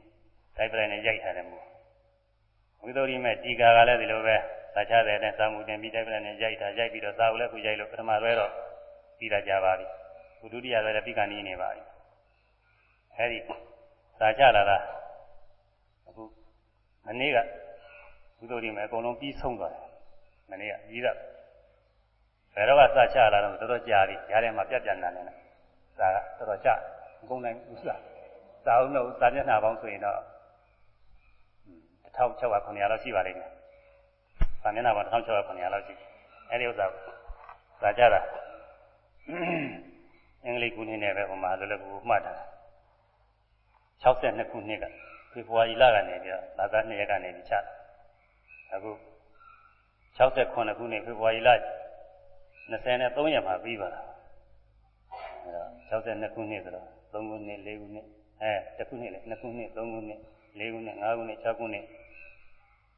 တိုက်ပလိုက်နဲ့ရိုက်ထားတယ်မို့ဝိသုဒ္ဓိမဲ့ဒီကာကလည်းဒီလိုပဲသာချတဲ့နဲ့သာမှုတင်ပြီးတဲ့ပြနဲ့ရိုက်တာရိုက်ပြီးတော့သာကိုလည်းခုရိုက်လို့ပထမရွဲတော့ပြီးတာကြပါပြီခုဒုတိယရွဲလည်းပြီးကနီးနေပါပြီအဲဒီသာချလာတာအခု မနေ့ကဘုဒ္ဓဒီမှာအကုန်လုံးပြီးဆုံးသွားတယ်မနေ့ကပြီးတော့ဘယ်တော့ကသာချလာတော့တော်တော်ကြာပြီရားထဲမှာပြတ်ပြတ်နာနေတယ်သာကတော်တော်ကြာအကုန်နိုင်ဥစ္စာသာအောင်တော့သာမျက်နှာပေါင်းဆိုရင်တော့1600 900လောက်ရှိပါလိမ့်မယ်။သာမျက်နှာပေါင်း1600 900လောက်ရှိတယ်။အဲဒီဥစ္စာသာကြတာအင်္ဂလိပ်ခုနှစ်နဲ့ပဲဟိုမှာလည်းလည်းကိုမှတ်တာ62ခုနှစ်က ဖေဖော်ဝါရီလကနေပြီးတော့လာသား2ရက်ကနေပြီးချတာအခု69ခုနှစ်ဖေဖော်ဝါရီလ23ရက်မှာပြီးပါလားအဲတော့62ခုနှစ်ဆိုတော့3ခုနှစ်4ခုနှစ်အဲတစ်ခုနှစ်လေ2ခုနှစ်3ခုနှစ်4ခုနှစ်5ခုနှစ်6ခုနှစ်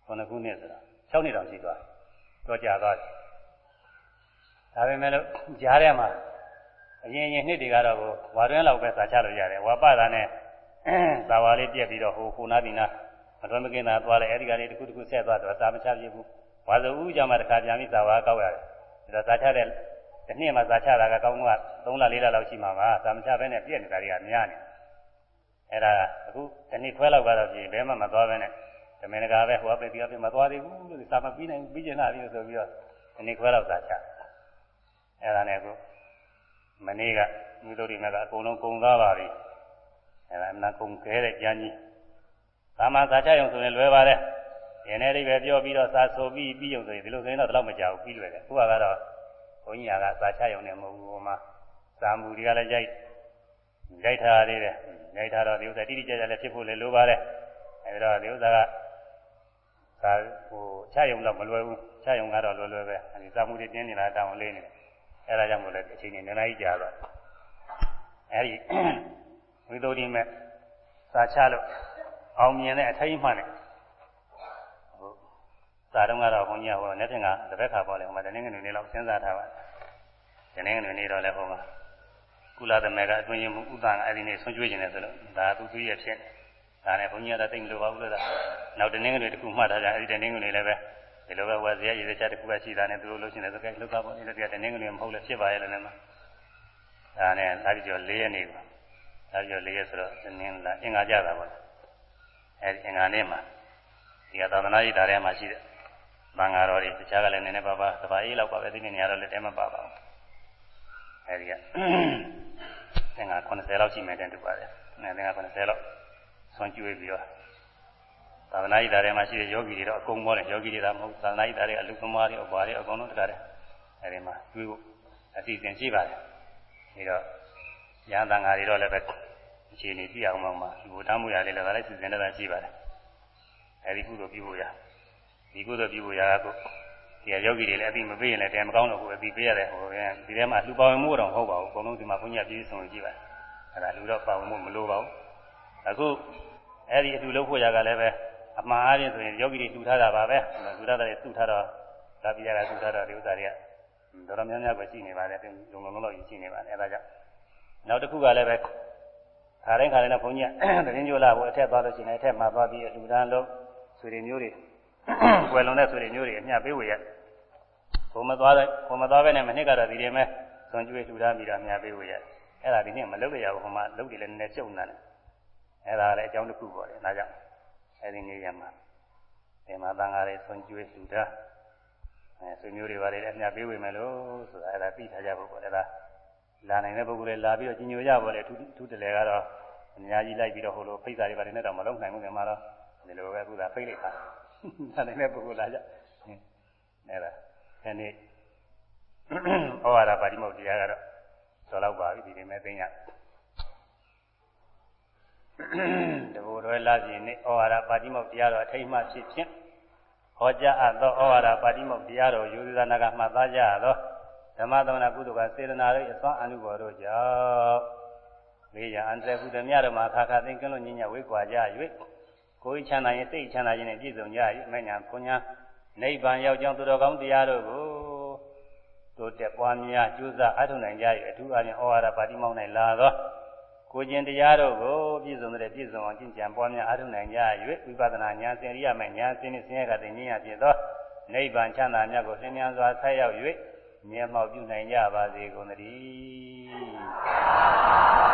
9ခုနှစ်ဆိုတော့6နှစ်တောင်ရှိသွားတော့ကြာသွားတယ်ဒါပေမဲ့လို့ကြားထဲမှာအရင်ရင်နှစ်တွေကတော့ဝါတွင်းလောက်ပဲစာချလို့ရတယ်ဝါပတာနဲ့ သာဝါလေးပြက်ပြီးတော့ဟိုခုနာဒီနာမတော်မကင်းတာသွားလိုက်အဲဒီကလေးတစ်ခုတစ်ခုဆက်သွားတော့စာမချပြဘူးဝါဆိုဦးကြောင့်မှတစ်ခါပြန်ပြီးသာဝါကောက်ရတယ်ဒါစာချတဲ့တစ်နှစ်မှစာချတာကကောင်းက3လ4လလောက်ရှိမှာပါစာမချဘဲနဲ့ပြက်နေတာတွေကများနေအဲ့ဒါအခုတစ်နှစ်ခွဲလောက်ကတော့ပြင်ဘဲမှမသွားဘဲနဲ့ဓမင်ကပဲဟိုအပိတိအပိမသွားသေးဘူးလို့စာမပြီးနိုင်ပြီးကျင်လာပြီဆိုပြီးတော့တစ်နှစ်ခွဲလောက်စာချအဲ့ဒါနဲ့အခုမနေ့ကမြို့တော်တွေမှာကအကုန်လုံးကုန်သွားပါပြီ အဲ့ဒါအမှန်ကုန်ခဲတဲ့ကြမ်းကြီးသာမန်စာချရုံဆိုရင်လွယ်ပါတယ်ဒီနေ့လေးပဲပြောပြီးတော့စာဆိုပြီးပြီးရုံဆိုရင်ဒီလိုဆိုရင်တော့တော့မကြောက်ပြီးလွယ်တယ်ခုကတော့ဘုန်းကြီးကစာချရုံနဲ့မဟုတ်ဘူးဟိုမှာစာမူတွေကလည်းရိုက်ရိုက်ထားသေးတယ်ရိုက်ထားတော့ဒီဥစ္စာတိတိကျကျလည်းဖြစ်ဖို့လည်းလိုပါတယ်အဲဒါဒီဥစ္စာကစာဟိုချရုံတော့မလွယ်ဘူးချရုံကတော့လွယ်လွယ်ပဲအဲဒီစာမူတွေတင်းနေတာတောင်းလေးနေတယ်အဲဒါကြောင့်မို့လဲအချိန်ကြီးနည်းနည်းကြာတော့အဲဒီ ဝိသုဒ္ဓိမဲ့စာချလို့အောင်မြင်တဲ့အထိုင်းမှနဲ့ဟုတ်စာတုံးကတော့ဘုန်းကြီးကဟိုနေ့ဖြင့်ကတပည့်ခါပေါ်လေဟိုမှာတနင်္ဂနွေနေ့လောက်စဉ်းစားထားပါတနင်္ဂနွေနေ့တော့လည်းဟိုမှာကုလသမဂ္ဂအတွင်းရင်ဥဒ္ဒန်အဲ့ဒီနေ့ဆွံ့ကျွေးခြင်းနဲ့ဆိုလို့ဒါသူသူရဲ့ဖြစ်ဒါနဲ့ဘုန်းကြီးကတော့တိတ်မလို့ပါဘူးလို့သာနောက်တနင်္ဂနွေတစ်ခုမှတ်ထားကြအဲ့ဒီတနင်္ဂနွေလည်းပဲဒီလိုပဲဝယ်စရာရည်စချတစ်ခုပဲရှိတာနဲ့သူတို့လို့ရှိနေဆိုကြလောက်ကပေါ်နေတဲ့တနင်္ဂနွေမဟုတ်လည်းဖြစ်ပါရဲ့လည်းမှာဒါနဲ့လာပြီးကျော်၄ရက်နေပါ လာပြီးကျော်၄ရက်ဆိုတော့တနင်္လာအင်္ဂါကြတာပေါ့အဲဒီအင်္ဂါနေ့မှာဒီကသာသနာ့ရေးဓာတ်ထဲမှာရှိတဲ့ဘင်္ဂါတော်တွေတခြားကလည်းနည်းနည်းပါးပါးသဘာအေးလောက်ပါပဲဒီနေ့နေရာတော့လည်းတဲမပါပါဘူးအဲဒီကအင်္ဂါ90လောက်ရှိမယ်တဲ့တူပါတယ်အဲအင်္ဂါ90လောက်ဆွမ်းကျွေးပြီးတော့သာသနာ့ဤသားထဲမှာရှိတဲ့ယောဂီတွေတော့အကုန်ပေါ်တယ်ယောဂီတွေသာမဟုတ်သာသနာ့ဤသားတွေအလူသမားတွေအပွားတွေအကုန်လုံးတကားတယ်အဲဒီမှာကျွေးဖို့အစီအစဉ်ရှိပါတယ်ပြီးတော့ ရဟန်းသံဃာတွေတော့လည်းပဲအခြေအနေပြအောင်မှလူဝတ္တမှုရလေးလည်းဒါလည်းစီစဉ်နေတာရှိပါတယ်အဲဒီကုသိုလ်ပြုဖို့ရဒီကုသိုလ်ပြုဖို့ရကတော့ဒီယောဂီတွေလည်းအသိမပေးရင်လည်းတဲမကောင်းတော့ဘူးအသိပေးရတယ်ဟိုဒီထဲမှာလူပါဝင်မှုတော့မဟုတ်ပါဘူးအကုန်လုံးဒီမှာဘုန်းကြီးပြည့်စုံကြည့်ပါအဲဒါလူတော့ပါဝင်မှုမလိုပါဘူးအခုအဲ့ဒီအတူလုပ်ဖို့ရကလည်းပဲအမှားအားဖြင့်ဆိုရင်ယောဂီတွေတူထားတာပါပဲတူထားတယ်တူထားတော့ဒါပြရတာတူထားတော့ဒီဥစ္စာတွေကတော်တော်များများပဲရှိနေပါတယ်လုံလုံလောက်လောက်ရှိနေပါတယ်အဲဒါကြောင့် နောက်တစ်ခုကလည်းပဲခါတိုင်းခါတိုင်းတော့ဘုန်းကြီးကတင်းကြိုးလာဖို့အထက်သွားလို့ရှိရင်အထက်မှာသွားပြီးလူတန်းလုံးဆွေတွေမျိုးတွေွယ်လွန်တဲ့ဆွေတွေမျိုးတွေအမျှပေးဝေရဘုံမသွားတဲ့ဘုံမသွားပဲနဲ့မနှစ်ကတော့ဒီတွေမဲ့ဆွန်ကျွေးထူထားပြီးတော့အမျှပေးဝေရအဲ့ဒါဒီနေ့မလုပ်ရဘူးဟိုမှာလုပ်တယ်လည်းနည်းနည်းကျုံနေတယ်အဲ့ဒါလည်းအကြောင်းတစ်ခုပေါ့လေဒါကြောင့်အဲ့ဒီနေ့ရမှာဒီမှာတန်ဃာတွေဆွန်ကျွေးထူထားအဲဆွေမျိုးတွေပါလေအမျှပေးဝေမယ်လို့ဆိုတာအဲ့ဒါသိထားကြဖို့ပေါ့လေဒါ လာနိုင်တဲ့ပုဂ္ဂိုလ်တွေလာပြီးတော့ကြီးညိုကြပါလေထူးထူးတလဲကတော့အများကြီးလိုက်ပြီးတော့ဟိုလိုဖိတ်စာတွေပါတယ်နဲ့တော့မလုပ်နိုင်ဘူးခင်ဗျာတော့ဒီလိုပဲအခုသာဖိတ်လိုက်တာလာနိုင်တဲ့ပုဂ္ဂိုလ်လာကြအဲ့ဒါဒီနေ့ဩဝါဒပါဠိမဟုတ်တရားကတော့တော်တော့ပါပြီဒီနေ့မဲ့သိညာတဘောတော်လာပြင်းနေ့ဩဝါဒပါဠိမဟုတ်တရားတော်အထိတ်မှဖြစ်ဖြင့်ဟောကြားအပ်သောဩဝါဒပါဠိမဟုတ်တရားတော်ယူဇာနာကမှတ်သားကြရသော ဓမ္မသမဏကုသိုလ်ကစေတနာတို့အစွမ်းအနုဘော်တို့ကြောင့်မေယအန္တရကုသမြတော်မှာခါခါသိင်ကင်းလို့ညဉ့်ညဝေးကွာကြ၍ကိုယ်ချမ်းသာရင်စိတ်ချမ်းသာခြင်းနဲ့ပြည့်စုံကြ၏မညာဘုညာနိဗ္ဗာန်ရောက်ကြောင်းသူတော်ကောင်းတရားတို့ကိုတို့တက်ပွားများကျိုးစားအထုံနိုင်ကြ၏အထူးအားဖြင့်ဩဝါဒပါတိမောင်း၌လာသောကိုကျင်တရားတို့ကိုပြည့်စုံတဲ့ပြည့်စုံအောင်ကျင့်ကြံပွားများအထုံနိုင်ကြ၍ဝိပဿနာဉာဏ်စင်ရိယမဲ့ဉာဏ်စင်နှင့်ဆင်းရဲကတည်းကဉာဏ်ဖြစ်သောနိဗ္ဗာန်ချမ်းသာမြတ်ကိုသင်္မြန်စွာဆက်ရောက်၍ မျက်မှောက်ပြုနိုင်ကြပါစေကုန်သတည်း